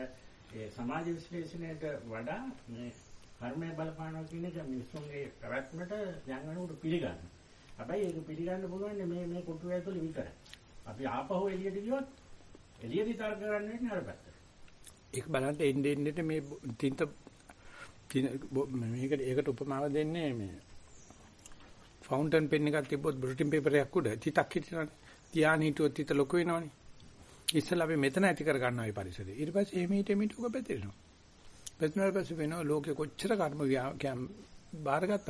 Speaker 4: ඒ සමාජ විශ්ලේෂණයට වඩා මේ කර්මය බලපානවා කියන එක මිනිස්සුන්ගේ පැවැත්මට දැන් වෙනකොට පිළිගන්න. හැබැයි ඒක පිළිගන්න පුළුවන් මේ මේ කොටුව ඇතුලේ විතරයි. අපි ආපහු එළියට ගියොත් එළියදී තර්ක කරන්න වෙන්නේ අර පැත්තට.
Speaker 1: ඒක බලන්න එන්නේ එන්නේ මේ තින්ත මේකට ඒකට උපමාව දෙන්නේ මේ ෆවුන්ටන් පෙන් එකක් තිබ්බොත් බ්‍රිටින් පේපර් එකක් උඩ තිතක් හිටිනවනේ. තියාන හිටියොත් තිත ලොකු වෙනවනේ. ඉස්සෙල්ලා අපි මෙතන ඇති කර ගන්නවා මේ පරිසරය. ඊට පස්සේ එමෙ හිට එමෙ උක පැතිරෙනවා. පැතිරෙනාට පස්සේ වෙනවා ලෝකේ කොච්චර කර්ම බාරගත්තත්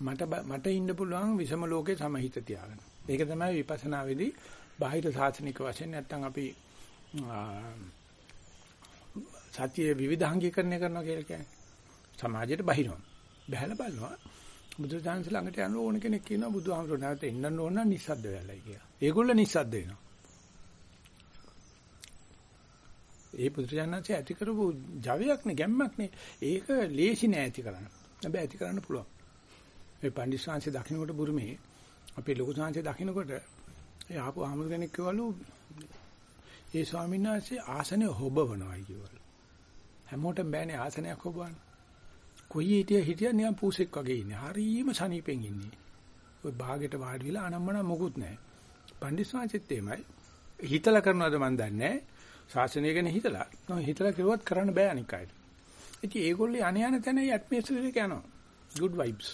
Speaker 1: මට මට ඉන්න පුළුවන් විසම ලෝකේ සමහිත තියාගන්න. ඒක තමයි විපස්සනා වෙදී බාහිර සාසනික වශයෙන් නැත්තම් අපි සත්‍ය විවිධාංගීකරණය කරනවා කියලා කියන්නේ. සමාජයට බහිනවා. බහැලා බලනවා. බුදුදානස ළඟට යන ඕන කෙනෙක් කියනවා බුදුහාමුදුරුවෝ නැවත එන්නන්න ඕන නම් නිස්සද්ද වෙලයි කියලා. ඒගොල්ලෝ නිස්සද්ද වෙනවා. ඒ පුදුරයන්න්සේ ඇති කරපු ජවයක් නේ ගැම්මක් නේ. ඒක ලේසි නෑ ඇති කරන්න. හැබැයි ඇති කරන්න පුළුවන්. මේ පණ්ඩිස්වාංශය දකින්නකොට බුරුමේ අපේ ලොකු සාංශය දකින්නකොට ඒ ආපු ආමුද කෙනෙක් කිව්වලු ඒ ස්වාමීන් වහන්සේ ආසනය හොබවනවායි කිව්වලු. හැමෝටම බෑනේ ආසනයක් හොබවන්න. කොයි හිටිය හිටිය නිකන් පූසෙක් වගේ ඉන්නේ. හරීම සනීපෙන් ඉන්නේ. ඔය භාගයට වාඩි වෙලා අනම්මන මොකුත් නැහැ. පණ්ඩිස්වාංශෙත් එමය. හිතලා කරනවද මන් දන්නේ නැහැ. ශාසනය ගැන හිතලා. නෝ හිතලා කිව්වත් කරන්න බෑ අනික් අයට. ඉතින් ඒගොල්ලෝ යණ යන තැන ඇට්මොස්ෆියර් එක යනවා. good vibes.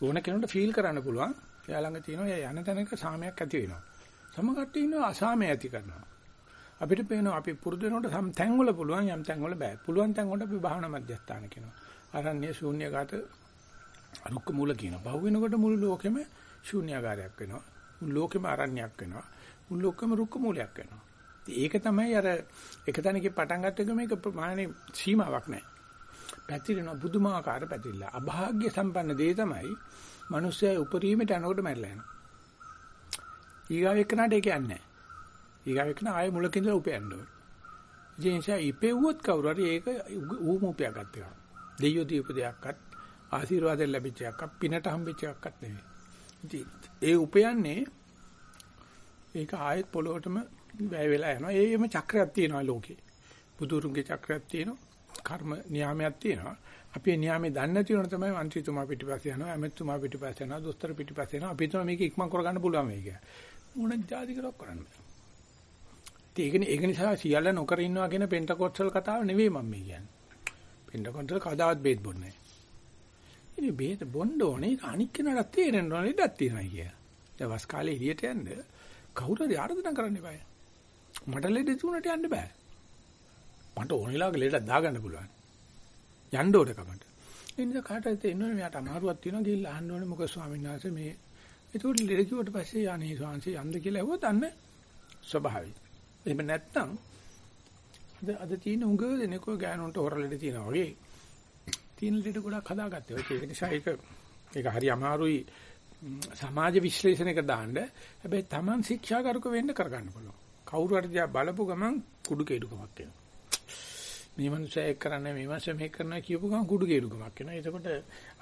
Speaker 1: ඕන කෙනෙකුට ෆීල් කරන්න පුළුවන්. එයා ළඟ තියෙනවා එයා යන තැනක සාමයක් ඇති වෙනවා. සමගට ඉන්නවා අසාමය ඇති කරනවා. අපිට පේනවා අපි පුරුදු වෙනකොට සම් තැන්වල පුළුවන් යම් තැන්වල බෑ. පුළුවන් තැන්වල අපි භාවනා මධ්‍යස්ථාන කියනවා. අරණ්‍ය ශූන්‍යගත අනුක්ක මූල කියනවා. බහුව වෙනකොට මුළු ලෝකෙම ශූන්‍යagaraයක් වෙනවා. මුළු ලෝකෙම අරණ්‍යයක් වෙනවා. මුළු ලෝකෙම රුක්ක මූලයක් වෙනවා. ඒක තමයි අර එක තැනකින් පටන් ගත්ත එක මේක ප්‍රමාණේ සීමාවක් නැහැ. පැතිරෙන බුදුමාකාර පැතිරිලා. අභාග්‍ය සම්පන්න දේ තමයි මිනිස්සයා උපරිමයට යනකොට මැරලා යනවා. ඊගාව එක්කනට ඒක යන්නේ නැහැ. ඊගාව එක්කන ආයෙ මුලකින්ද උපයන්න ඕනේ. ඒ නිසා ඉපෙව්වොත් කවුරු හරි ඒක ඌම උපයා ගත්ත එක. දෙයියෝ දීප දෙයක්වත් ආශිර්වාදයෙන් ලැබිච්ච එකක් පිනට හම්බෙච්ච එකක්වත් නෙවෙයි. ඉතින් ඒ උපයන්නේ ඒක ආයෙත් පොළොවටම වැය වෙලා යනවා. ඒෙම චක්‍රයක් තියෙනවා ලෝකේ. බුදුරුන්ගේ චක්‍රයක් තියෙනවා. කර්ම නියාමයක් තියෙනවා. අපි ඒ නියාමේ දන්නේ නැති වෙන තමයි මන්ත්‍රීතුමා පිටිපස්සේ යනවා, ඇමෙතුමා පිටිපස්සේ යනවා, දොස්තර පිටිපස්සේ යනවා. අපි හිතනවා මේක ඉක්මන් කරගන්න පුළුවන් මේක. මොන જાති කරක් කරන්න බෑ. ඒකනේ ඒක නිසා සියල්ල නොකර ඉන්නවා කියන පෙන්ටකොස්ටල් කතාව නෙවෙයි මම මේ කියන්නේ. පෙන්ටකොස්ටල් කවදාවත් බේත් බොන්නේ නැහැ. ඉතින් බේත් බොන්න ඕනේ අනික් කෙනාට තේරෙන්න ඕනේ ඉඩක් තියෙනවා කියලා. දැන් වස් කාලේ එළියට යන්න කවුරු හරි ආරාධනා කරන්න එපා. මට ලෙඩ තුනට යන්න බෑ. මට ඕන වෙලාවක ලෙඩක් දාගන්න පුළුවන්. යන්න ඕන කමට. ඒ නිසා කාටද එන්නේ මෙයාට අමාරුවක් තියෙනවා ගිහිල්ලා අහන්න ඕනේ මොකද ස්වාමීන් වහන්සේ මේ ඒකට ලෙඩ කිව්වට පස්සේ යන්නේ ස්වාමීන් යන්න කියලා ඇහුවොත් අන්න ස්වභාවයි. එහෙම නැත්නම් අද අද තියෙන උඟ දෙනකෝ ගෑනුන්ට හොර ලෙඩ තියෙනවා වගේ තියෙන ලෙඩ ගොඩක් හදාගත්තා. ඒක නිසා ඒක ඒක හරි අමාරුයි සමාජ විශ්ලේෂණයක දාන්න. හැබැයි Taman ශික්ෂාගරුක වෙන්න කරගන්න පුළුවන්. කවුරු හරි දිහා බලපු ගමන් කුඩු කේඩුකමක් එනවා. මේ මනුස්සයා එක් කරන්නේ මේ මනුස්සයා මේක කරනවා කියපු ගමන් කුඩු කේඩුකමක් එනවා. එතකොට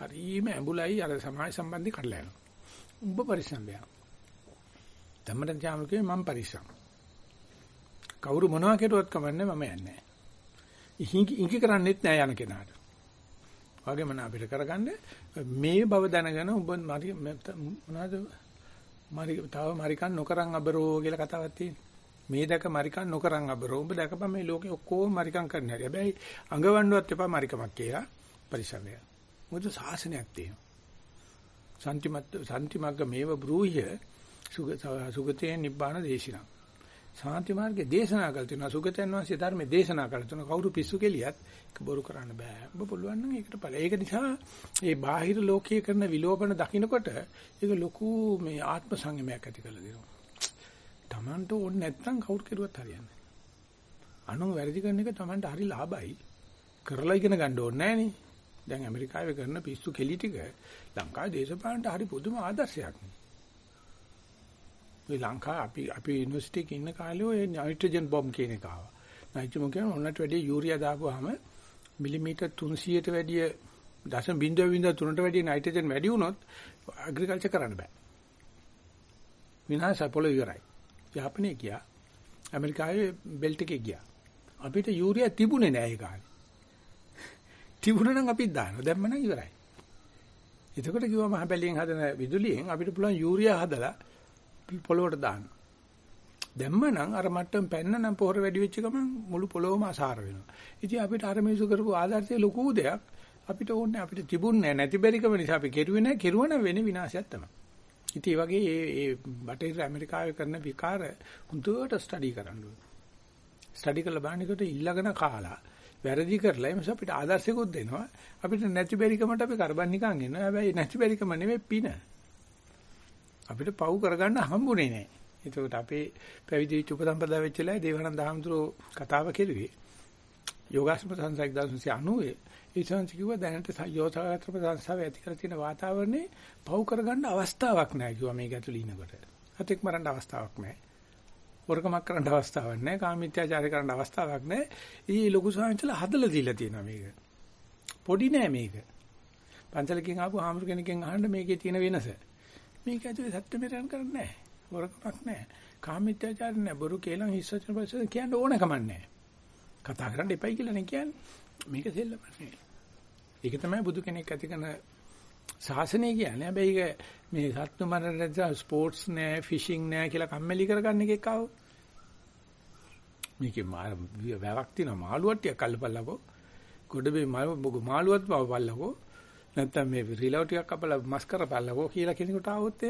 Speaker 1: හරිම ඇඹුලයි අර සමාජ සම්බන්ධي කඩලා යනවා. උඹ පරිස්සම් වෙනවා. ධම්මෙන් ඥානකේ මම පරිස්සම්. කවුරු මොනවා කෙරුවත් කමන්නේ මම යන්නේ නැහැ. ඉඟි කරන්නේත් නෑ යන කෙනාට. වගේම නා අපිට කරගන්න මේ බව දැනගෙන ඔබ මරි මොනවාද මරි තව මරිකන් නොකරන් අබරෝ කියලා කතාවක් තියෙනවා. මේ දැක මරිකන් නොකරන් අබරෝ. ඔබ දැකපන් මේ ලෝකේ ඔක්කොම මරිකන් කරන්න හැටි. හැබැයි අඟවන්නවත් එපා මරිකමක් කියලා පරිසරය. මොකද සාසනයක් තියෙනවා. සම්තිමත් සම්තිමග්ග මේව බ්‍රූහ්‍ය සුගතේ නිබ්බාන දේශනා. සාන්ති මාර්ගයේ දේශනා කළ තියෙනවා සුගතයන් වහන්සේ ධර්මයේ දේශනා කළ තියෙනවා කවුරු පිස්සු කෙලියත් ඒක බොරු කරන්න බෑ. ඔබ පුළුවන් නම් ඒකට ඵල. ඒක නිසා මේ බාහිර ලෝකයේ කරන විලෝපන දකින්නකොට ඒක ලොකු මේ ආත්ම සංයමයක් ඇති කරලා දෙනවා. Tamanට ඕනේ නැත්නම් කවුරු කෙරුවත් හරියන්නේ අනුන් වැරදි කරන එක Tamanට හරි ලාභයි. කරලා ඉගෙන ගන්න ඕනේ නෑනේ දැන් ඇමරිකාවේ කරන පිස්සු කෙලි ටික ලංකාවේ දේශපාලනට හරි පුදුම ආදර්ශයක් නේ. මේ ලංකාව අපි අපි යුනිවර්සිටි එකේ ඉන්න කාලේ ඔය නයිට්‍රජන් බොම්බ් කියන එක ආවා. නයිට්‍රජන් කියන්නේ ඔන්නට වැඩි යූරියා දාපුවාම මිලිමීටර් 300ට වැඩිය දශම බිංදුව බිංදුව තුනට වැඩිය නයිට්‍රජන් වැඩි වුණොත් ඇග්‍රිකල්චර් කරන්න බෑ. විනාශ පොළ ඉවරයි. යාපනයේ ගියා. ඇමරිකාවේ බෙල්ට් එකේ ගියා. අපිට යූරියා තිබුණේ නෑ ඒ කාලේ. තිබුණා නම් අපිත් දානවා. දැම්ම නම් ඉවරයි. එතකොට කිව්වා මහ බැලියෙන් හදන විදුලියෙන් අපිට පුළුවන් යූරියා හදලා පොළොවට දාන්න. දැම්මනම් අර මට්ටම් පැන්න නම් පොහොර වැඩි වෙච්ච ගමන් මුළු පොළොවම අසාර වෙනවා. ඉතින් අපිට අර මිනිසු කරපු ආදර්ශයේ ලොකු දෙයක් අපිට ඕනේ අපිට තිබුණේ නැති බැරිකම නිසා අපි කෙරුවේ නැහැ. කෙරුවනම් වෙන්නේ විනාශයක් තමයි. ඉතින් ඒ වගේ මේ මේ බටහිර ඇමරිකාවේ කරන විකාර හුදුවට ස්ටඩි කරන්න ඕනේ. ස්ටඩි කරලා බලනකොට ඊළඟන කාලා වැරදි කරලා එමස අපිට ආදර්ශයකුත් දෙනවා. අපිට නැති බැරිකමට අපි කරබන් නිකන් එනවා. හැබැයි නැති බැරිකම නෙමෙයි පින. අපිට පව් කරගන්න හම්බුනේ නැහැ. එතකොට අපේ පැවිදි වෙච්ච උපසම්පදා වෙච්ච ලයි දේවානන්ද හාමුදුරුවෝ කතාව කෙරුවේ. යෝගාශ්‍රම සංසාරික 1990 ඒ සංසි කිව්වා දැනට යෝගාශ්‍රම සංසාරය ඇති කර තියෙන වාතාවරණේ පව් කරගන්න අවස්ථාවක් නැහැ කිව්වා මේක ඇතුළේ ඉනකොට. හතෙක් මරන්න අවස්ථාවක් නැහැ. වරකමක් කරන්න අවස්ථාවක් නැහැ. කාමීත්‍යාචාරය කරන්න අවස්ථාවක් නැහැ. ඊ ලොකු සංසල හදලා දීලා තියෙනවා මේක. පොඩි නෑ මේක. පන්සලකින් ආපු ආමරු කෙනකින් අහන්න මේකේ තියෙන වෙනස. මේක ඇතුලේ සත්‍ය මෙරන් කරන්නේ නැහැ. වරකමක් නැහැ. කාමීත්‍යාචාර නැහැ. බොරු කේලම් හිස්සචන පස්සේ කියන්න ඕන කමක් නැහැ. කතා කරන්න එපයි කියලා නේ කියන්නේ. මේක දෙල්ලම නෙවෙයි. ඒක තමයි බුදු කෙනෙක් ඇති කරන ශාසනය කියන්නේ. හැබැයි ඒක මේ සත්තු මරණ ස්පෝර්ට්ස් නෑ, ෆිෂින් නෑ කියලා කම්මැලි කරගන්න එකක් ආව. මේකේ වැවක් තියෙන මාළුවක් ටිකක් අල්ලපල්ලකෝ. ගොඩබේ මාළුවත් බව පල්ලකෝ. නැත්තම් මේ රිලව් ටිකක් අපල මස් කරපල්ලකෝ කියලා කෙනෙකුට ආවොත්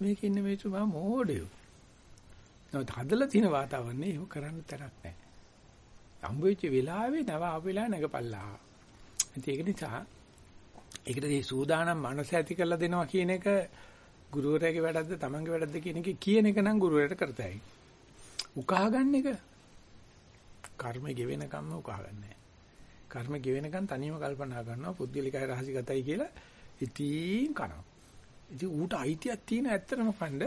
Speaker 1: මේකේ ඉන්න මේ තුමා මොඩියෝ. නමුත් හදලා තියෙන වාතාවරණේ ඒක කරන්න තරක් නැහැ. හම්බ වෙච්ච වෙලාවේ නව ආවෙලා නැගපල්ලා. ඒක නිසා ඒකට මේ සූදානම් මනස ඇති කරලා දෙනවා කියන එක ගුරුවරයාගේ වැඩක්ද තමන්ගේ වැඩක්ද කියන එක කියන එක නම් ගුරුවරයාට කරතයි. උකහා ගන්න එක කර්ම ගෙවෙනකම්ම උකහා ගන්නෑ. කර්ම ගෙවෙනකන් තනියම කල්පනා කරනවා පුද්ගලිකයි රහසිගතයි කියලා ඉතින් කරනවා. ඉතින් ඌට අයිතියක් තියෙන ඇත්තටම කණ්ඩ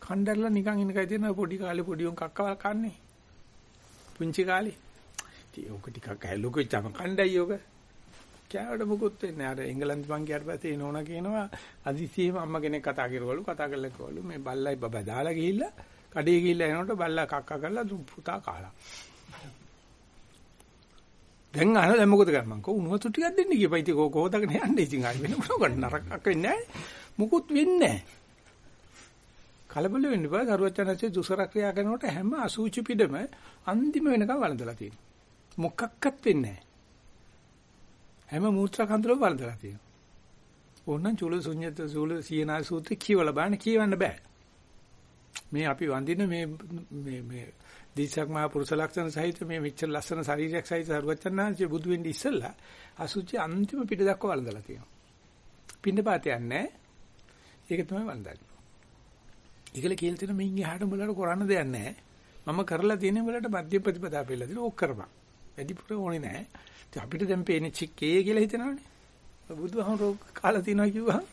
Speaker 1: කණ්ඩරලා නිකන් ඉන්නකයි තියෙන පොඩි කාලේ පොඩි උන් කක්කවල් කන්නේ. පුංචි කාලේ. ඉතින් ඕක ටිකක් ඇලුකෝ ඉතම කණ්ඩයි යෝග. කෑවට මොකුත් වෙන්නේ නැහැ. අර එංගලන්ත මං ගියාට පස්සේ නෝනා කියනවා අදිසියෙම අම්මා කෙනෙක් කතා කරවලු කතා කරලා කිව්වලු මේ බල්ලයි බබා දාලා ගිහිල්ලා කඩේ ගිහිල්ලා එනකොට බල්ලා කක්ක කරලා පුතා කාලා. දැන් අහන දැන් මොකද කරන්නේ මං කෝ උණුවතු ටිකක් දෙන්න කියපයි ඉතින් කෝ කොහොදගෙන යන්නේ ඉතින් ආයි වෙන මොනව කරන්න නරකක් වෙන්නේ නැහැ. මුකුත් වෙන්නේ නැහැ. කලබල වෙන්න බෑ දරුවචනසේ දුසර ක්‍රියා කරනකොට හැම අසූචි පිටම අන්තිම වෙනකම් වළඳලා තියෙනවා. මොකක්වත් වෙන්නේ නැහැ. හැම මූත්‍රා කන්දරම වරදලා තියෙනවා. ඕනනම් චුල ශුන්්‍යත සූල සීනා සූත්‍රය කියවලා බලන්න කියවන්න බෑ. මේ අපි වඳින මේ මේ මේ දීසක් මහා පුරුෂ ලක්ෂණ සහිත මේ මෙච්චර ලස්සන ශරීරයක් සහිත සරුවචනාංශයේ බුදු වෙන්න ඉස්සෙල්ලා අසුචි අන්තිම පිට දක්වා වළඳලා තියෙනවා. පින්න පාතයක් නැහැ. ඒක තමයි වළඳන්නේ. ඒකල කියලා තියෙන මින් එහාට උඹලට කරන්න දෙයක් නැහැ. මම කරලා තියෙන උඹලට මධ්‍ය ප්‍රතිපදා පෙළලා දෙන ඕක කරපන්. වැඩිපුර ඕනේ නැහැ. අපිට දැන් පේන්නේ චික්කේ කියලා හිතනවනේ. බුදුහාමුදුරුවෝ කාලා තියනවා කිව්වහම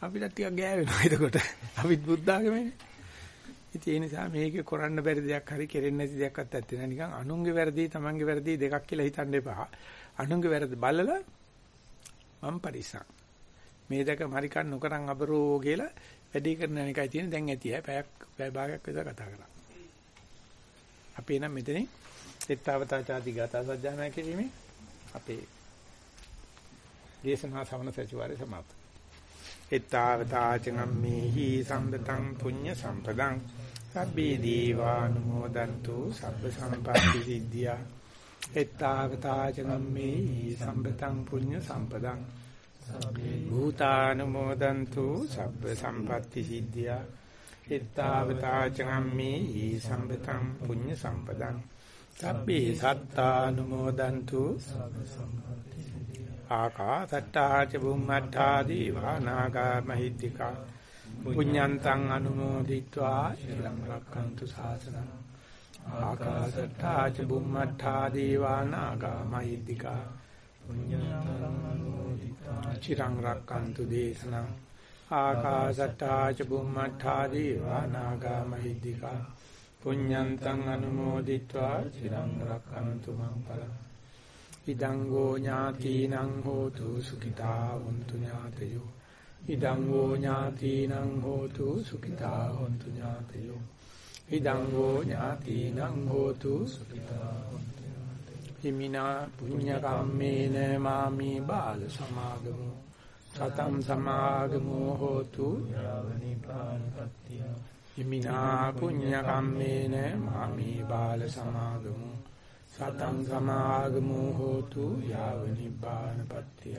Speaker 1: අපිට ටිකක් ගෑවෙනවා එතකොට. අපිත් බුද්ධාගමනේ. ඉතින් ඒ නිසා මේකේ කරන්න බැරි දෙයක් හරි කෙරෙන්නේ නැති දෙයක්වත් ඇත්තේ නැහැ. නිකන් අනුන්ගේ වැරදි තමන්ගේ වැරදි දෙකක් කියලා හිතන්න එපා. අනුන්ගේ වැරදි බලලා මම පරිසම්. මේ දෙක මරිකන් නොකරන් අබරෝ කියලා වැඩි කරන එකයි තියෙන්නේ. දැන් ඇති අය පැයක් පැය භාගයක් විතර කතා කරා. අපි එනම් මෙතනින් එත්තවතා ചാති ගතා සජ්ජානා කිරීමේ අපේ දේශනා සමන සචිවාරය සමාප්ත. එත්තාවතාචනම්මේහි සම්බතං පුඤ්ඤ සම්පදං සබ්බේ දීවානුමෝදන්තු සබ්බ සම්පatti සිද්ධියා. එත්තාවතාචනම්මේහි සම්බතං පුඤ්ඤ සම්පදං භූතානුමෝදන්තු සබ්බ සම්පatti සිද්ධියා. එත්තාවතාචනම්මේහි සම්බතං පුඤ්ඤ සම්පදං සබ්බේ සත්තානුමෝදන්තු ආකාසට්ටා ච බුම්මට්ටා දීවා නාග මහිත්‍තිකා පුඤ්ඤන්තං අනුමෝදිत्वा ඊළං රක්칸තු සාසනං. ආකාශට්ටා ච බුම්මට්ටා දේවා නාග මහිද්దికා. පුඤ්ඤන්තං අනුමෝදිत्वा චිරං රක්칸තු දේශනං. ආකාශට්ටා ච බුම්මට්ටා දේවා නාග මහිද්దికා. පුඤ්ඤන්තං අනුමෝදිत्वा චිරං රක්칸තු මං පරං ඉදං ගෝ ඥාතිනං හෝතු සුඛිතා වന്തു ඥාතයෝ. ඉදං වූ ඥාතිනං හෝතු සුඛිතා හොන්තු ඥාතයෝ. ඉදං වූ ඥාතිනං හෝතු සුඛිතා හිමිනා පුඤ්ඤ කම්මේන මාමි බාල සමාගමු. සතම් සමාගමෝ හෝතු යාවනිපානපත්තිය හිමිනා පුඤ්ඤ කම්මේන මාමි බාල සමාගමු. සතම් සමාගමෝ හෝතු යාවනිපානපත්තිය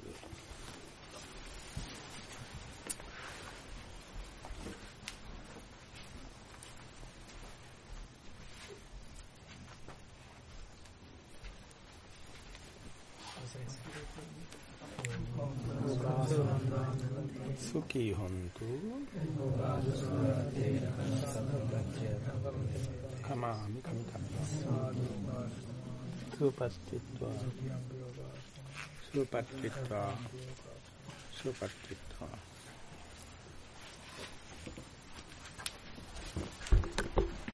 Speaker 1: සුඛී හොන්තු කමාමි කමිතම් සුපස්තිත්වා. සුපත්තිත්වා සුපත්තිත්වා